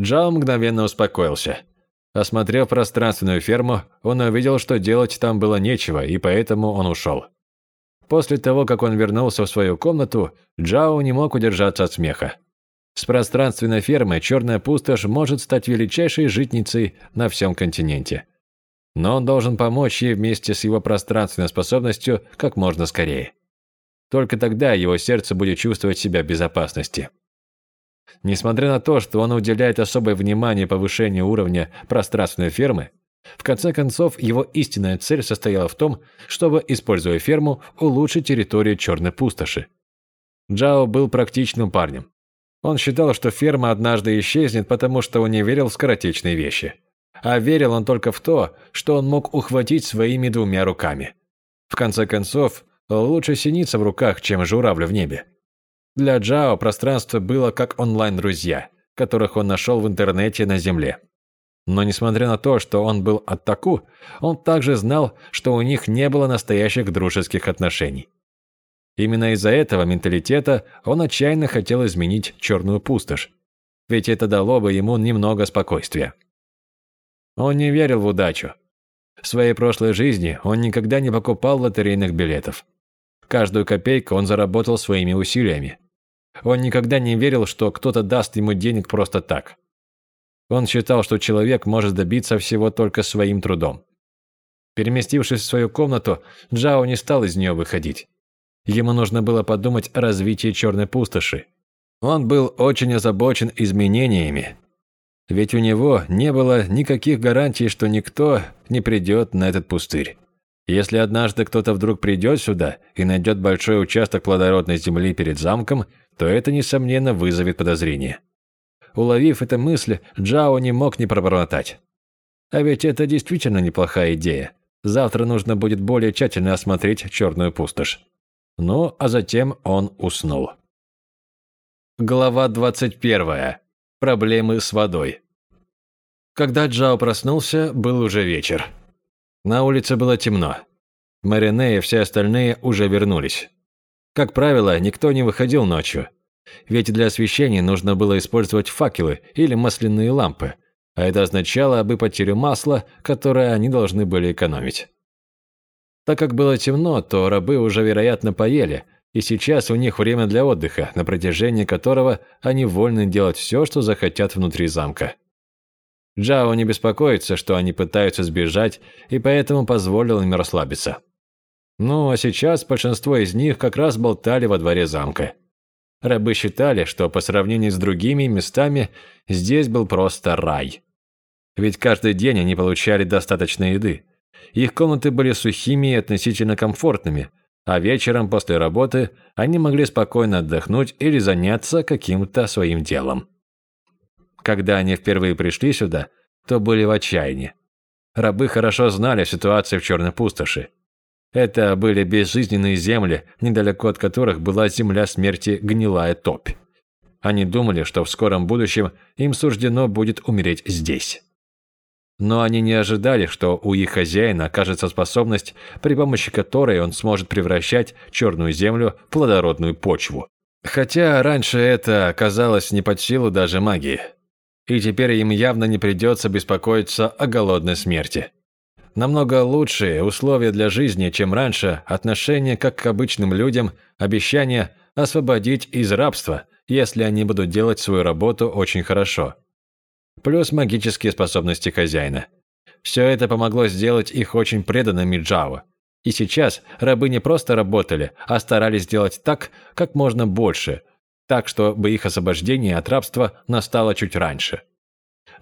Джао мгновенно успокоился. Осмотрев пространственную ферму, он увидел, что делать там было нечего, и поэтому он ушел. После того, как он вернулся в свою комнату, Джао не мог удержаться от смеха. С пространственной фермы черная пустошь может стать величайшей житницей на всем континенте. Но он должен помочь ей вместе с его пространственной способностью как можно скорее. Только тогда его сердце будет чувствовать себя в безопасности. Несмотря на то, что он уделяет особое внимание повышению уровня пространственной фермы, в конце концов его истинная цель состояла в том, чтобы, используя ферму, улучшить территорию черной пустоши. Джао был практичным парнем. Он считал, что ферма однажды исчезнет, потому что он не верил в скоротечные вещи. А верил он только в то, что он мог ухватить своими двумя руками. В конце концов, лучше синица в руках, чем журавль в небе. Для Джао пространство было как онлайн-друзья, которых он нашел в интернете на Земле. Но несмотря на то, что он был Аттаку, он также знал, что у них не было настоящих дружеских отношений. Именно из-за этого менталитета он отчаянно хотел изменить черную пустошь, ведь это дало бы ему немного спокойствия. Он не верил в удачу. В своей прошлой жизни он никогда не покупал лотерейных билетов. Каждую копейку он заработал своими усилиями. Он никогда не верил, что кто-то даст ему денег просто так. Он считал, что человек может добиться всего только своим трудом. Переместившись в свою комнату, Джао не стал из нее выходить. Ему нужно было подумать о развитии черной пустоши. Он был очень озабочен изменениями, ведь у него не было никаких гарантий, что никто не придет на этот пустырь. Если однажды кто-то вдруг придет сюда и найдет большой участок плодородной земли перед замком, то это, несомненно, вызовет подозрение. Уловив эту мысль, Джао не мог не пробормотать. А ведь это действительно неплохая идея. Завтра нужно будет более тщательно осмотреть черную пустошь. Ну, а затем он уснул. Глава 21. Проблемы с водой. Когда Джао проснулся, был уже вечер. На улице было темно. Марине и все остальные уже вернулись. Как правило, никто не выходил ночью. Ведь для освещения нужно было использовать факелы или масляные лампы, а это означало бы потерю масла, которое они должны были экономить. Так как было темно, то рабы уже, вероятно, поели, и сейчас у них время для отдыха, на протяжении которого они вольны делать все, что захотят внутри замка. Джао не беспокоится, что они пытаются сбежать, и поэтому позволил им расслабиться. Ну, а сейчас большинство из них как раз болтали во дворе замка. Рабы считали, что по сравнению с другими местами здесь был просто рай. Ведь каждый день они получали достаточно еды. Их комнаты были сухими и относительно комфортными, а вечером после работы они могли спокойно отдохнуть или заняться каким-то своим делом. Когда они впервые пришли сюда, то были в отчаянии. Рабы хорошо знали ситуацию в Черной пустоши. Это были безжизненные земли, недалеко от которых была земля смерти гнилая топь. Они думали, что в скором будущем им суждено будет умереть здесь. Но они не ожидали, что у их хозяина окажется способность, при помощи которой он сможет превращать черную землю в плодородную почву. Хотя раньше это казалось не под силу даже магии. И теперь им явно не придется беспокоиться о голодной смерти намного лучшие условия для жизни, чем раньше, отношение как к обычным людям, обещание освободить из рабства, если они будут делать свою работу очень хорошо. Плюс магические способности хозяина. Все это помогло сделать их очень преданными Джао. И сейчас рабы не просто работали, а старались сделать так, как можно больше, так, чтобы их освобождение от рабства настало чуть раньше.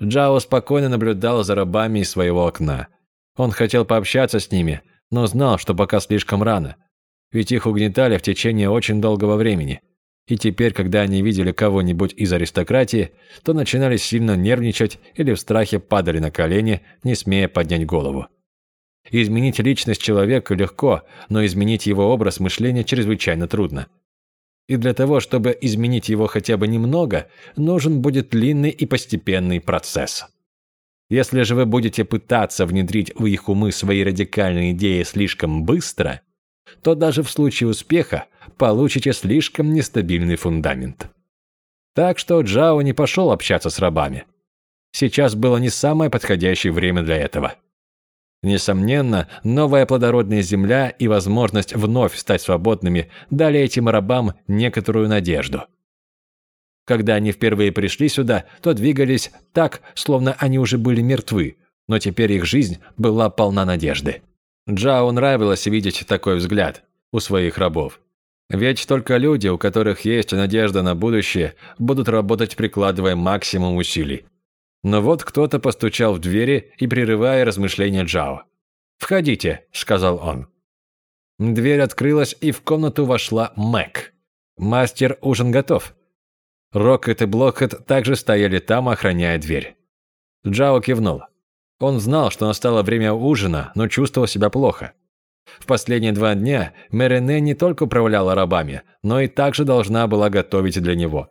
Джао спокойно наблюдал за рабами из своего окна – Он хотел пообщаться с ними, но знал, что пока слишком рано, ведь их угнетали в течение очень долгого времени. И теперь, когда они видели кого-нибудь из аристократии, то начинали сильно нервничать или в страхе падали на колени, не смея поднять голову. Изменить личность человека легко, но изменить его образ мышления чрезвычайно трудно. И для того, чтобы изменить его хотя бы немного, нужен будет длинный и постепенный процесс. Если же вы будете пытаться внедрить в их умы свои радикальные идеи слишком быстро, то даже в случае успеха получите слишком нестабильный фундамент. Так что Джао не пошел общаться с рабами. Сейчас было не самое подходящее время для этого. Несомненно, новая плодородная земля и возможность вновь стать свободными дали этим рабам некоторую надежду – когда они впервые пришли сюда, то двигались так, словно они уже были мертвы, но теперь их жизнь была полна надежды. Джао нравилось видеть такой взгляд у своих рабов. Ведь только люди, у которых есть надежда на будущее, будут работать, прикладывая максимум усилий. Но вот кто-то постучал в двери и прерывая размышления Джао. «Входите», – сказал он. Дверь открылась, и в комнату вошла Мэг. «Мастер, ужин готов», Рокет и Блокет также стояли там, охраняя дверь. Джао кивнул. Он знал, что настало время ужина, но чувствовал себя плохо. В последние два дня Мерене не только управляла рабами, но и также должна была готовить для него.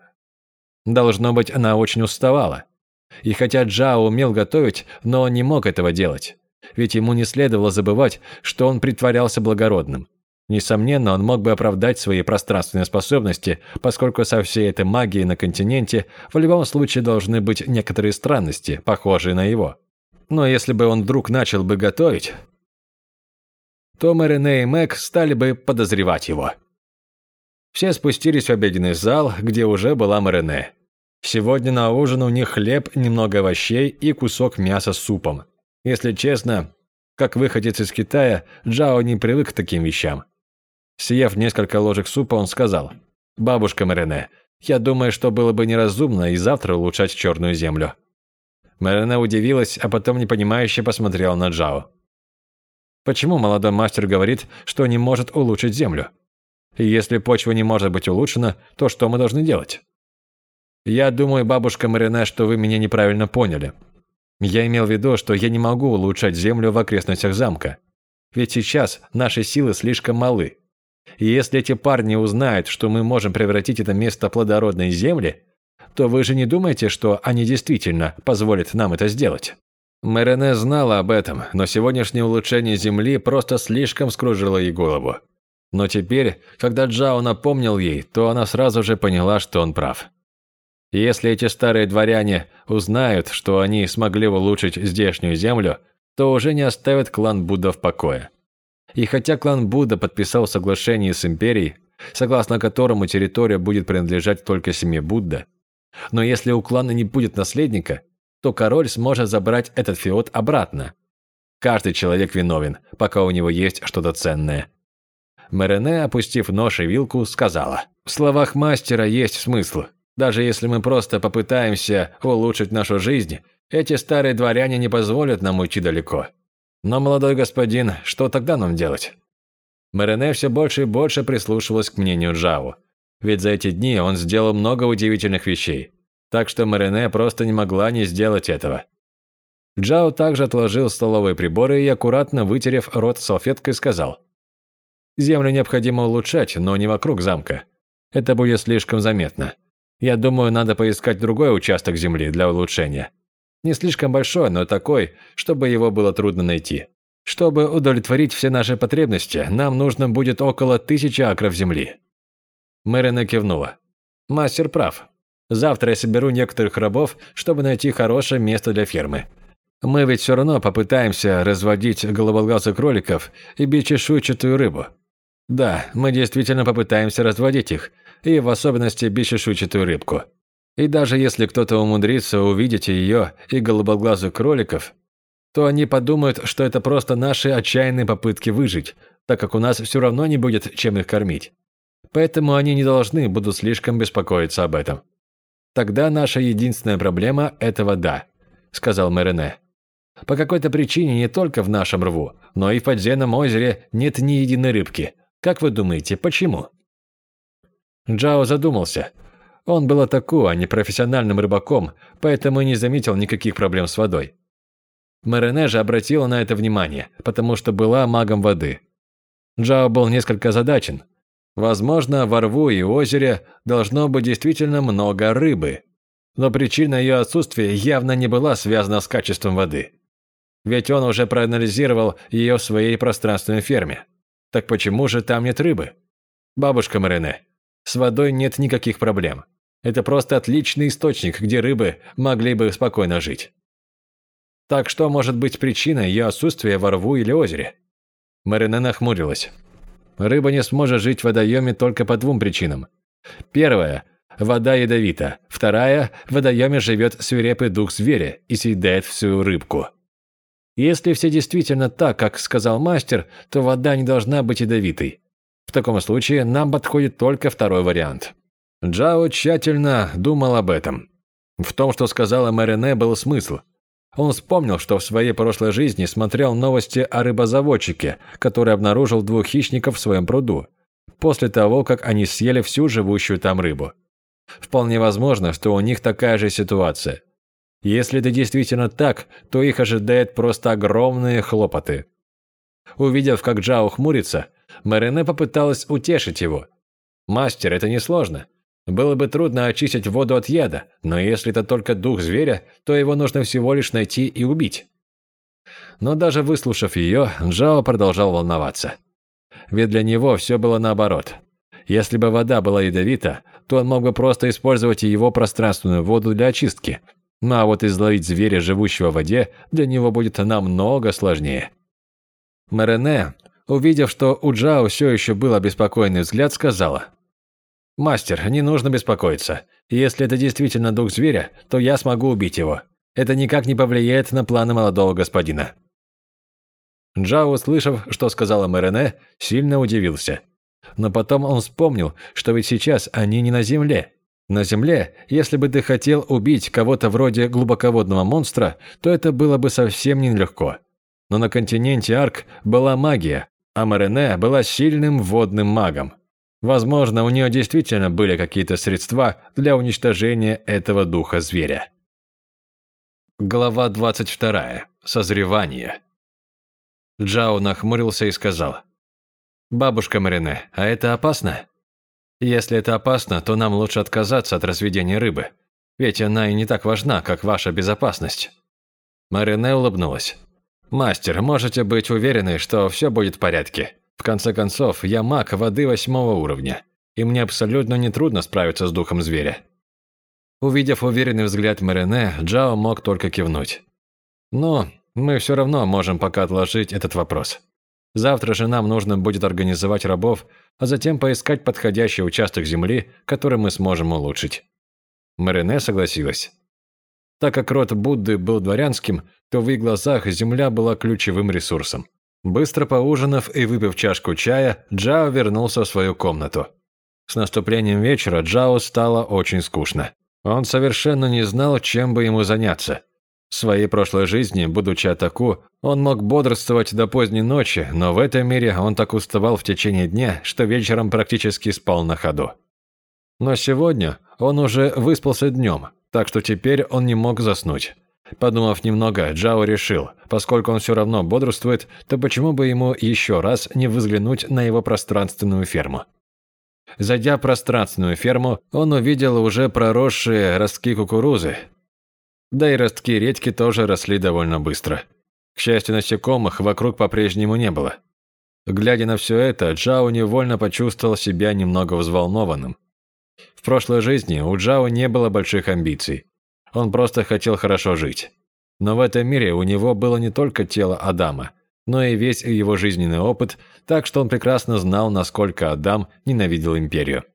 Должно быть, она очень уставала. И хотя Джао умел готовить, но он не мог этого делать. Ведь ему не следовало забывать, что он притворялся благородным. Несомненно, он мог бы оправдать свои пространственные способности, поскольку со всей этой магией на континенте в любом случае должны быть некоторые странности, похожие на его. Но если бы он вдруг начал бы готовить, то Марине и Мэг стали бы подозревать его. Все спустились в обеденный зал, где уже была Марине. Сегодня на ужин у них хлеб, немного овощей и кусок мяса с супом. Если честно, как выходец из Китая, Джао не привык к таким вещам. Съев несколько ложек супа, он сказал, «Бабушка Марине, я думаю, что было бы неразумно и завтра улучшать черную землю». Марине удивилась, а потом непонимающе посмотрела на Джао. «Почему молодой мастер говорит, что не может улучшить землю? И если почва не может быть улучшена, то что мы должны делать?» «Я думаю, бабушка Марине, что вы меня неправильно поняли. Я имел в виду, что я не могу улучшать землю в окрестностях замка. Ведь сейчас наши силы слишком малы, и если эти парни узнают, что мы можем превратить это место в плодородные земли, то вы же не думаете, что они действительно позволят нам это сделать?» Мерене знала об этом, но сегодняшнее улучшение земли просто слишком скружило ей голову. Но теперь, когда Джао напомнил ей, то она сразу же поняла, что он прав. Если эти старые дворяне узнают, что они смогли улучшить здешнюю землю, то уже не оставят клан Будда в покое. И хотя клан Будда подписал соглашение с империей, согласно которому территория будет принадлежать только семье Будда, но если у клана не будет наследника, то король сможет забрать этот феод обратно. Каждый человек виновен, пока у него есть что-то ценное. Мерене, опустив нож и вилку, сказала, «В словах мастера есть смысл. Даже если мы просто попытаемся улучшить нашу жизнь, эти старые дворяне не позволят нам уйти далеко. Но, молодой господин, что тогда нам делать? Марине все больше и больше прислушивалась к мнению Джао. Ведь за эти дни он сделал много удивительных вещей. Так что Марине просто не могла не сделать этого. Джао также отложил столовые приборы и, аккуратно вытерев рот салфеткой, сказал. «Землю необходимо улучшать, но не вокруг замка. Это будет слишком заметно. Я думаю, надо поискать другой участок земли для улучшения. Не слишком большой, но такой, чтобы его было трудно найти. Чтобы удовлетворить все наши потребности, нам нужно будет около тысячи акров земли». Мэрина кивнула. «Мастер прав. Завтра я соберу некоторых рабов, чтобы найти хорошее место для фермы. Мы ведь все равно попытаемся разводить голубоглазых кроликов и бесчешуйчатую рыбу. Да, мы действительно попытаемся разводить их, и в особенности бесчешуйчатую рыбку. И даже если кто-то умудрится увидеть ее и голубоглазых кроликов, то они подумают, что это просто наши отчаянные попытки выжить, так как у нас все равно не будет чем их кормить. Поэтому они не должны будут слишком беспокоиться об этом. Тогда наша единственная проблема – это вода, сказал Мерене. По какой-то причине не только в нашем рву, но и в подземном озере нет ни единой рыбки. Как вы думаете, почему?» Джао задумался. Он был атаку, а не профессиональным рыбаком, поэтому не заметил никаких проблем с водой. Марене же обратила на это внимание, потому что была магом воды. Джао был несколько озадачен. Возможно, во рву и озере должно быть действительно много рыбы, но причина ее отсутствия явно не была связана с качеством воды. Ведь он уже проанализировал ее в своей пространственной ферме. Так почему же там нет рыбы? Бабушка Марене, с водой нет никаких проблем. Это просто отличный источник, где рыбы могли бы спокойно жить. Так что может быть причиной ее отсутствия во рву или озере? Марине нахмурилась. Рыба не сможет жить в водоеме только по двум причинам. Первая – вода ядовита. Вторая – в водоеме живет свирепый дух зверя и съедает всю рыбку. Если все действительно так, как сказал мастер, то вода не должна быть ядовитой. В таком случае нам подходит только второй вариант. Джао тщательно думал об этом. В том, что сказала Марине, был смысл. Он вспомнил, что в своей прошлой жизни смотрел новости о рыбозаводчике, который обнаружил двух хищников в своем пруду, после того, как они съели всю живущую там рыбу. Вполне возможно, что у них такая же ситуация. Если это действительно так, то их ожидает просто огромные хлопоты. Увидев, как Джао хмурится, Марине попыталась утешить его. «Мастер, это несложно. Было бы трудно очистить воду от яда, но если это только дух зверя, то его нужно всего лишь найти и убить». Но даже выслушав ее, Джао продолжал волноваться. Ведь для него все было наоборот. Если бы вода была ядовита, то он мог бы просто использовать его пространственную воду для очистки. Ну а вот изловить зверя, живущего в воде, для него будет намного сложнее. Марене, увидев, что у Джао все еще был обеспокоенный взгляд, сказала – «Мастер, не нужно беспокоиться. Если это действительно дух зверя, то я смогу убить его. Это никак не повлияет на планы молодого господина». Джао, услышав, что сказала Мэрене, сильно удивился. Но потом он вспомнил, что ведь сейчас они не на земле. На земле, если бы ты хотел убить кого-то вроде глубоководного монстра, то это было бы совсем нелегко. Но на континенте Арк была магия, а Марене была сильным водным магом. Возможно, у нее действительно были какие-то средства для уничтожения этого духа зверя. Глава 22. Созревание. Джао нахмурился и сказал. «Бабушка Марине, а это опасно? Если это опасно, то нам лучше отказаться от разведения рыбы, ведь она и не так важна, как ваша безопасность». Марине улыбнулась. «Мастер, можете быть уверены, что все будет в порядке. В конце концов, я маг воды восьмого уровня, и мне абсолютно нетрудно справиться с духом зверя. Увидев уверенный взгляд Марине, Джао мог только кивнуть. Но мы все равно можем пока отложить этот вопрос. Завтра же нам нужно будет организовать рабов, а затем поискать подходящий участок земли, который мы сможем улучшить. Марине согласилась. Так как род Будды был дворянским, то в их глазах земля была ключевым ресурсом. Быстро поужинав и выпив чашку чая, Джао вернулся в свою комнату. С наступлением вечера Джао стало очень скучно. Он совершенно не знал, чем бы ему заняться. В своей прошлой жизни, будучи атаку, он мог бодрствовать до поздней ночи, но в этом мире он так уставал в течение дня, что вечером практически спал на ходу. Но сегодня он уже выспался днем, так что теперь он не мог заснуть. Подумав немного, Джао решил, поскольку он все равно бодрствует, то почему бы ему еще раз не взглянуть на его пространственную ферму. Зайдя в пространственную ферму, он увидел уже проросшие ростки кукурузы. Да и ростки редьки тоже росли довольно быстро. К счастью, насекомых вокруг по-прежнему не было. Глядя на все это, Джао невольно почувствовал себя немного взволнованным. В прошлой жизни у Джао не было больших амбиций. Он просто хотел хорошо жить. Но в этом мире у него было не только тело Адама, но и весь его жизненный опыт, так что он прекрасно знал, насколько Адам ненавидел империю.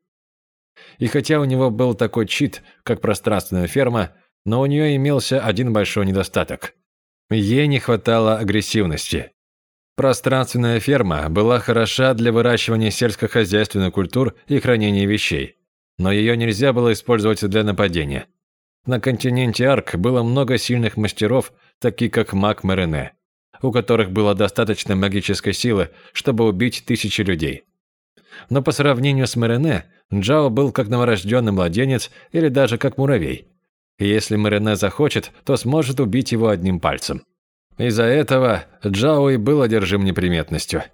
И хотя у него был такой чит, как пространственная ферма, но у нее имелся один большой недостаток. Ей не хватало агрессивности. Пространственная ферма была хороша для выращивания сельскохозяйственных культур и хранения вещей, но ее нельзя было использовать для нападения. На континенте Арк было много сильных мастеров, таких как маг Мерене, у которых было достаточно магической силы, чтобы убить тысячи людей. Но по сравнению с Мерене, Джао был как новорожденный младенец или даже как муравей. И если Мерене захочет, то сможет убить его одним пальцем. Из-за этого Джао и был одержим неприметностью.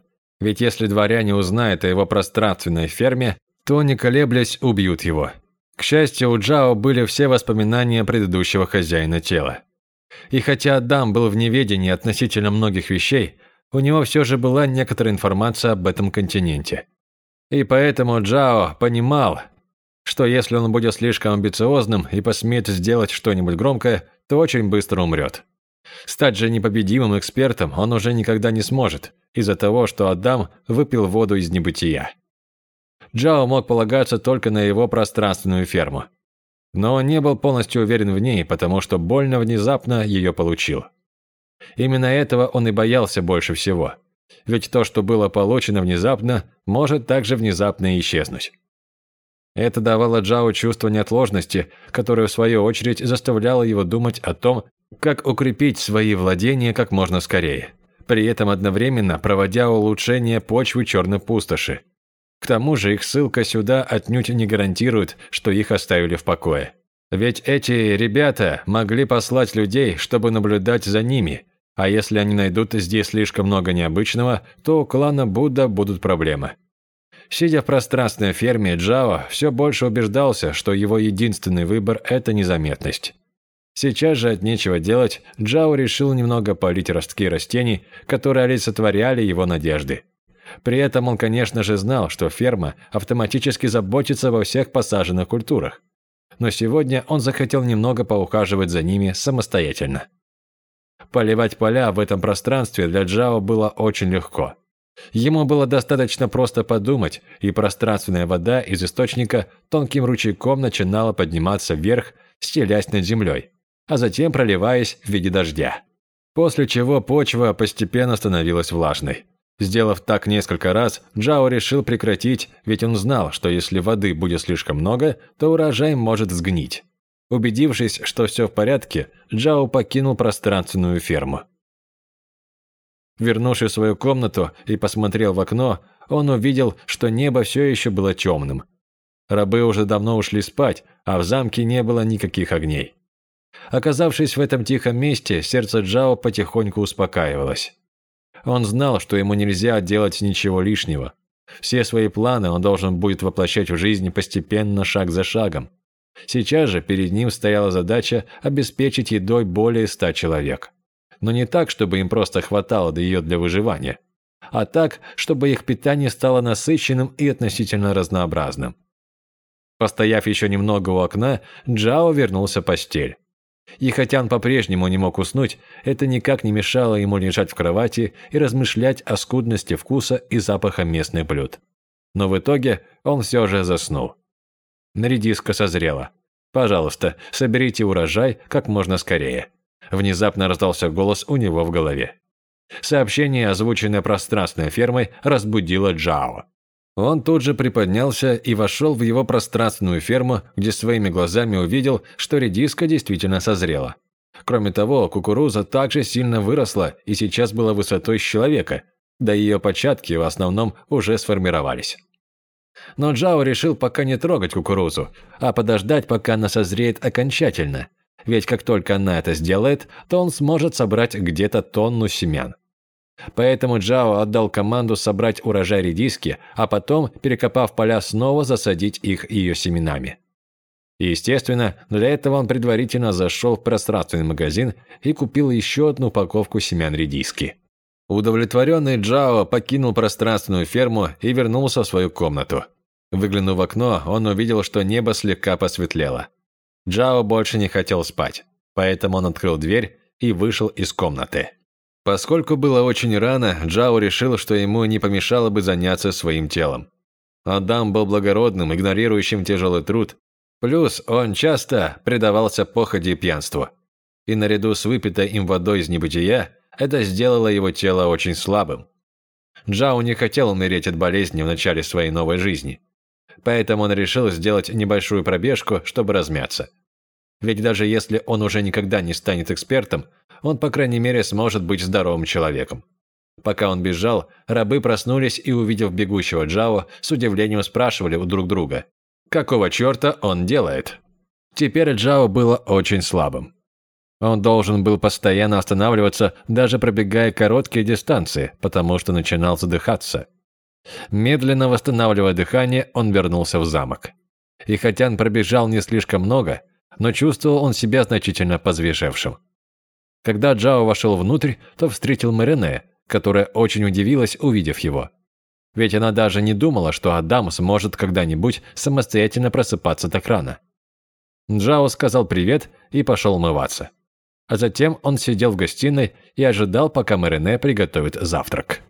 Ведь если дворяне узнают о его пространственной ферме, то, не колеблясь, убьют его. К счастью, у Джао были все воспоминания предыдущего хозяина тела. И хотя Адам был в неведении относительно многих вещей, у него все же была некоторая информация об этом континенте. И поэтому Джао понимал, что если он будет слишком амбициозным и посмеет сделать что-нибудь громкое, то очень быстро умрет. Стать же непобедимым экспертом он уже никогда не сможет, из-за того, что Адам выпил воду из небытия. Джао мог полагаться только на его пространственную ферму. Но он не был полностью уверен в ней, потому что больно внезапно ее получил. Именно этого он и боялся больше всего. Ведь то, что было получено внезапно, может также внезапно исчезнуть. Это давало Джао чувство неотложности, которое в свою очередь заставляло его думать о том, как укрепить свои владения как можно скорее, при этом одновременно проводя улучшение почвы черной пустоши. К тому же их ссылка сюда отнюдь не гарантирует, что их оставили в покое. Ведь эти ребята могли послать людей, чтобы наблюдать за ними, а если они найдут здесь слишком много необычного, то у клана Будда будут проблемы. Сидя в пространственной ферме, Джао все больше убеждался, что его единственный выбор – это незаметность. Сейчас же от нечего делать, Джао решил немного полить ростки растений, которые олицетворяли его надежды. При этом он, конечно же, знал, что ферма автоматически заботится во всех посаженных культурах. Но сегодня он захотел немного поухаживать за ними самостоятельно. Поливать поля в этом пространстве для Джао было очень легко. Ему было достаточно просто подумать, и пространственная вода из источника тонким ручейком начинала подниматься вверх, стелясь над землей, а затем проливаясь в виде дождя. После чего почва постепенно становилась влажной. Сделав так несколько раз, Джао решил прекратить, ведь он знал, что если воды будет слишком много, то урожай может сгнить. Убедившись, что все в порядке, Джао покинул пространственную ферму. Вернувшись в свою комнату и посмотрел в окно, он увидел, что небо все еще было темным. Рабы уже давно ушли спать, а в замке не было никаких огней. Оказавшись в этом тихом месте, сердце Джао потихоньку успокаивалось. Он знал, что ему нельзя делать ничего лишнего. Все свои планы он должен будет воплощать в жизнь постепенно, шаг за шагом. Сейчас же перед ним стояла задача обеспечить едой более ста человек но не так, чтобы им просто хватало до ее для выживания, а так, чтобы их питание стало насыщенным и относительно разнообразным. Постояв еще немного у окна, Джао вернулся в постель. И хотя он по-прежнему не мог уснуть, это никак не мешало ему лежать в кровати и размышлять о скудности вкуса и запаха местных блюд. Но в итоге он все же заснул. Редиска созрела. Пожалуйста, соберите урожай как можно скорее. Внезапно раздался голос у него в голове. Сообщение, озвученное пространственной фермой, разбудило Джао. Он тут же приподнялся и вошел в его пространственную ферму, где своими глазами увидел, что редиска действительно созрела. Кроме того, кукуруза также сильно выросла и сейчас была высотой с человека, да ее початки в основном уже сформировались. Но Джао решил пока не трогать кукурузу, а подождать, пока она созреет окончательно – ведь как только она это сделает, то он сможет собрать где-то тонну семян. Поэтому Джао отдал команду собрать урожай редиски, а потом, перекопав поля, снова засадить их ее семенами. естественно, для этого он предварительно зашел в пространственный магазин и купил еще одну упаковку семян редиски. Удовлетворенный Джао покинул пространственную ферму и вернулся в свою комнату. Выглянув в окно, он увидел, что небо слегка посветлело. Джао больше не хотел спать, поэтому он открыл дверь и вышел из комнаты. Поскольку было очень рано, Джао решил, что ему не помешало бы заняться своим телом. Адам был благородным, игнорирующим тяжелый труд, плюс он часто предавался походе и пьянству. И наряду с выпитой им водой из небытия, это сделало его тело очень слабым. Джао не хотел умереть от болезни в начале своей новой жизни – поэтому он решил сделать небольшую пробежку, чтобы размяться. Ведь даже если он уже никогда не станет экспертом, он, по крайней мере, сможет быть здоровым человеком. Пока он бежал, рабы проснулись и, увидев бегущего Джао, с удивлением спрашивали у друг друга, какого черта он делает. Теперь Джао было очень слабым. Он должен был постоянно останавливаться, даже пробегая короткие дистанции, потому что начинал задыхаться. Медленно восстанавливая дыхание, он вернулся в замок. И хотя он пробежал не слишком много, но чувствовал он себя значительно позвешевшим. Когда Джао вошел внутрь, то встретил Марине, которая очень удивилась, увидев его. Ведь она даже не думала, что Адам сможет когда-нибудь самостоятельно просыпаться так рано. Джао сказал привет и пошел умываться. А затем он сидел в гостиной и ожидал, пока Марине приготовит завтрак.